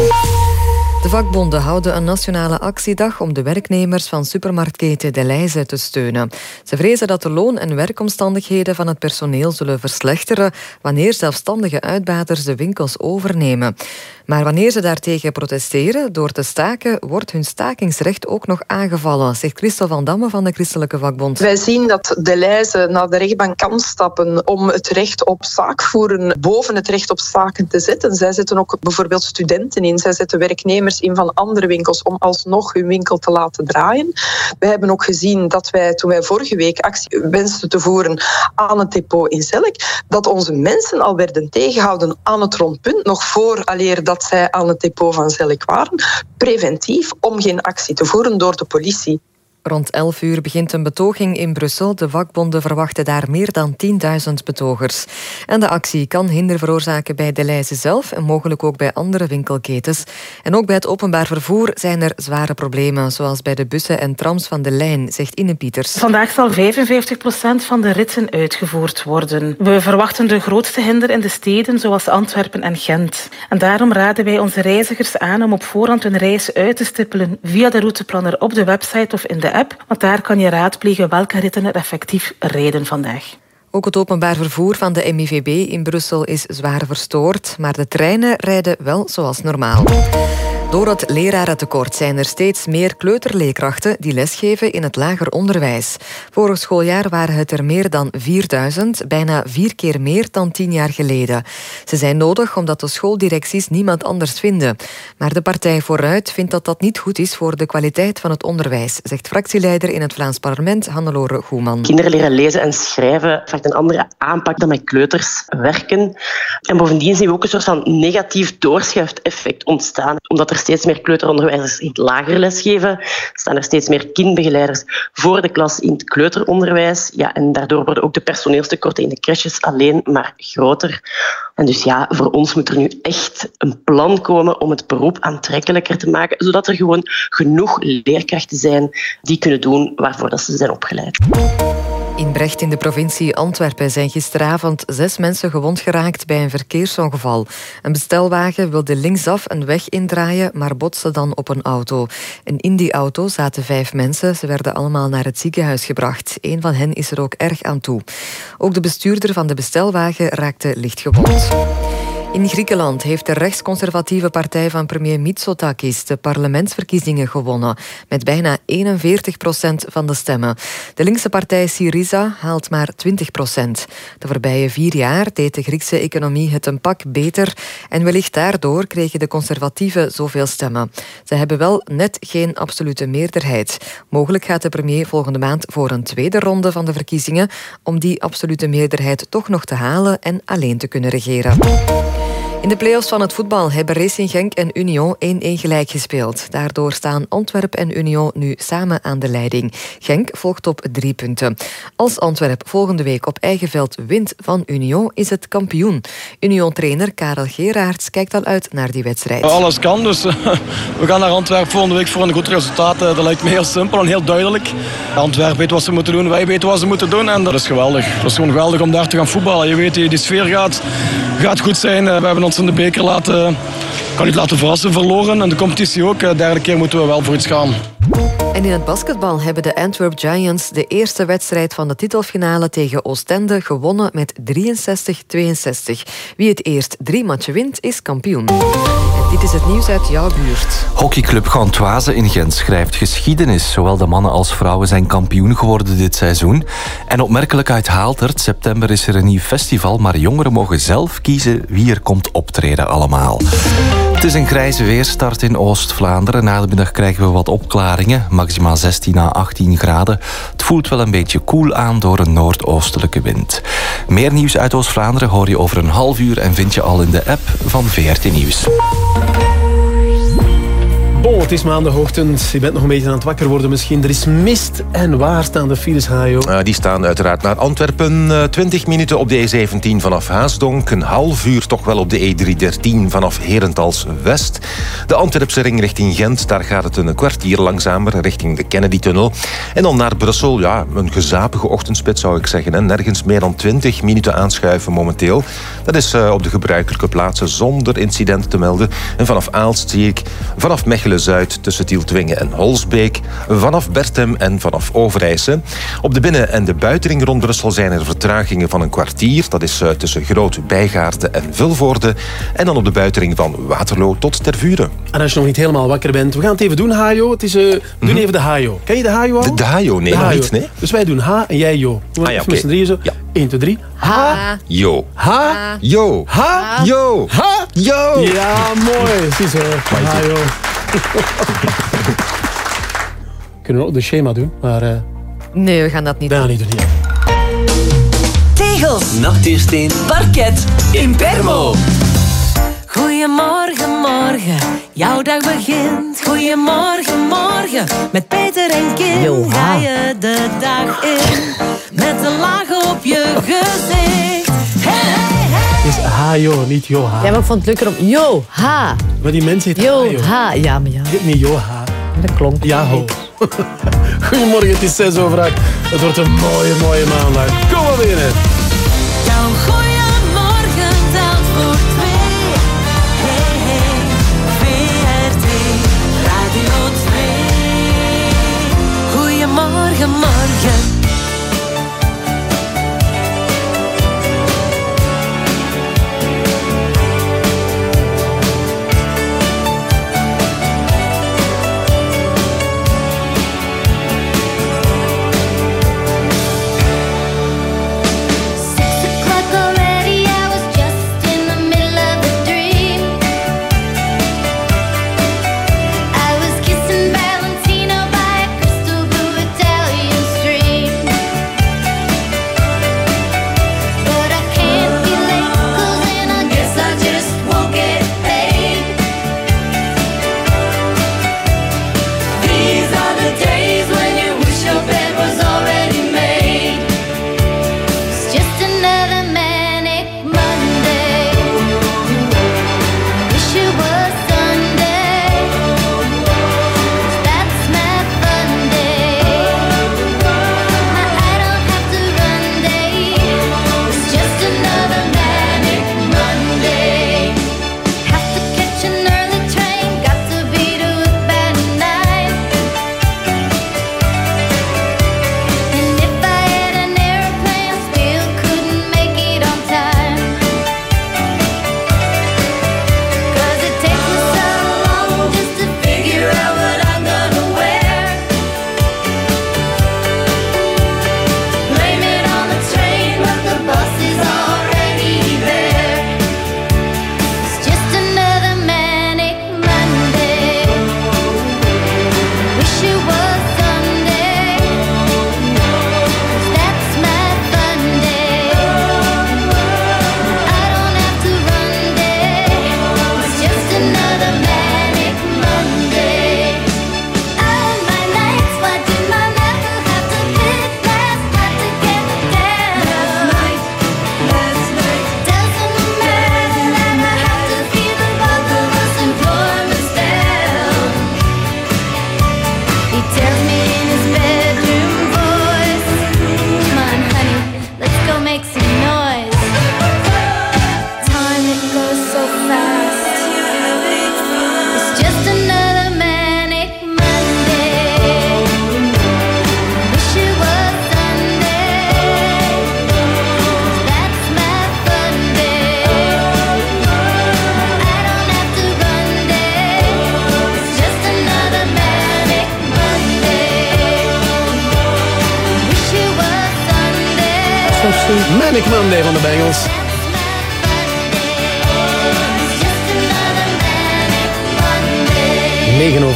De vakbonden houden een nationale actiedag om de werknemers van supermarktketen De Leijze te steunen. Ze vrezen dat de loon- en werkomstandigheden van het personeel zullen verslechteren wanneer zelfstandige uitbaters de winkels overnemen. Maar wanneer ze daartegen protesteren door te staken, wordt hun stakingsrecht ook nog aangevallen, zegt Christel van Damme van de Christelijke Vakbond. Wij zien dat de Leize naar de rechtbank kan stappen om het recht op zaakvoeren boven het recht op staken te zetten. Zij zetten ook bijvoorbeeld studenten in, zij zetten werknemers in van andere winkels om alsnog hun winkel te laten draaien. We hebben ook gezien dat wij, toen wij vorige week actie wensten te voeren aan het depot in Zelk, dat onze mensen al werden tegengehouden aan het rondpunt, nog voor dat zij aan het depot van Zelk waren, preventief om geen actie te voeren door de politie. Rond 11 uur begint een betoging in Brussel. De vakbonden verwachten daar meer dan 10.000 betogers. En de actie kan hinder veroorzaken bij de Leijze zelf en mogelijk ook bij andere winkelketens. En ook bij het openbaar vervoer zijn er zware problemen, zoals bij de bussen en trams van de lijn, zegt Ine Pieters. Vandaag zal 55% van de ritten uitgevoerd worden. We verwachten de grootste hinder in de steden zoals Antwerpen en Gent. En daarom raden wij onze reizigers aan om op voorhand hun reis uit te stippelen via de routeplanner op de website of in de app, want daar kan je raadplegen welke ritten er effectief rijden vandaag. Ook het openbaar vervoer van de MIVB in Brussel is zwaar verstoord, maar de treinen rijden wel zoals normaal. Door het lerarentekort zijn er steeds meer kleuterleerkrachten die lesgeven in het lager onderwijs. Vorig schooljaar waren het er meer dan 4000, bijna vier keer meer dan tien jaar geleden. Ze zijn nodig omdat de schooldirecties niemand anders vinden. Maar de partij Vooruit vindt dat dat niet goed is voor de kwaliteit van het onderwijs, zegt fractieleider in het Vlaams parlement Hannelore Goeman. Kinderen leren lezen en schrijven vraagt een andere aanpak dan met kleuters werken. En bovendien zien we ook een soort van negatief doorschuifteffect ontstaan. Omdat er steeds meer kleuteronderwijzers in het lager lesgeven, staan er steeds meer kindbegeleiders voor de klas in het kleuteronderwijs. Ja, en daardoor worden ook de personeelstekorten in de crèches alleen maar groter. En dus ja, voor ons moet er nu echt een plan komen om het beroep aantrekkelijker te maken, zodat er gewoon genoeg leerkrachten zijn die kunnen doen waarvoor dat ze zijn opgeleid. In Brecht in de provincie Antwerpen zijn gisteravond zes mensen gewond geraakt bij een verkeersongeval. Een bestelwagen wilde linksaf een weg indraaien, maar botste dan op een auto. In die auto zaten vijf mensen. Ze werden allemaal naar het ziekenhuis gebracht. Een van hen is er ook erg aan toe. Ook de bestuurder van de bestelwagen raakte licht gewond. In Griekenland heeft de rechtsconservatieve partij van premier Mitsotakis de parlementsverkiezingen gewonnen, met bijna 41 procent van de stemmen. De linkse partij Syriza haalt maar 20 procent. De voorbije vier jaar deed de Griekse economie het een pak beter en wellicht daardoor kregen de conservatieven zoveel stemmen. Ze hebben wel net geen absolute meerderheid. Mogelijk gaat de premier volgende maand voor een tweede ronde van de verkiezingen om die absolute meerderheid toch nog te halen en alleen te kunnen regeren. In de play-offs van het voetbal hebben Racing Genk en Union 1-1 gelijk gespeeld. Daardoor staan Antwerp en Union nu samen aan de leiding. Genk volgt op drie punten. Als Antwerp volgende week op eigen veld wint van Union, is het kampioen. Union-trainer Karel Geraerts kijkt al uit naar die wedstrijd. Alles kan, dus we gaan naar Antwerpen volgende week voor een goed resultaat. Eh, Dat lijkt me heel simpel en heel duidelijk. Antwerpen weet wat ze moeten doen, wij weten wat ze moeten doen en dat is geweldig. Het is gewoon geweldig om daar te gaan voetballen. Je weet, die sfeer gaat, gaat goed zijn. Eh, We hebben ons in de beker laten, kan niet laten verrassen, verloren. En de competitie ook. De derde keer moeten we wel voor iets gaan. En in het basketbal hebben de Antwerp Giants de eerste wedstrijd van de titelfinale tegen Oostende gewonnen met 63-62. Wie het eerst drie matchen wint, is kampioen. En dit is het nieuws uit jouw buurt. Hockeyclub Gantoise in Gent schrijft geschiedenis. Zowel de mannen als vrouwen zijn kampioen geworden dit seizoen. En opmerkelijk uit Haaltert, september is er een nieuw festival, maar jongeren mogen zelf kiezen wie er komt optreden allemaal. Het is een grijze weerstart in Oost-Vlaanderen. Na de middag krijgen we wat opklaringen, maximaal 16 à 18 graden. Het voelt wel een beetje koel aan door een noordoostelijke wind. Meer nieuws uit Oost-Vlaanderen hoor je over een half uur en vind je al in de app van VRT Nieuws. Bon, het is maandagochtend. Je bent nog een beetje aan het wakker worden misschien. Er is mist. En waar staan de files, Hajo? Eh, die staan uiteraard naar Antwerpen. eh, 20 minuten op de E17 vanaf Haasdonk. Een half uur toch wel op de E313 vanaf Herentals West. De Antwerpse ring richting Gent. Daar gaat het een kwartier langzamer richting de Kennedy-tunnel. En dan naar Brussel. Ja, een gezapige ochtendspit zou ik zeggen. Nergens meer dan 20 minuten aanschuiven momenteel. Dat is eh, op de gebruikelijke plaatsen zonder incident te melden. En vanaf Aalst zie ik vanaf Mechelen-Zuid tussen Tieltwingen en Holsbeek. Vanaf Bertem en vanaf Overijse. Op de binnen- en de buitenring rond Brussel zijn er vertragingen van een kwartier. Dat is eh, tussen Groot Bijgaarden en Vilvoorde. En dan op de buitenring van Waterloo tot Tervuren. En als je nog niet helemaal wakker bent, we gaan het even doen, Hajo. Het is, eh, we doen even de Hajo. Ken je de Hajo al? Mhm. De, de Hajo, nee, De Hajo. niet. Nee? Dus wij doen Ha en jij Jo. Doen we Ah ja, z'n drieën zo. 1, 2, 3. Ha. Yo. Ha. Yo. Ha. Yo. Ha. Yo. Ja, mooi. Ziezo. Hajo. Kunnen we ook de schema doen, maar... eh Nee, we gaan dat niet doen. niet doen, ja. Tegels. Nachteersteen. Parket. Impermo. Goedemorgen, morgen, jouw dag begint. Goedemorgen, morgen, met Peter en Kim Yo, ga je de dag in. Met een laag op je gezicht. Hey, is Hajo, niet Joha. Ja, maar ik vond het leuker om... Yo, ha. Maar die mensen heet Yo, Hajo. ha. Ja, maar ja. Heet niet Joha. Dat klonk. Ja, ho. Goedemorgen, het is 6 over 8. Het wordt een mooie, mooie maandag. Kom maar binnen.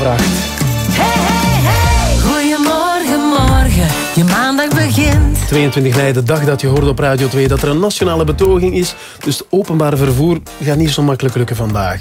Negen over 8. Goedemorgen, morgen, je maandag begint. 22 mei, de dag dat je hoorde op Radio 2 dat er een nationale betoging is. Dus het openbaar vervoer gaat niet zo makkelijk lukken vandaag.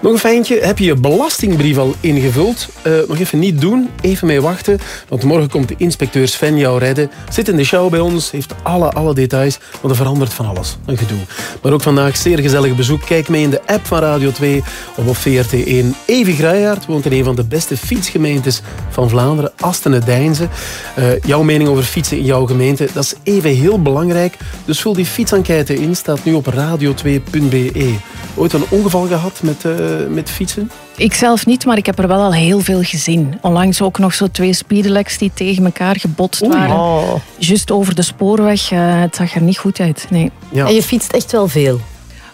Nog een fijntje. Heb je je belastingbrief al ingevuld? Eh, nog even niet doen. Even mee wachten. Want morgen komt de inspecteur Sven jou redden. Zit in de show bij ons. Heeft alle, alle details. Want er verandert van alles. Een gedoe. Maar ook vandaag zeer gezellig bezoek. Kijk mee in de app van Radio 2 of op VRT1. Evi Gruijaert woont in een van de beste fietsgemeentes van Vlaanderen. Astene-Deinze. Eh, jouw mening over fietsen in jouw gemeente. Dat is even heel belangrijk. Dus vul die fietsenquête in. Staat nu op radio2.be. Ooit een ongeval gehad met, eh, met fietsen? Ik zelf niet, maar ik heb er wel al heel veel gezien. Onlangs ook nog zo twee speedelecs die tegen elkaar gebotst Oei. waren. Oh. Juist over de spoorweg. eh, het zag er niet goed uit, nee. En je fietst echt wel veel.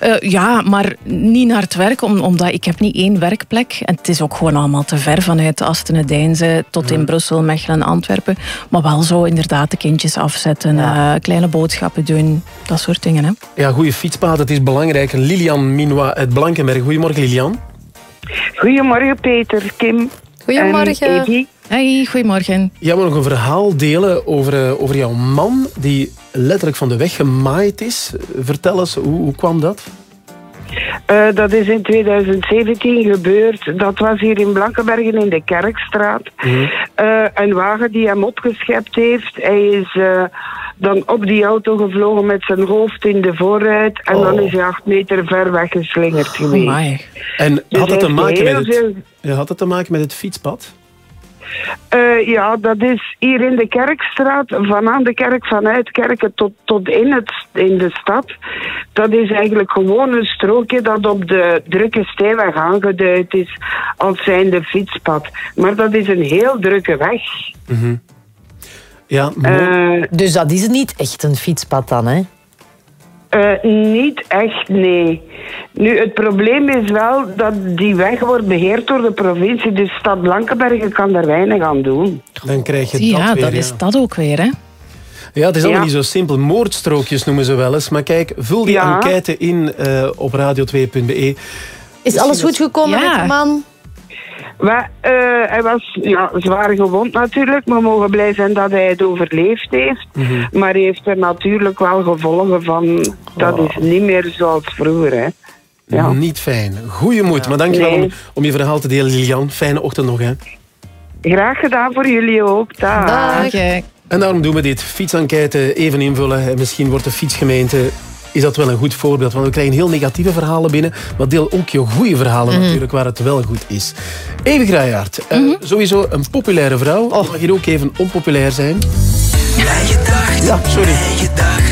Eh, ja, maar niet naar het werk, om- omdat ik heb niet één werkplek. En het is ook gewoon allemaal te ver vanuit Astene, Deinze tot in Brussel, Mechelen en Antwerpen. Maar wel zo inderdaad de kindjes afzetten, eh, kleine boodschappen doen, dat soort dingen. Hè. Ja, goede fietspaden, het is belangrijk. Lilian Minois uit Blankenberg. Goedemorgen, Lilian. Goedemorgen Peter, Kim. Goedemorgen. Hey, goedemorgen. Jij wil nog een verhaal delen over, eh, over jouw man die letterlijk van de weg gemaaid is. Vertel eens, hoe, hoe kwam dat? Eh, dat is in 2017 gebeurd. Dat was hier in Blankenbergen in de Kerkstraat. Eh, een wagen die hem opgeschept heeft. Hij is eh, dan op die auto gevlogen met zijn hoofd in de voorruit. En dan is hij acht meter ver weggeslingerd geweest. En Dus had het, te maken met het, veel- had het te maken met het fietspad? Eh, ja, dat is hier in de Kerkstraat, van aan de kerk, vanuit Kerken tot, tot in, het, in de stad. Dat is eigenlijk gewoon een strookje dat op de drukke stijweg aangeduid is als zijnde fietspad. Maar dat is een heel drukke weg. Mhm. Ja, Eh, Dus dat is niet echt een fietspad dan, hè? Eh, niet echt, nee. Nu, het probleem is wel dat die weg wordt beheerd door de provincie. Dus stad Blankenbergen kan daar weinig aan doen. Dan krijg je dat ja, weer. dat ja. is dat ook weer, hè. Ja, het is allemaal Ja. niet zo simpel. Moordstrookjes noemen ze wel eens. Maar kijk, vul die Ja. enquête in eh, op radio2.be. Is alles goed gekomen Ja. met de man? Maar, eh, hij was ja, zwaar gewond natuurlijk. We mogen blij zijn dat hij het overleefd heeft. Mhm. Maar hij heeft er natuurlijk wel gevolgen van... Dat Oh. is niet meer zoals vroeger, hè. Ja. Niet fijn. Goeie moed. Maar dankjewel Nee. om, om je verhaal te delen, Lilian. Fijne ochtend nog, hè. Graag gedaan voor jullie ook. Dag. En daarom doen we dit. Fietsenquête even invullen. En misschien wordt de fietsgemeente... Is dat wel een goed voorbeeld? Want we krijgen heel negatieve verhalen binnen. Maar deel ook je goede verhalen Mhm. natuurlijk, waar het wel goed is. Even Gruijaert. eh, Mhm. sowieso een populaire vrouw. Oh. Mag hier ook even onpopulair zijn? Mijn gedacht, Ja, sorry. mijn gedacht. Jongens,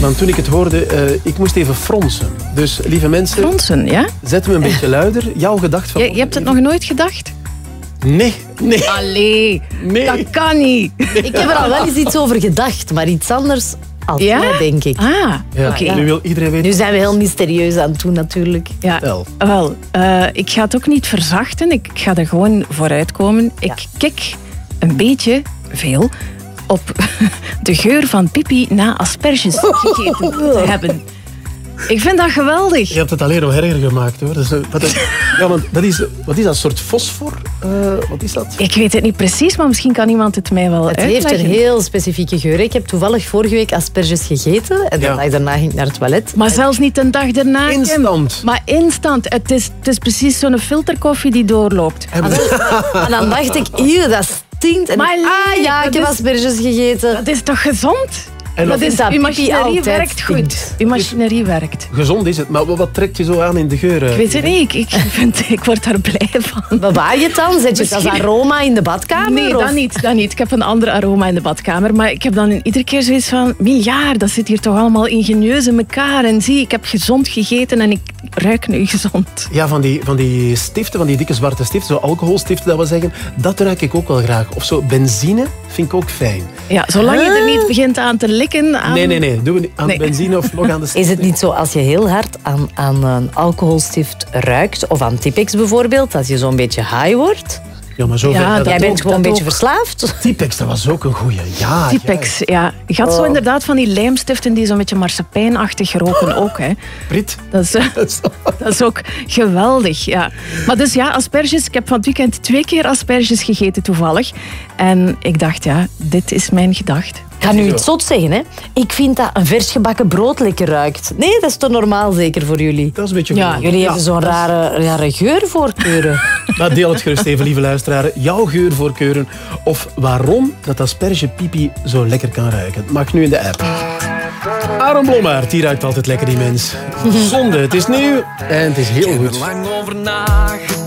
Want toen ik het hoorde, eh, ik moest even fronsen. Dus lieve mensen... Fronsen, ja? Zet me een beetje luider. Jouw gedacht van... Je, je hebt het nog nooit gedacht? Nee, nee. Allee, Nee. dat kan niet. Ik heb er al wel eens iets over gedacht, maar iets anders als Ja? jij, denk ik. Ah, Ja, oké. Nu wil iedereen weten... Nu zijn we heel mysterieus aan het doen, natuurlijk. Ja, Wel. wel. eh, ik ga het ook niet verzachten. Ik ga er gewoon vooruit komen. Ik kik een beetje, veel, op de geur van pipi na asperges gegeten te hebben. Ik vind dat geweldig. Je hebt het alleen nog erger gemaakt hoor. Dus, wat, is, ja, want dat is, wat is dat? Een soort fosfor? Eh, wat is dat? Ik weet het niet precies, maar misschien kan iemand het mij wel Het uitleggen. heeft een heel specifieke geur. Ik heb toevallig vorige week asperges gegeten en de Ja. dag daarna ging ik naar het toilet. Maar zelfs niet een dag daarna. Kim. Instant. Maar instant. Het is, het is precies zo'n filterkoffie die doorloopt. En dan dacht ik, hier, dat stinkt. En ah ja, ik heb asperges gegeten. Dat is toch gezond? En dat is, dat uw machinerie altijd werkt goed. Uw machinerie werkt. Gezond is het, maar wat trekt je zo aan in de geur? eh? Ik weet het niet. Ik, ik, vind, ik word daar blij van. Bewaar je het dan? Zet je het als aroma in de badkamer? Nee, of? dat niet, dat niet. Ik heb een ander aroma in de badkamer. Maar ik heb dan iedere keer zoiets van... Miljard, dat zit hier toch allemaal ingenieus in elkaar. En zie, ik heb gezond gegeten en ik ruik nu gezond. Ja, van die, van die stiften, van die dikke zwarte stiften, zo alcoholstiften dat we zeggen, dat ruik ik ook wel graag. Of zo benzine vind ik ook fijn. Ja, zolang je er niet begint aan te likken... Aan... Nee, nee, nee. Doen we niet aan Nee. benzine of nog aan de Is het niet zo als je heel hard aan, aan een alcoholstift ruikt, of aan Tipex bijvoorbeeld, dat je zo'n beetje high wordt? Ja, maar zo Ja, ver- dat Jij bent ook, gewoon een beetje ook. verslaafd. Tipex, dat was ook een goeie. Ja, Tipex, ja. Je had zo Oh. inderdaad van die lijmstiften die zo'n beetje marsepeinachtig roken ook. Hè. Brit. Dat is, dat is ook geweldig, ja. Maar dus ja, asperges. Ik heb van het weekend twee keer asperges gegeten toevallig. En ik dacht, ja, dit is mijn gedacht. Ik ga nu iets zot zeggen, hè. Ik vind dat een vers gebakken brood lekker ruikt. Nee, dat is toch normaal zeker voor jullie? Dat is een beetje Ja, gewoon. jullie Ja, hebben zo'n rare, rare geurvoorkeuren. Maar deel het gerust even, lieve luisteraars. Jouw geurvoorkeuren of waarom dat aspergepipi zo lekker kan ruiken. Het mag nu in de app. Aaron Blommaert, die ruikt altijd lekker, die mens. Zonde, het is nieuw en het is heel Ik heb goed. er lang over nagedacht.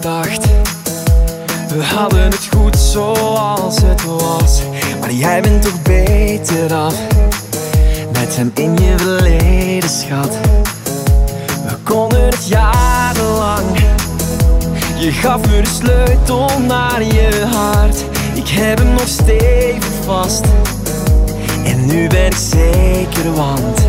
We hadden het goed zoals het was. Maar jij bent toch beter af. Met hem in je verleden, schat. We konden het jarenlang. Je gaf me de sleutel naar je hart. Ik heb hem nog stevig vast. En nu ben ik zeker, want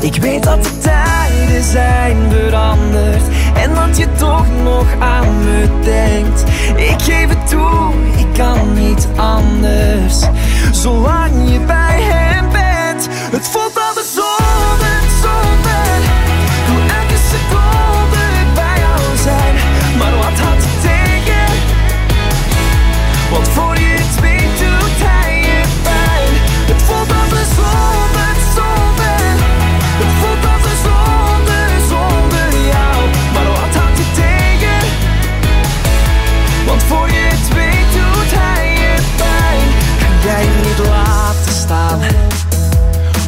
ik weet dat de tijden zijn veranderd En dat je toch nog aan me denkt. Ik geef het toe, ik kan niet anders. Zolang je bij hem bent Het voelt altijd zonde, zonde Ik wil elke seconde bij jou zijn. Maar wat had je tegen? Want voor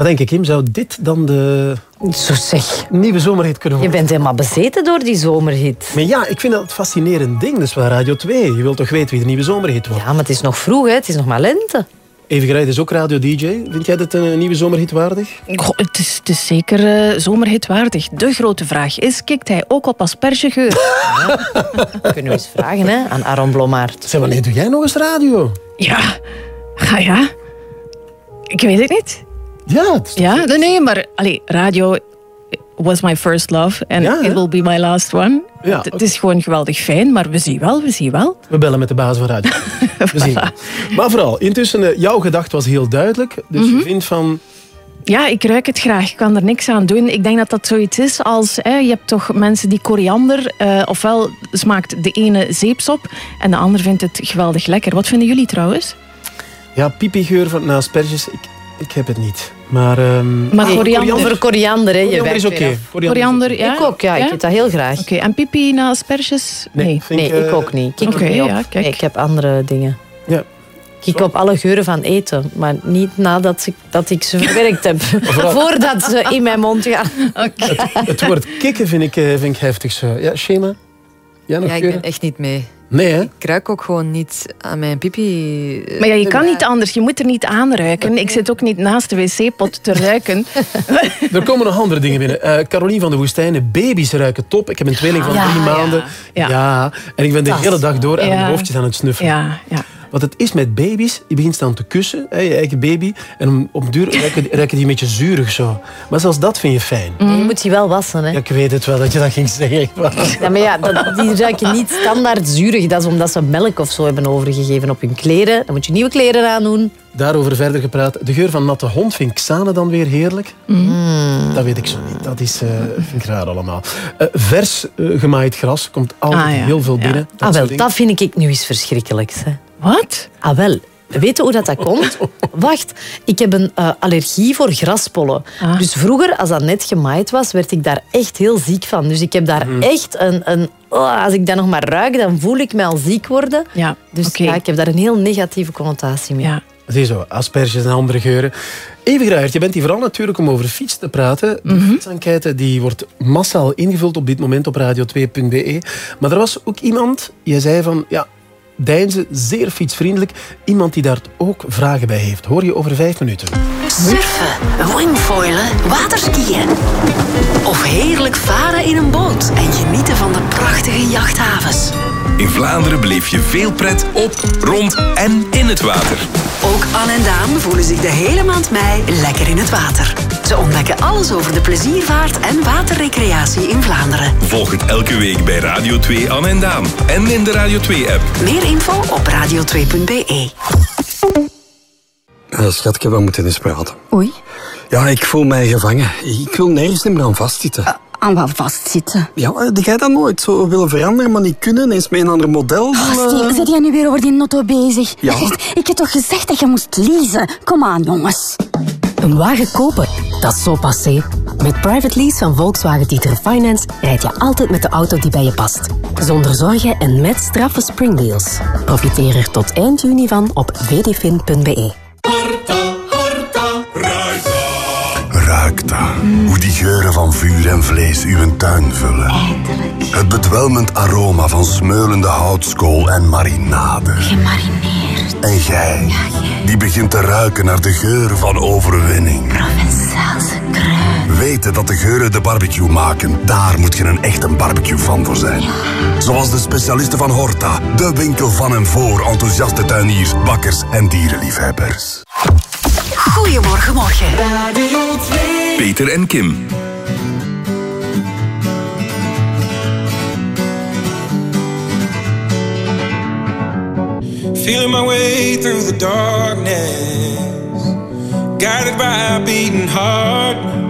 Wat denk ik, Kim? Zou dit dan de Zo zeg. nieuwe zomerhit kunnen Je worden? bent helemaal bezeten door die zomerhit. Maar ja, ik vind dat een fascinerend ding. Dat is wel Radio 2. Je wilt toch weten wie de nieuwe zomerhit wordt? Ja, maar het is nog vroeg, hè. Het is nog maar lente. Even Gerijt is ook radio-dj. Vind jij dit een nieuwe zomerhit waardig? Goh, het, is, het is zeker eh, zomerhitwaardig. De grote vraag is, kikt hij ook op aspergegeur? Kunnen we eens vragen hè, aan Aaron Blommaert. Zeg, wanneer doe jij nog eens radio? Ja. Ah, ja. Ik weet het niet. Ja, het is Ja, nee, nee, maar allee, radio was my first love. And Ja, it will be my last one. Ja, het, is gewoon geweldig fijn, maar we zien wel, we zien wel. We bellen met de baas van radio. We zien. Maar vooral, intussen, eh, jouw gedachte was heel duidelijk. Dus Mhm. je vindt van... Ja, ik ruik het graag. Ik kan er niks aan doen. Ik denk dat dat zoiets is als... Hè, je hebt toch mensen die koriander... eh, ofwel smaakt de ene zeepsop en de ander vindt het geweldig lekker. Wat vinden jullie trouwens? Ja, pipigeur van na asperges, ik, ik heb het niet. Maar, ehm, Maar koriander- Voor koriander, hè. Koriander is oké. Koriander ja? Ik ook, ja. Ik eet dat heel graag. Oké, en pipi na asperges? Nee, Nee. ik, ik eh, ook niet. Kijk er niet op. ja, kijk. Nee, ik heb andere dingen. Ja. Kijk op alle geuren van eten, maar niet nadat ik, dat ik ze verwerkt heb. Voordat ze in mijn mond gaan. Het woord kikken vind ik, eh, vind ik heftig zo. Ja, Shema? Ja, nog Ja, ik ben echt niet mee. Nee, hè? Ik ruik ook gewoon niet aan mijn pipi. Maar ja, je kan niet anders. Je moet er niet aan ruiken. Ik zit ook niet naast de wc-pot te ruiken. Er komen nog andere dingen binnen. Eh Carolien van de Woestijnen, baby's ruiken top. Ik heb een tweeling van Ja, drie ja, maanden. ja. Ja. en ik ben de hele dag door aan Ja. mijn hoofdjes aan het snuffelen. Ja, ja. Wat het is met baby's, je begint dan te kussen, hè, je eigen baby, en op duur ruiken, ruiken die een beetje zuurig zo. Maar zelfs dat vind je fijn. Je moet die wel wassen, hè. Ja, ik weet het wel dat je dat ging zeggen. Ja, maar ja, dat, die ruiken niet standaard zuurig. Dat is omdat ze melk of zo hebben overgegeven op hun kleren. Dan moet je nieuwe kleren aandoen. Daarover verder gepraat. De geur van natte hond vind Xane dan weer heerlijk. Mm. Dat weet ik zo niet. Dat is, eh vind ik raar allemaal. Eh, vers eh, gemaaid gras komt altijd Ah, ja. heel veel binnen. Dat Ah, wel, dat vind ik nu eens verschrikkelijk. Hè. Wat? Ah, wel. Weet je hoe dat, dat komt? Wacht, ik heb een eh, allergie voor graspollen. Ah. Dus vroeger, als dat net gemaaid was, werd ik daar echt heel ziek van. Dus ik heb daar Mhm. echt een... een oh, als ik dat nog maar ruik, dan voel ik mij al ziek worden. Ja, Dus ja, ik heb daar een heel negatieve connotatie mee. Ja. Zie zo, asperges en andere geuren. Even Gruijert, je bent hier vooral natuurlijk om over fiets te praten. De Mhm. fietsenquête die wordt massaal ingevuld op dit moment op radio2.be. Maar er was ook iemand, je zei van, ja, Deinze, zeer fietsvriendelijk. Iemand die daar ook vragen bij heeft. Hoor je over vijf minuten. Surfen, wingfoilen, waterskiën. Of heerlijk varen in een boot en genieten van de prachtige jachthavens. In Vlaanderen beleef je veel pret op, rond en in het water. Ook Anne en Daan voelen zich de hele maand mei lekker in het water. Ze ontdekken alles over de pleziervaart en waterrecreatie in Vlaanderen. Volg het elke week bij Radio 2 Anne en Daan. En in de Radio 2-app. Meer info op radio2.be. Eh, schatje, we moeten eens praten. Oei, Ja, ik voel mij gevangen. Ik wil nergens meer aan vastzitten. aan wat vastzitten. Ja, eh, die jij dat nooit zo willen veranderen, maar niet kunnen? Eens met een ander model Oh, Steve, zit jij nu weer over die notto bezig? Ja. Ik heb toch gezegd dat je moest leasen? Kom aan, jongens. Een wagen kopen, dat is zo passé. Met private lease van Volkswagen Tieter Finance rijd je altijd met de auto die bij je past. Zonder zorgen en met straffe springdeals. Profiteer er tot eind juni van op vdfin.be. Ruik dat. Hoe die geuren van vuur en vlees uw tuin vullen. Het bedwelmend aroma van smeulende houtskool en marinade. Gemarineerd. En jij, die begint te ruiken naar de geur van overwinning. Provençaalse kruiden. Weten dat de geuren de barbecue maken, daar moet je een echte barbecue fan voor zijn. Zoals de specialisten van Horta, de winkel van en voor enthousiaste tuiniers, bakkers en dierenliefhebbers. Goedemorgen, morgen. Peter en Kim. Feeling my way through the darkness, guided by a beating heart.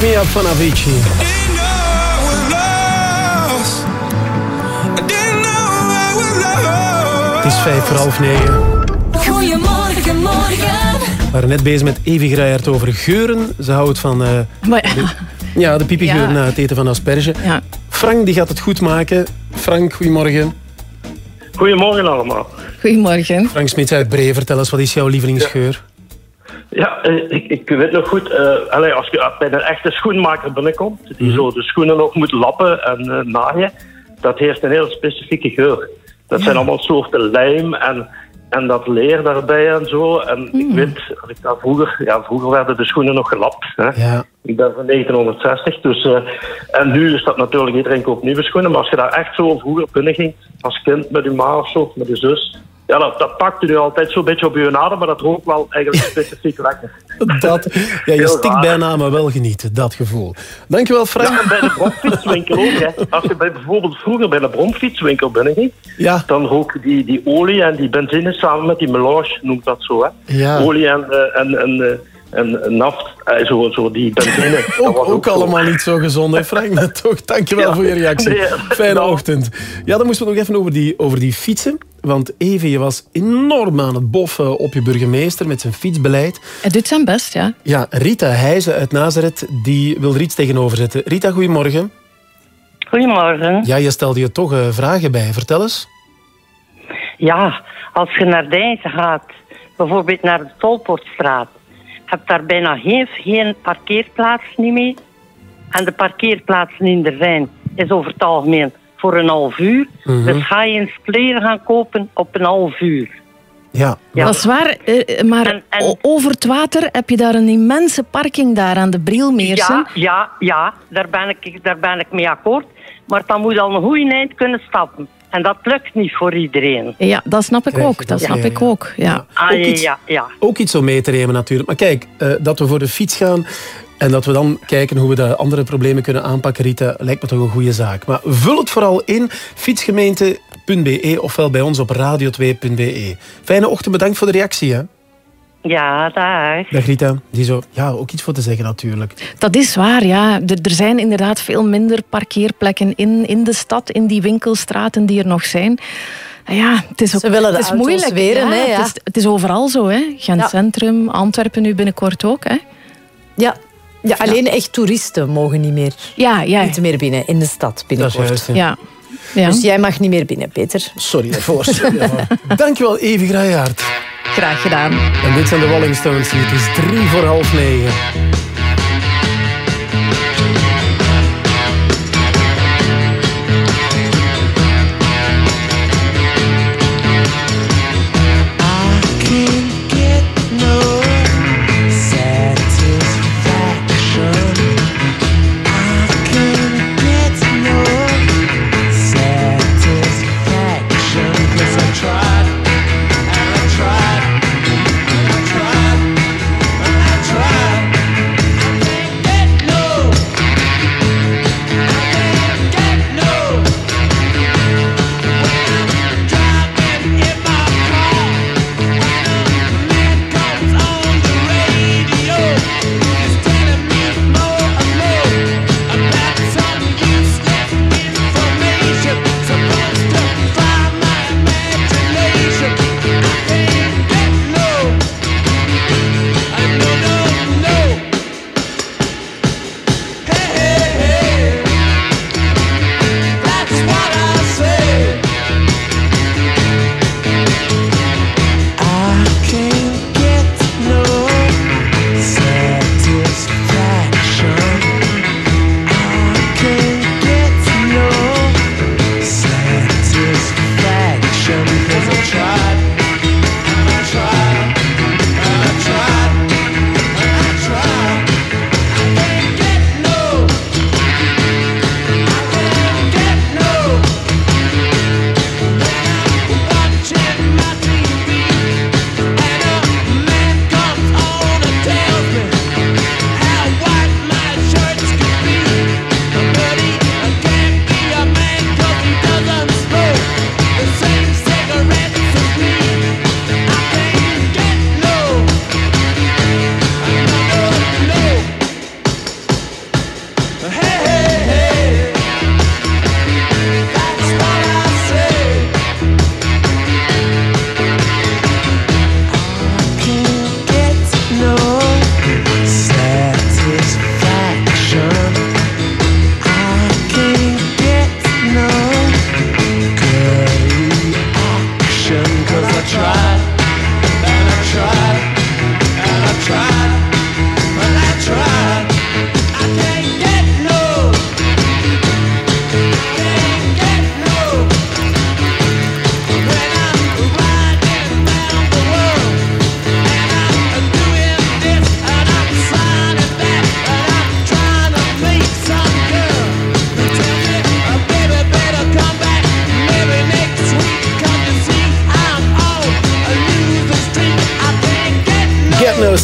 Me Up van Avicii. Het is vijf voor half negen. Goedemorgen, morgen. We waren net bezig met Evie Greijaert over geuren. Ze houdt van... eh, Maar de, ja, de pipigeur Ja. na het eten van asperge. Ja. Frank die gaat het goed maken. Frank, goedemorgen. Goedemorgen allemaal. Goedemorgen. Frank Smits uit Bree, vertel eens, wat is jouw lievelingsgeur? Ja, eh, ik, ik weet nog goed, eh, als je bij een echte schoenmaker binnenkomt, die zo de schoenen nog moet lappen en eh, naaien, dat heeft een heel specifieke geur. Dat zijn allemaal soorten lijm en, en dat leer daarbij en zo. En ik weet, als ik daar vroeger, ja, vroeger werden de schoenen nog gelapt. Hè. Ja. Ik ben van 1960, dus... eh, en nu is dat natuurlijk, iedereen koopt nieuwe schoenen. Maar als je daar echt zo vroeger binnen ging, als kind met je ma of zo, met je zus... Ja, dat, dat pakte nu altijd zo'n beetje op je naden, maar dat rook wel eigenlijk specifiek lekker. Dat, ja, je stikt bijna, maar wel genieten. Dat gevoel. Dankjewel, Frank. Ja, bij de bromfietswinkel ook. Hè. Als je bij, bijvoorbeeld vroeger bij de bromfietswinkel binnenging, ja. dan rook die, die olie en die benzine samen met die melange, noemt dat zo. Hè. Ja. Olie en, eh, en, en, eh, en, naft, eh, zo, zo die benzine. dat Ook, was ook allemaal niet zo gezond, hè Frank? Maar toch, dankjewel Ja. voor je reactie. Nee, Fijne nou. ochtend. Ja, dan moesten we nog even over die, over die fietsen. Want Evie, je was enorm aan het boffen op je burgemeester met zijn fietsbeleid. Hij doet zijn best, ja. Ja, Rita Heijzen uit Nazareth, die wil er iets tegenover zetten. Rita, goedemorgen. Goedemorgen. Ja, je stelde je toch eh, vragen bij. Vertel eens. Ja, als je naar Dijzen gaat, bijvoorbeeld naar de Tolportstraat, heb daar bijna geen, geen parkeerplaats niet meer. En de parkeerplaatsen in de Rijn is over het algemeen voor een half uur. Mhm. Dus ga je eens kleren gaan kopen op een half uur. Ja. Ja. Dat is waar, eh, maar over het water heb je daar een immense parking daar aan de Brielmeersen. Ja, ja, ja, daar ben, ik, daar ben ik mee akkoord. Maar dan moet je al een goede eind kunnen stappen. En dat lukt niet voor iedereen. Ja, dat snap ik ook. Dat snap Ja, ik ook. Ja. Ah, Ook ja, iets- ja, ja. Ook iets om mee te nemen natuurlijk. Maar kijk, eh, dat we voor de fiets gaan en dat we dan kijken hoe we de andere problemen kunnen aanpakken, Rita, lijkt me toch een goede zaak. Maar vul het vooral in, fietsgemeente.be ofwel bij ons op radio2.be. Fijne ochtend, bedankt voor de reactie. Hè? Ja, dag. Dag Rita, die zo, ja, ook iets voor te zeggen natuurlijk. Dat is waar, ja. Er, er zijn inderdaad veel minder parkeerplekken in, in de stad, in die winkelstraten die er nog zijn. Ja, het is ook, Ze willen de het is moeilijk. weren, ja, hè, ja. Het, is, het is overal zo, hè. Gent Ja. Centrum, Antwerpen nu binnenkort ook, hè. Ja. Ja, alleen echt toeristen mogen niet meer, ja, ja. niet meer binnen in de stad binnenkort. juist, ja. Ja. Dus jij mag niet meer binnen, Peter. Sorry daarvoor. Sorry daarvoor. Dankjewel, Evie Graaiaert. Graag gedaan. En dit zijn de Rolling Stones hier. Het is drie voor half negen.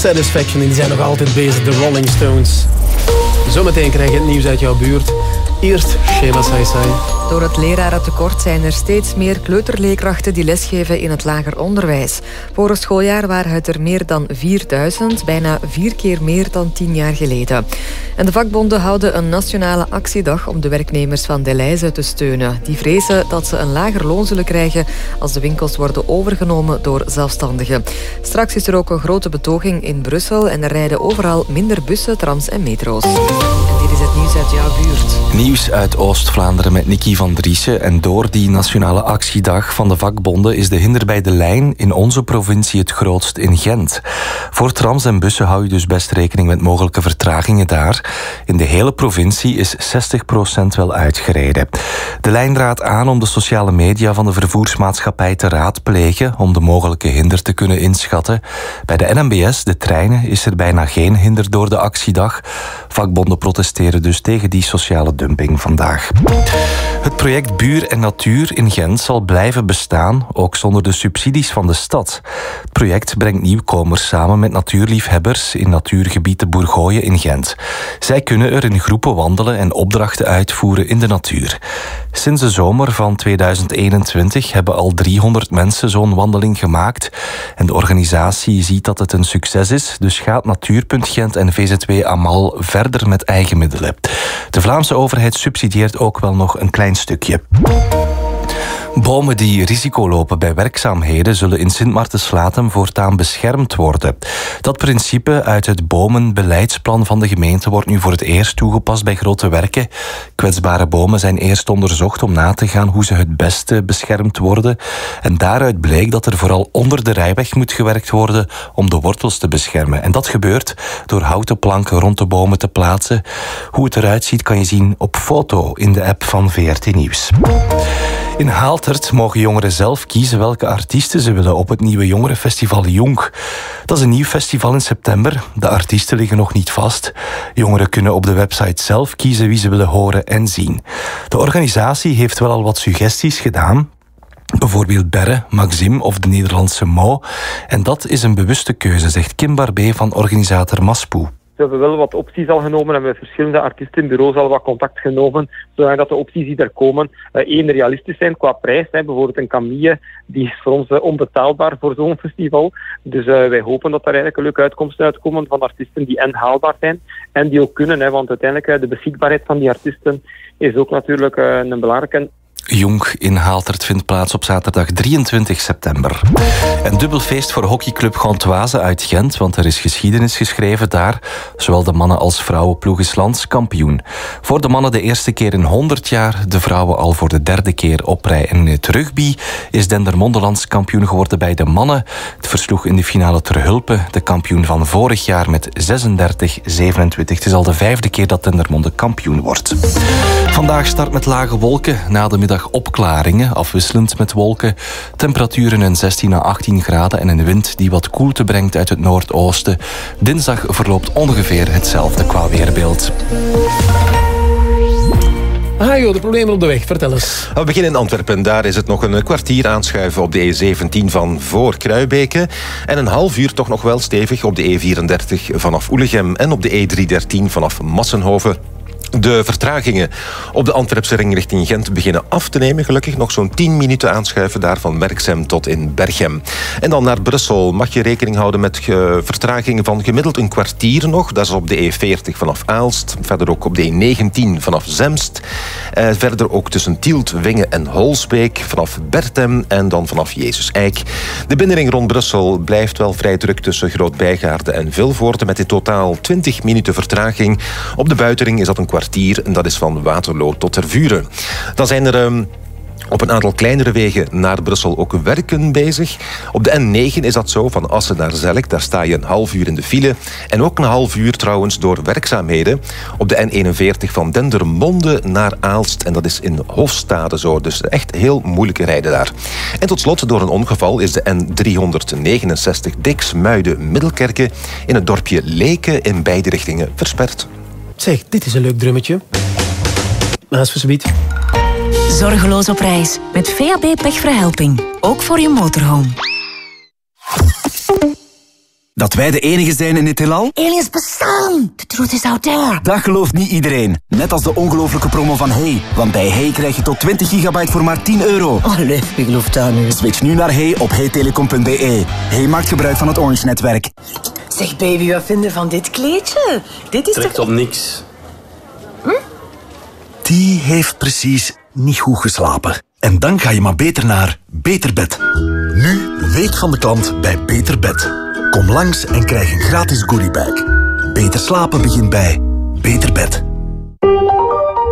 Satisfaction, die zijn nog altijd bezig, de Rolling Stones. Zometeen krijg je het nieuws uit jouw buurt. Eerst Shema Sai. Door het lerarentekort zijn er steeds meer kleuterleerkrachten die lesgeven in het lager onderwijs. Vorig schooljaar waren het er meer dan 4000, bijna vier keer meer dan tien jaar geleden. En de vakbonden houden een nationale actiedag om de werknemers van Deleuze te steunen. Die vrezen dat ze een lager loon zullen krijgen als de winkels worden overgenomen door zelfstandigen. Straks is er ook een grote betoging in Brussel en er rijden overal minder bussen, trams en metro's. Dit is het nieuws uit jouw buurt. Nieuws uit Oost-Vlaanderen met Nicky van Driessen. En door die nationale actiedag van de vakbonden is de hinder bij de lijn in onze provincie het grootst in Gent. Voor trams en bussen hou je dus best rekening met mogelijke vertragingen daar. In de hele provincie is 60% wel uitgereden. De lijn raadt aan om de sociale media van de vervoersmaatschappij te raadplegen om de mogelijke hinder te kunnen inschatten. Bij de NMBS, de treinen, is er bijna geen hinder door de actiedag. Vakbonden protesteren dus tegen die sociale dumping vandaag. Het project Buur en Natuur in Gent zal blijven bestaan, ook zonder de subsidies van de stad. Het project brengt nieuwkomers samen met natuurliefhebbers in natuurgebied de in Gent. Zij kunnen er in groepen wandelen en opdrachten uitvoeren in de natuur. Sinds de zomer van 2021 hebben al 300 mensen zo'n wandeling gemaakt. En de organisatie ziet dat het een succes is, dus gaat Natuurpunt en VZW Amal verder met eigen middelen. De Vlaamse overheid subsidieert ook wel nog een klein stukje. Bomen die risico lopen bij werkzaamheden zullen in Sint-Maartenslatem voortaan beschermd worden. Dat principe uit het bomenbeleidsplan van de gemeente wordt nu voor het eerst toegepast bij grote werken. Kwetsbare bomen zijn eerst onderzocht om na te gaan hoe ze het beste beschermd worden. En daaruit bleek dat er vooral onder de rijweg moet gewerkt worden om de wortels te beschermen. En dat gebeurt door houten planken rond de bomen te plaatsen. Hoe het eruit ziet kan je zien op foto in de app van VRT Nieuws. In Haaltert mogen jongeren zelf kiezen welke artiesten ze willen op het nieuwe jongerenfestival Jong. Dat is een nieuw festival in september. De artiesten liggen nog niet vast. Jongeren kunnen op de website zelf kiezen wie ze willen horen en zien. De organisatie heeft wel al wat suggesties gedaan. Bijvoorbeeld Berre, Maxim of de Nederlandse Mo. En dat is een bewuste keuze, zegt Kim Barbé van organisator Maspoe. Ze hebben wel wat opties al genomen en met verschillende artiestenbureaus al wat contact genomen, zodat de opties die er komen eh, één realistisch zijn qua prijs. Hè. Bijvoorbeeld een Camille, die is voor ons eh, onbetaalbaar voor zo'n festival. Dus eh, wij hopen dat er eigenlijk een leuke uitkomsten uitkomen van artiesten die en haalbaar zijn en die ook kunnen, hè, want uiteindelijk de beschikbaarheid van die artiesten is ook natuurlijk een belangrijke Jong in Haaltert vindt plaats op zaterdag 23 september. Een dubbel feest voor hockeyclub Gantoise uit Gent, want er is geschiedenis geschreven daar. Zowel de mannen als vrouwenploeg is landskampioen. Voor de mannen de eerste keer in 100 jaar, de vrouwen al voor de derde keer op rij. En in het rugby is Dendermonde landskampioen geworden bij de mannen. Het versloeg in de finale Terhulpen, de kampioen van vorig jaar met 36-27. Het is al de vijfde keer dat Dendermonde kampioen wordt. Vandaag start met lage wolken, na de middag opklaringen, afwisselend met wolken. Temperaturen in 16 à 18 graden en een wind die wat koelte brengt uit het noordoosten. Dinsdag verloopt ongeveer hetzelfde qua weerbeeld. Ah joh, de problemen op de weg. Vertel eens. We beginnen in Antwerpen. Daar is het nog een kwartier aanschuiven op de E17 van voor Kruibeke. En een half uur toch nog wel stevig op de E34 vanaf Oelegem en op de E313 vanaf Massenhoven. De vertragingen op de Antwerpse ring richting Gent beginnen af te nemen. Gelukkig nog zo'n 10 minuten aanschuiven daar van Merksem tot in Berchem. En dan naar Brussel mag je rekening houden met ge- vertragingen van gemiddeld een kwartier nog. Dat is op de E40 vanaf Aalst. Verder ook op de E19 vanaf Zemst. Eh, verder ook tussen Tielt, Wingen en Holsbeek. Vanaf Bertem en dan vanaf Jezus Eik. De binnenring rond Brussel blijft wel vrij druk tussen Groot-Bijgaarde en Vilvoorde. Met in totaal 20 minuten vertraging. Op de buitenring is dat een kwartier en dat is van Waterloo tot Tervuren. Dan zijn er... ehm, op een aantal kleinere wegen naar Brussel ook werken bezig. Op de N9 is dat zo, van Assen naar Zelk. Daar sta je een half uur in de file. En ook een half uur trouwens door werkzaamheden. Op de N41 van Dendermonde naar Aalst. En dat is in Hofstade zo. Dus echt heel moeilijke rijden daar. En tot slot, door een ongeval is de N369 Dix Muiden Middelkerken in het dorpje Leken in beide richtingen versperd. Zeg, dit is een leuk drummetje. Naast versubiet. Zorgeloos op reis met VAB Pechverhelping. Ook voor je motorhome. Dat wij de enige zijn in het heelal? Aliens bestaan! The truth is out there. Dat gelooft niet iedereen. Net als de ongelofelijke promo van Hey. Want bij Hey krijg je tot 20 gigabyte voor maar 10 euro. Allee, wie gelooft dat nu? Switch nu naar Hey op heytelecom.be. Hey maakt gebruik van het Orange-netwerk. Zeg baby, wat vind je van dit kleedje? Dit is Trekt toch... op niks. Die heeft precies niet goed geslapen. En dan ga je maar beter naar Beter Bed. Nu Week van de Klant bij Beter Bed. Kom langs en krijg een gratis goodiebag. Beter slapen begint bij Beter Bed.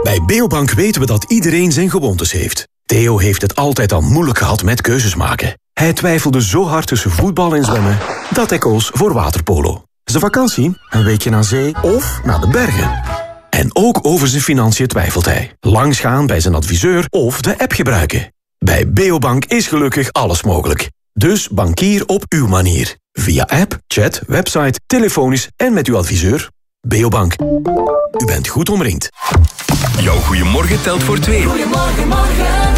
Bij Beobank weten we dat iedereen zijn gewoontes heeft. Theo heeft het altijd al moeilijk gehad met keuzes maken. Hij twijfelde zo hard tussen voetbal en zwemmen dat hij koos voor waterpolo. Zijn vakantie, een weekje naar zee of naar de bergen. En ook over zijn financiën twijfelt hij. Langsgaan bij zijn adviseur of de app gebruiken. Bij Beobank is gelukkig alles mogelijk. Dus bankier op uw manier. Via app, chat, website, telefonisch en met uw adviseur. Beobank. U bent goed omringd. Jouw goeiemorgen telt voor twee. Goedemorgen, morgen.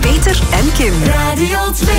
Peter en Kim. Radio 2.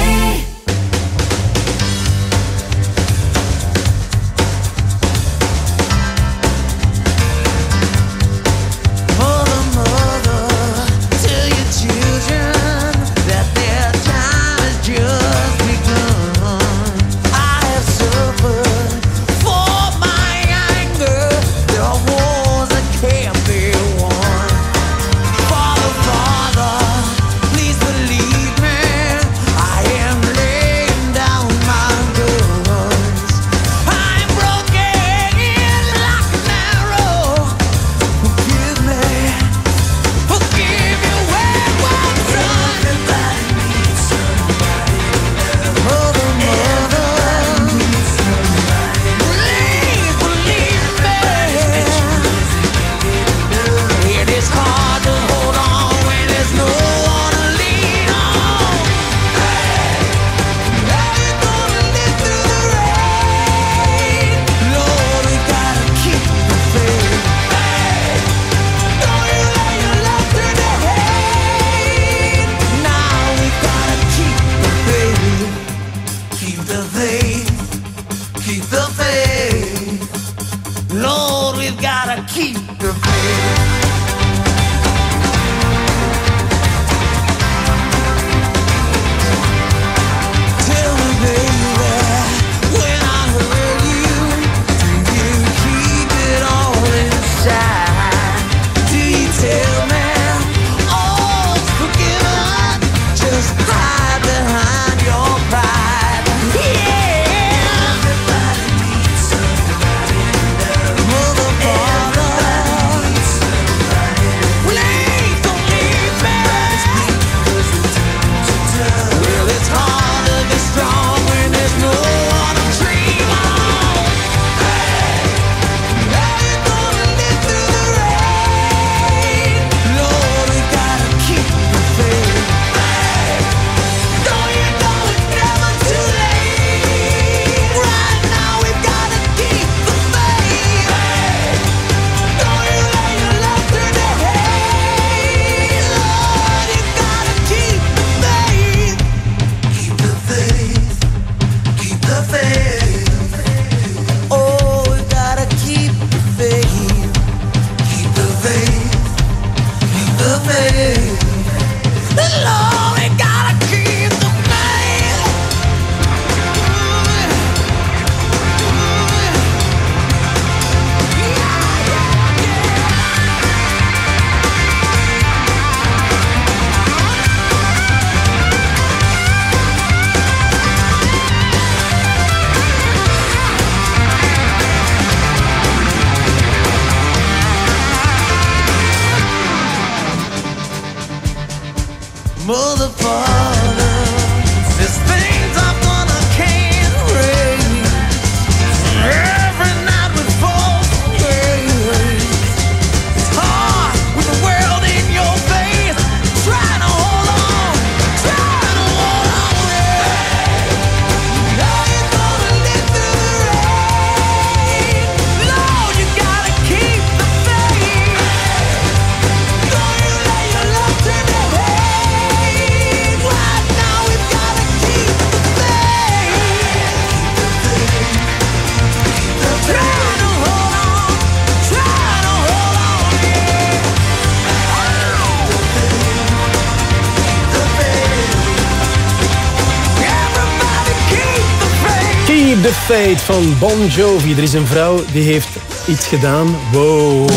Faith van Bon Jovi. Er is een vrouw die heeft iets gedaan. Wow.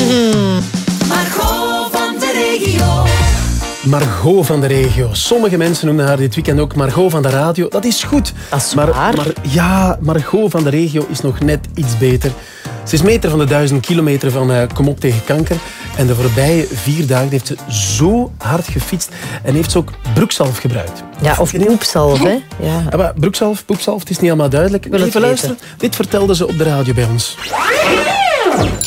Margot van de regio. Margot van de regio. Sommige mensen noemen haar dit weekend ook Margot van de radio. Dat is goed. maar, maar ja, Margot van de regio is nog net iets beter. Ze is meter van de duizend kilometer van eh, Kom op tegen kanker. En de voorbije vier dagen heeft ze zo hard gefietst. En heeft ze ook broekzalf gebruikt. Ja, of poepzalf, hè? Ja. Ja, maar broekzalf, poepzalf, het is niet allemaal duidelijk. wil het Even weten. luisteren. Dit vertelde ze op de radio bij ons.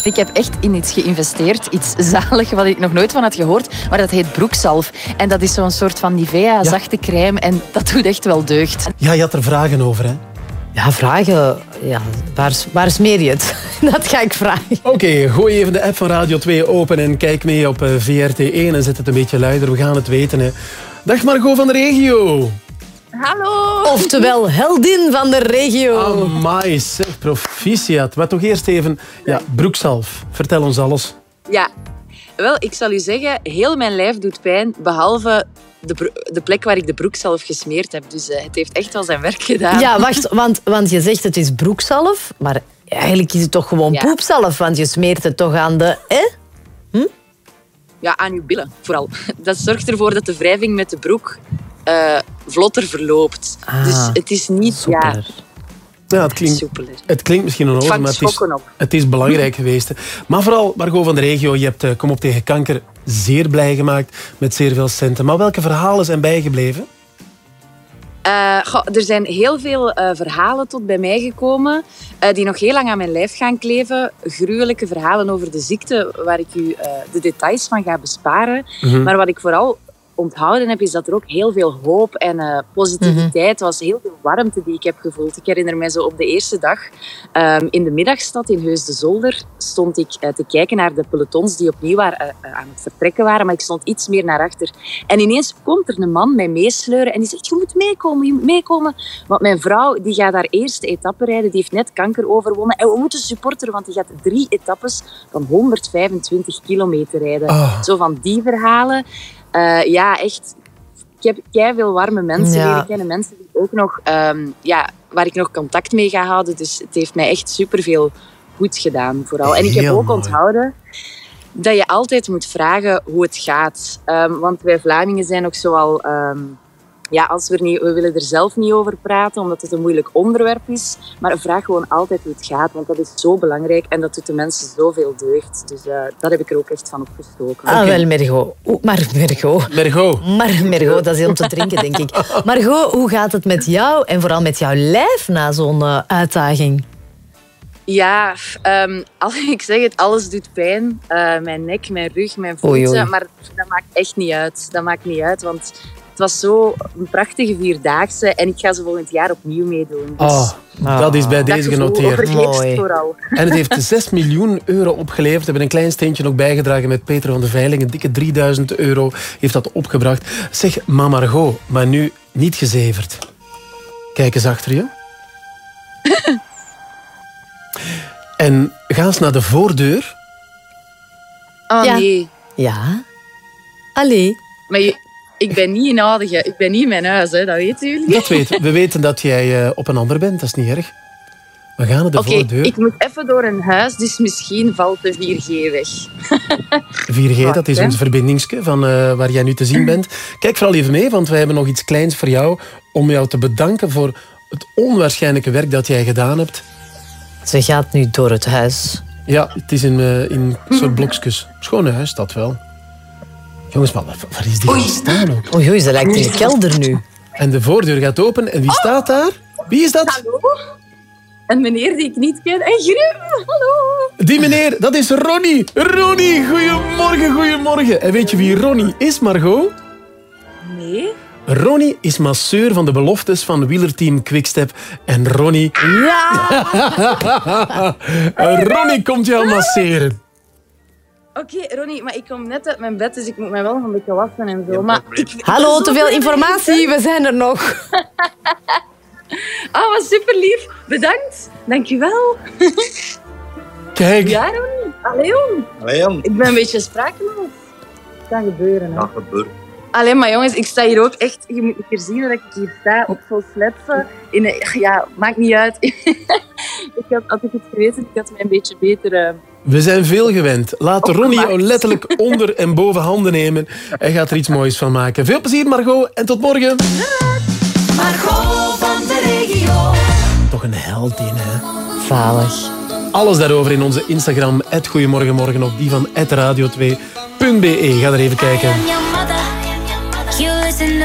Ik heb echt in iets geïnvesteerd, iets zalig wat ik nog nooit van had gehoord, maar dat heet broekzalf. En dat is zo'n soort van Nivea zachte crème en dat doet echt wel deugd. Ja, je had er vragen over, hè? Ja, vragen. Ja, waar, waar smeer je het? Dat ga ik vragen. Oké, gooi even de app van Radio 2 open en kijk mee op eh, VRT1 en zet het een beetje luider. We gaan het weten. Hè. Dag Margot van de regio. Hallo. Oftewel, heldin van de regio. Amai, zeg, proficiat. Maar toch eerst even, ja, broekzalf. Vertel ons alles. Ja, wel, ik zal u zeggen, heel mijn lijf doet pijn, behalve de, de plek waar ik de broekzalf gesmeerd heb. Dus eh, het heeft echt wel zijn werk gedaan. Ja, wacht, want, want je zegt het is broekzalf, maar eigenlijk is het toch gewoon Ja. poepzalf, want je smeert het toch aan de... Eh? Ja, aan uw billen vooral. Dat zorgt ervoor dat de wrijving met de broek eh, vlotter verloopt. Ah, dus het is niet... Ja, Ja, het klinkt, Soepeler. het klinkt misschien vangt maar het is, het is belangrijk geweest. Maar vooral, Margot van de regio, je hebt eh, Kom op tegen kanker zeer blij gemaakt met zeer veel centen. Maar welke verhalen zijn bijgebleven? Eh, goh, er zijn heel veel eh, verhalen tot bij mij gekomen eh, die nog heel lang aan mijn lijf gaan kleven. Gruwelijke verhalen over de ziekte waar ik u de details van ga besparen. Mhm. Maar wat ik vooral onthouden heb, is dat er ook heel veel hoop en eh, positiviteit was. Heel veel warmte die ik heb gevoeld. Ik herinner mij zo op de eerste dag ehm, in de middagstad in Heus de Zolder stond ik eh, te kijken naar de pelotons die opnieuw waren, eh, aan het vertrekken waren, maar ik stond iets meer naar achter. En ineens komt er een man mij meesleuren en die zegt, je moet meekomen, je moet meekomen. Want mijn vrouw die gaat haar eerste etappe rijden, die heeft net kanker overwonnen en we moeten supporteren, want die gaat drie etappes van 125 kilometer rijden. Ah. Zo van die verhalen. Eh, ja, echt. Ik heb veel warme mensen Ja. leren kennen. Mensen die ook nog, ehm, ja, waar ik nog contact mee ga houden. Dus het heeft mij echt superveel goed gedaan, vooral. En ik heb Heel ook mooi. onthouden dat je altijd moet vragen hoe het gaat. Ehm, want wij Vlamingen zijn ook zoal... ehm, ja, als we, er niet, we willen er zelf niet over praten, omdat het een moeilijk onderwerp is. Maar vraag gewoon altijd hoe het gaat, want dat is zo belangrijk en dat doet de mensen zoveel deugd. Dus eh, dat heb ik er ook echt van opgestoken. Ah, wel, Mergo. Maar Mergo. Mergo. Maar Mergo, dat is heel om te drinken, denk ik. Margot, hoe gaat het met jou en vooral met jouw lijf na zo'n eh, uitdaging? Ja, ehm, al, ik zeg het, alles doet pijn. Eh, mijn nek, mijn rug, mijn voeten. Oei, oei. Maar dat maakt echt niet uit. Dat maakt niet uit, want het was zo een prachtige vierdaagse en ik ga ze volgend jaar opnieuw meedoen. Dus Oh, dat is bij dat deze genoteerd. overheerst vooral. En het heeft 6 miljoen euro opgeleverd. We hebben een klein steentje nog bijgedragen met Peter van de Veiling. Een dikke 3000 euro heeft dat opgebracht. Zeg, maar Margot, maar nu niet gezeverd. Kijk eens achter je. en ga eens naar de voordeur. Oh Ja. nee. Ja. Allee. Maar je- ik ben niet in Oudige. Ik ben niet in mijn huis, hè. dat weten jullie. Dat weten we. weten dat jij eh, op een ander bent, dat is niet erg. We gaan naar de Oké, voordeur. ik moet even door een huis, dus misschien valt de 4G weg. 4G, dat is hè? ons verbindingsje van eh, waar jij nu te zien bent. Kijk vooral even mee, want wij hebben nog iets kleins voor jou om jou te bedanken voor het onwaarschijnlijke werk dat jij gedaan hebt. Ze gaat nu door het huis. Ja, het is in, eh, in soort blokjes. Schoon huis, dat wel. Jongens, maar waar, is die gaan staan ook? Oei, oei, ze lijkt in de kelder nu. En de voordeur gaat open en wie staat daar? Wie is dat? Hallo? Een meneer die ik niet ken. En Grim, hallo. Die meneer, dat is Ronnie. Ronnie, goedemorgen, goedemorgen. En weet je wie Ronnie is, Margot? Nee. Ronnie is masseur van de beloftes van wielerteam Quickstep. En Ronnie... Ronnie komt jou masseren. Oké, Ronnie, maar ik kom net uit mijn bed, dus ik moet mij wel nog een beetje wassen en zo. Maar ik, ik Hallo, te veel informatie, we zijn er nog. Ah, wat super lief. Bedankt. Dankjewel. Kijk. Ja, Ronnie. Allee, jong. Allee. Ik ben een beetje sprakeloos. Het kan gebeuren, hè. Dat gebeurt. Alleen maar jongens, ik sta hier ook echt... Je moet een keer zien dat ik hier sta, op zo'n sletsen. In een, ja, maakt niet uit. ik had, had ik het geweten, ik had mij een beetje beter... eh, We zijn veel gewend. Laat Ronnie jou letterlijk onder en boven handen nemen. Hij gaat er iets moois van maken. Veel plezier, Margot. En tot morgen. Margot van de regio. Toch een heldin, hè? Zalig. Alles daarover in onze Instagram, Goedemorgenmorgen, of die van radio2.be. Ga er even kijken.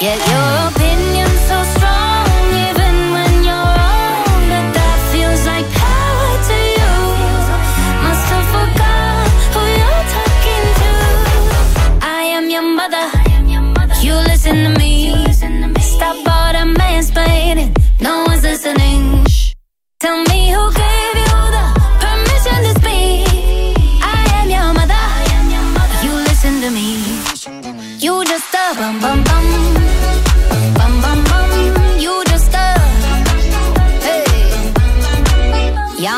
Yet your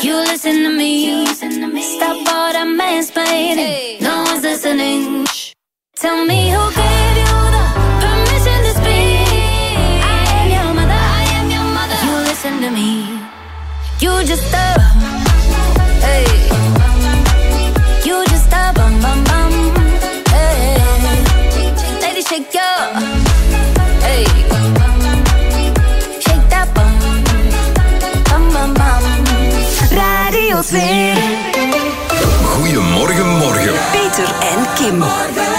You listen to me. Stop all that mansplaining. No one's listening. Tell me who gave you the permission to speak. I am your mother. I am your mother. You listen to me. You just a. Kim.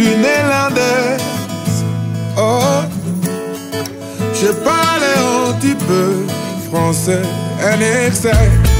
Suis néerlandaise. Oh, je parle un petit peu français. En ik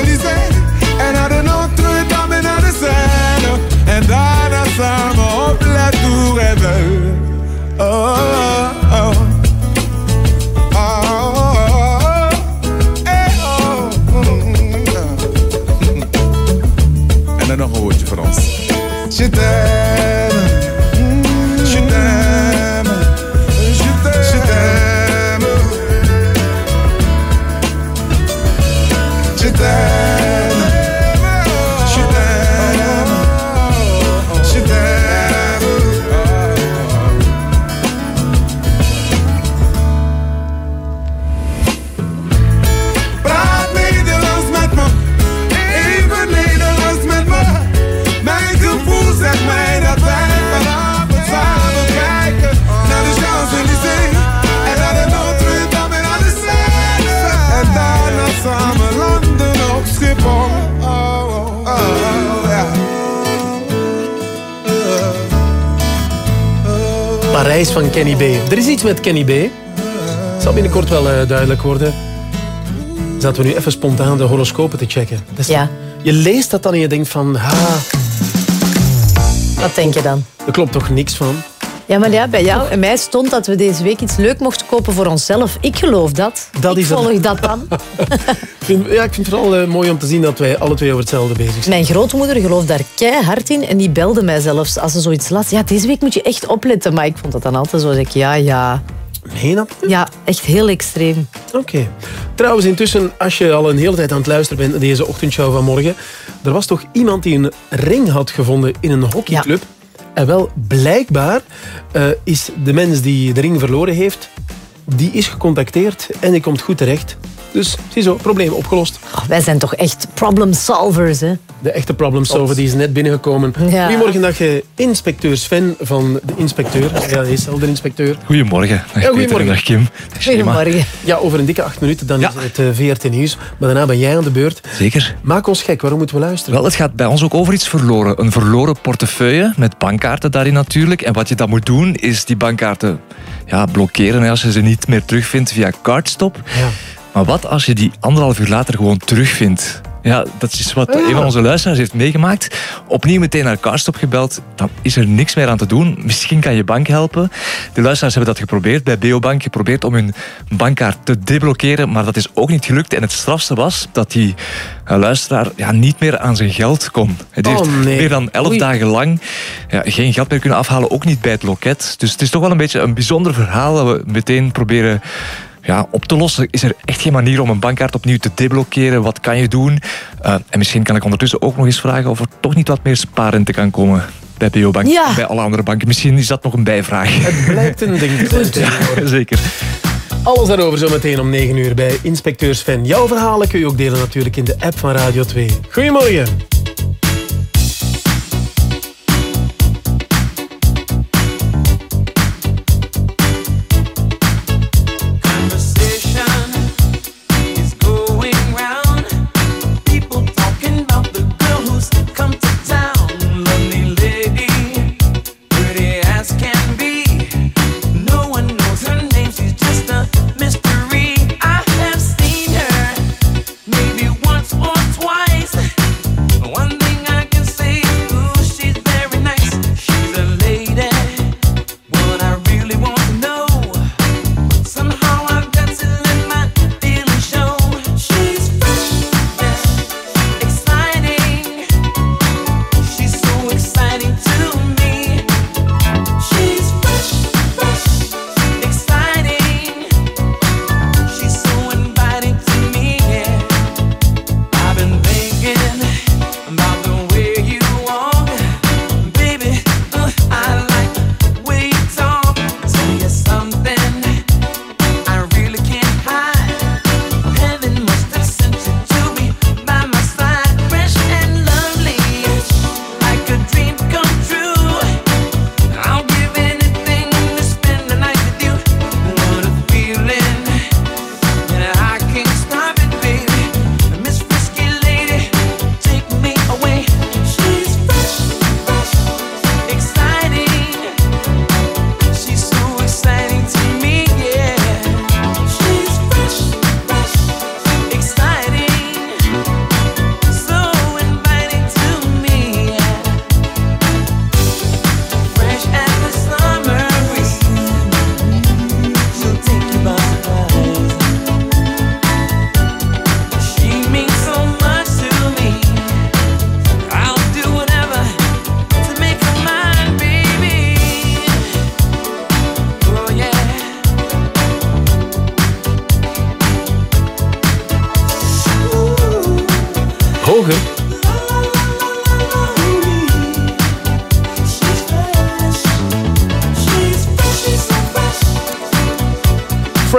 Champs-Élysées en naar de Notre-Dame en naar de Seine. En daarna samen op La Tour Eiffel. Oh, oh, oh. Eh, oh. En dan. Je Parijs van Kenny B. Er is iets met Kenny B. Zal binnenkort wel eh, duidelijk worden. Zaten we nu even spontaan de horoscopen te checken. Ja. Je leest dat dan en je denkt van... Ha, Wat denk je dan? er klopt toch niks van? Ja, maar ja, bij jou en mij stond dat we deze week iets leuk mochten kopen voor onszelf. Ik geloof dat. Dat ik is het. volg dat dan. Ik vind, ja, ik vind het vooral eh, mooi om te zien dat wij alle twee over hetzelfde bezig zijn. Mijn grootmoeder gelooft daar keihard in en die belde mij zelfs als ze zoiets las. Ja, deze week moet je echt opletten. Maar ik vond dat dan altijd zo. Ik, ja, ja. Nee, dat? Ja, echt heel extreem. Oké. Trouwens, intussen, als je al een hele tijd aan het luisteren bent naar deze ochtendshow van morgen, er was toch iemand die een ring had gevonden in een hockeyclub. En wel, blijkbaar eh, is de mens die de ring verloren heeft, die is gecontacteerd en die komt goed terecht. Dus, ziezo, probleem opgelost. Oh, wij zijn toch echt problem solvers, hè? De echte problem solver die is net binnengekomen. Ja. Goedemorgen, dag eh, inspecteur Sven van de inspecteur. Ja, hij is zelf de inspecteur. Goedemorgen. Dag Ja, goedemorgen. dag Kim. Dag Shema. Ja, over een dikke acht minuten dan is het eh, VRT Nieuws. Maar daarna ben jij aan de beurt. Zeker. Maak ons gek, waarom moeten we luisteren? Wel, het gaat bij ons ook over iets verloren. Een verloren portefeuille met bankkaarten daarin natuurlijk. En wat je dan moet doen, is die bankkaarten ja, blokkeren als je ze niet meer terugvindt via Cardstop. Maar wat als je die anderhalf uur later gewoon terugvindt? Ja, dat is wat een van onze luisteraars heeft meegemaakt. Opnieuw meteen naar Cardstop gebeld. Dan is er niks meer aan te doen. Misschien kan je bank helpen. De luisteraars hebben dat geprobeerd. Bij Beobank geprobeerd om hun bankkaart te deblokkeren. Maar dat is ook niet gelukt. En het strafste was dat die eh, luisteraar ja, niet meer aan zijn geld kon. Het Oh, heeft nee. meer dan elf Oei. dagen lang ja, geen geld meer kunnen afhalen. Ook niet bij het loket. Dus het is toch wel een beetje een bijzonder verhaal dat we meteen proberen ja, op te lossen. Is er echt geen manier om een bankkaart opnieuw te deblokkeren? Wat kan je doen? Uh, en misschien kan ik ondertussen ook nog eens vragen of er toch niet wat meer spaarrente kan komen bij Beobank Ja. en bij alle andere banken. Misschien is dat nog een bijvraag. Het blijkt een ding te zijn tegenwoordig. Zeker. Alles daarover zometeen om 9 uur bij Inspecteur Sven. Jouw verhalen kun je ook delen natuurlijk in de app van Radio 2. Goedemorgen.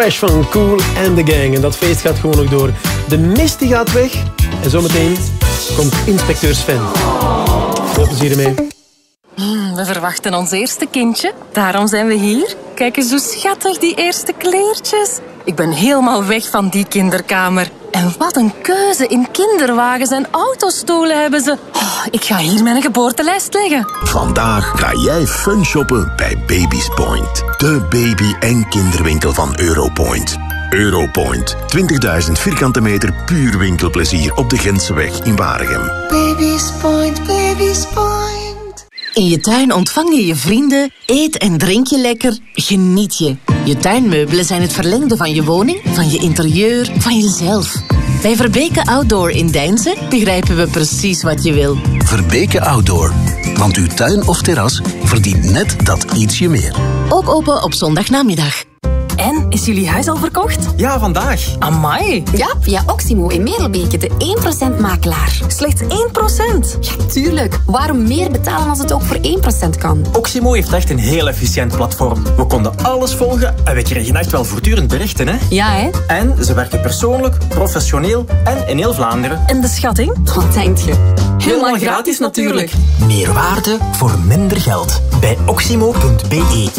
Fresh van Cool and the Gang. En dat feest gaat gewoon nog door. De mist die gaat weg. En zometeen komt inspecteur Sven. Veel plezier ermee. Hmm, We verwachten ons eerste kindje. Daarom zijn we hier. Kijk eens hoe schattig die eerste kleertjes. Ik ben helemaal weg van die kinderkamer. En wat een keuze in kinderwagens en autostoelen hebben ze. Oh, ik ga hier mijn geboortelijst leggen. Vandaag ga jij fun shoppen bij Baby's Point. De baby- en kinderwinkel van Europoint. Europoint. 20.000 vierkante meter puur winkelplezier op de Gentseweg in Waregem. Baby's Point, Baby's Point. In je tuin ontvang je je vrienden, eet en drink je lekker, geniet je. Je tuinmeubelen zijn het verlengde van je woning, van je interieur, van jezelf. Bij Verbeke Outdoor in Deinzen begrijpen we precies wat je wil. Verbeke Outdoor. Want uw tuin of terras verdient net dat ietsje meer. Ook open op zondagnamiddag. Is jullie huis al verkocht? Ja, vandaag. Amai. Ja, via Oximo in Merelbeke, de 1% makelaar. Slechts 1%? Ja, tuurlijk. Waarom meer betalen als het ook voor 1% kan? Oximo heeft echt een heel efficiënt platform. We konden alles volgen en we kregen echt wel voortdurend berichten, hè? Ja, hè? En ze werken persoonlijk, professioneel en in heel Vlaanderen. En de schatting? Wat denk je? Helemaal gratis natuurlijk. Meer waarde voor minder geld. Bij oximo.be.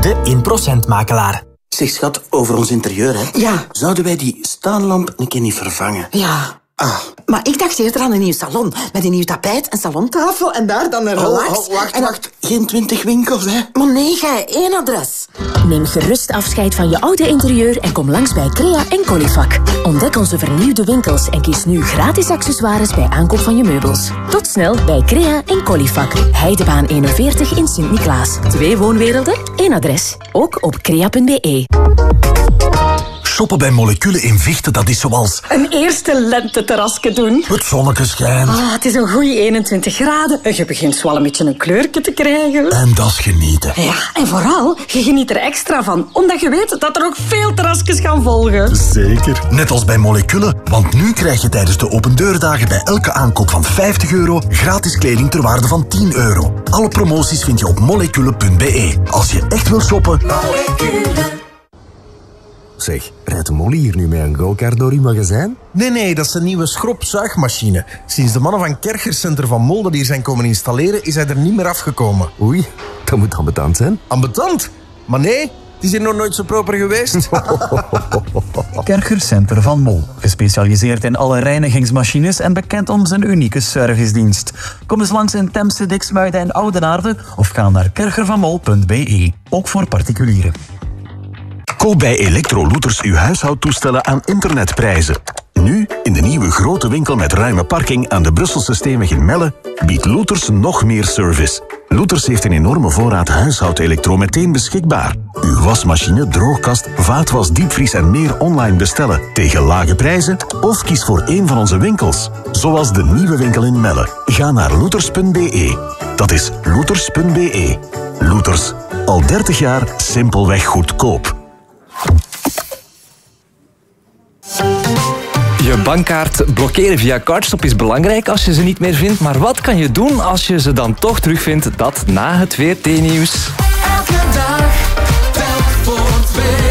De 1% makelaar. Zeg schat, over ons interieur, hè? Ja. Zouden wij die staanlamp een keer niet vervangen? Ja. Ah. Maar ik dacht eerder aan een nieuw salon. Met een nieuw tapijt, een salontafel en daar dan een Oh, relax. oh, wacht, en wacht. Geen twintig winkels, hè? Maar nee, gij, één adres. Neem gerust afscheid van je oude interieur en kom langs bij Crea en Colifac. Ontdek onze vernieuwde winkels en kies nu gratis accessoires bij aankoop van je meubels. Tot snel bij Crea en Colifac. Heidebaan 41 in Sint-Niklaas. Twee woonwerelden, één adres. Ook op crea.be. Shoppen bij moleculen in Vichten, dat is zoals... Een eerste lenteterrasje doen. Het zonneke schijnt. Ah, het is een goede 21 graden. En je begint wel een beetje een kleurtje te krijgen. En dat is genieten. Ja, en vooral, je geniet er extra van. Omdat je weet dat er ook veel terrasjes gaan volgen. Zeker. Net als bij moleculen, want nu krijg je tijdens de opendeurdagen bij elke aankoop van 50 euro gratis kleding ter waarde van 10 euro. Alle promoties vind je op molecule.be. Als je echt wil shoppen... Zeg, rijdt de Molly hier nu met een go-kart door uw magazijn? Nee, nee, dat is een nieuwe schropzuigmachine. Sinds de mannen van Kerchercenter van Molde die hier zijn komen installeren, is hij er niet meer afgekomen. Oei, dat moet ambetant zijn. Ambetant? Maar nee, het is hier nog nooit zo proper geweest. Kercher Center van Mol, gespecialiseerd in alle reinigingsmachines en bekend om zijn unieke servicedienst. Kom eens langs in Temse, Diksmuiden en Oudenaarde of ga naar kerchervanmol.be, ook voor particulieren. Koop bij Electrolooters uw huishoudtoestellen aan internetprijzen. Nu, in de nieuwe grote winkel met ruime parking aan de Brusselse Steenweg in Melle, biedt Looters nog meer service. Looters heeft een enorme voorraad huishoudelektro meteen beschikbaar. Uw wasmachine, droogkast, vaatwas, diepvries en meer online bestellen tegen lage prijzen of kies voor een van onze winkels. Zoals de nieuwe winkel in Melle. Ga naar looters.be. Dat is looters.be. Looters. Al 30 jaar simpelweg goedkoop. Je bankkaart blokkeren via Cardstop is belangrijk als je ze niet meer vindt. Maar wat kan je doen als je ze dan toch terugvindt? Dat na het WRT-nieuws. Elke dag, voor.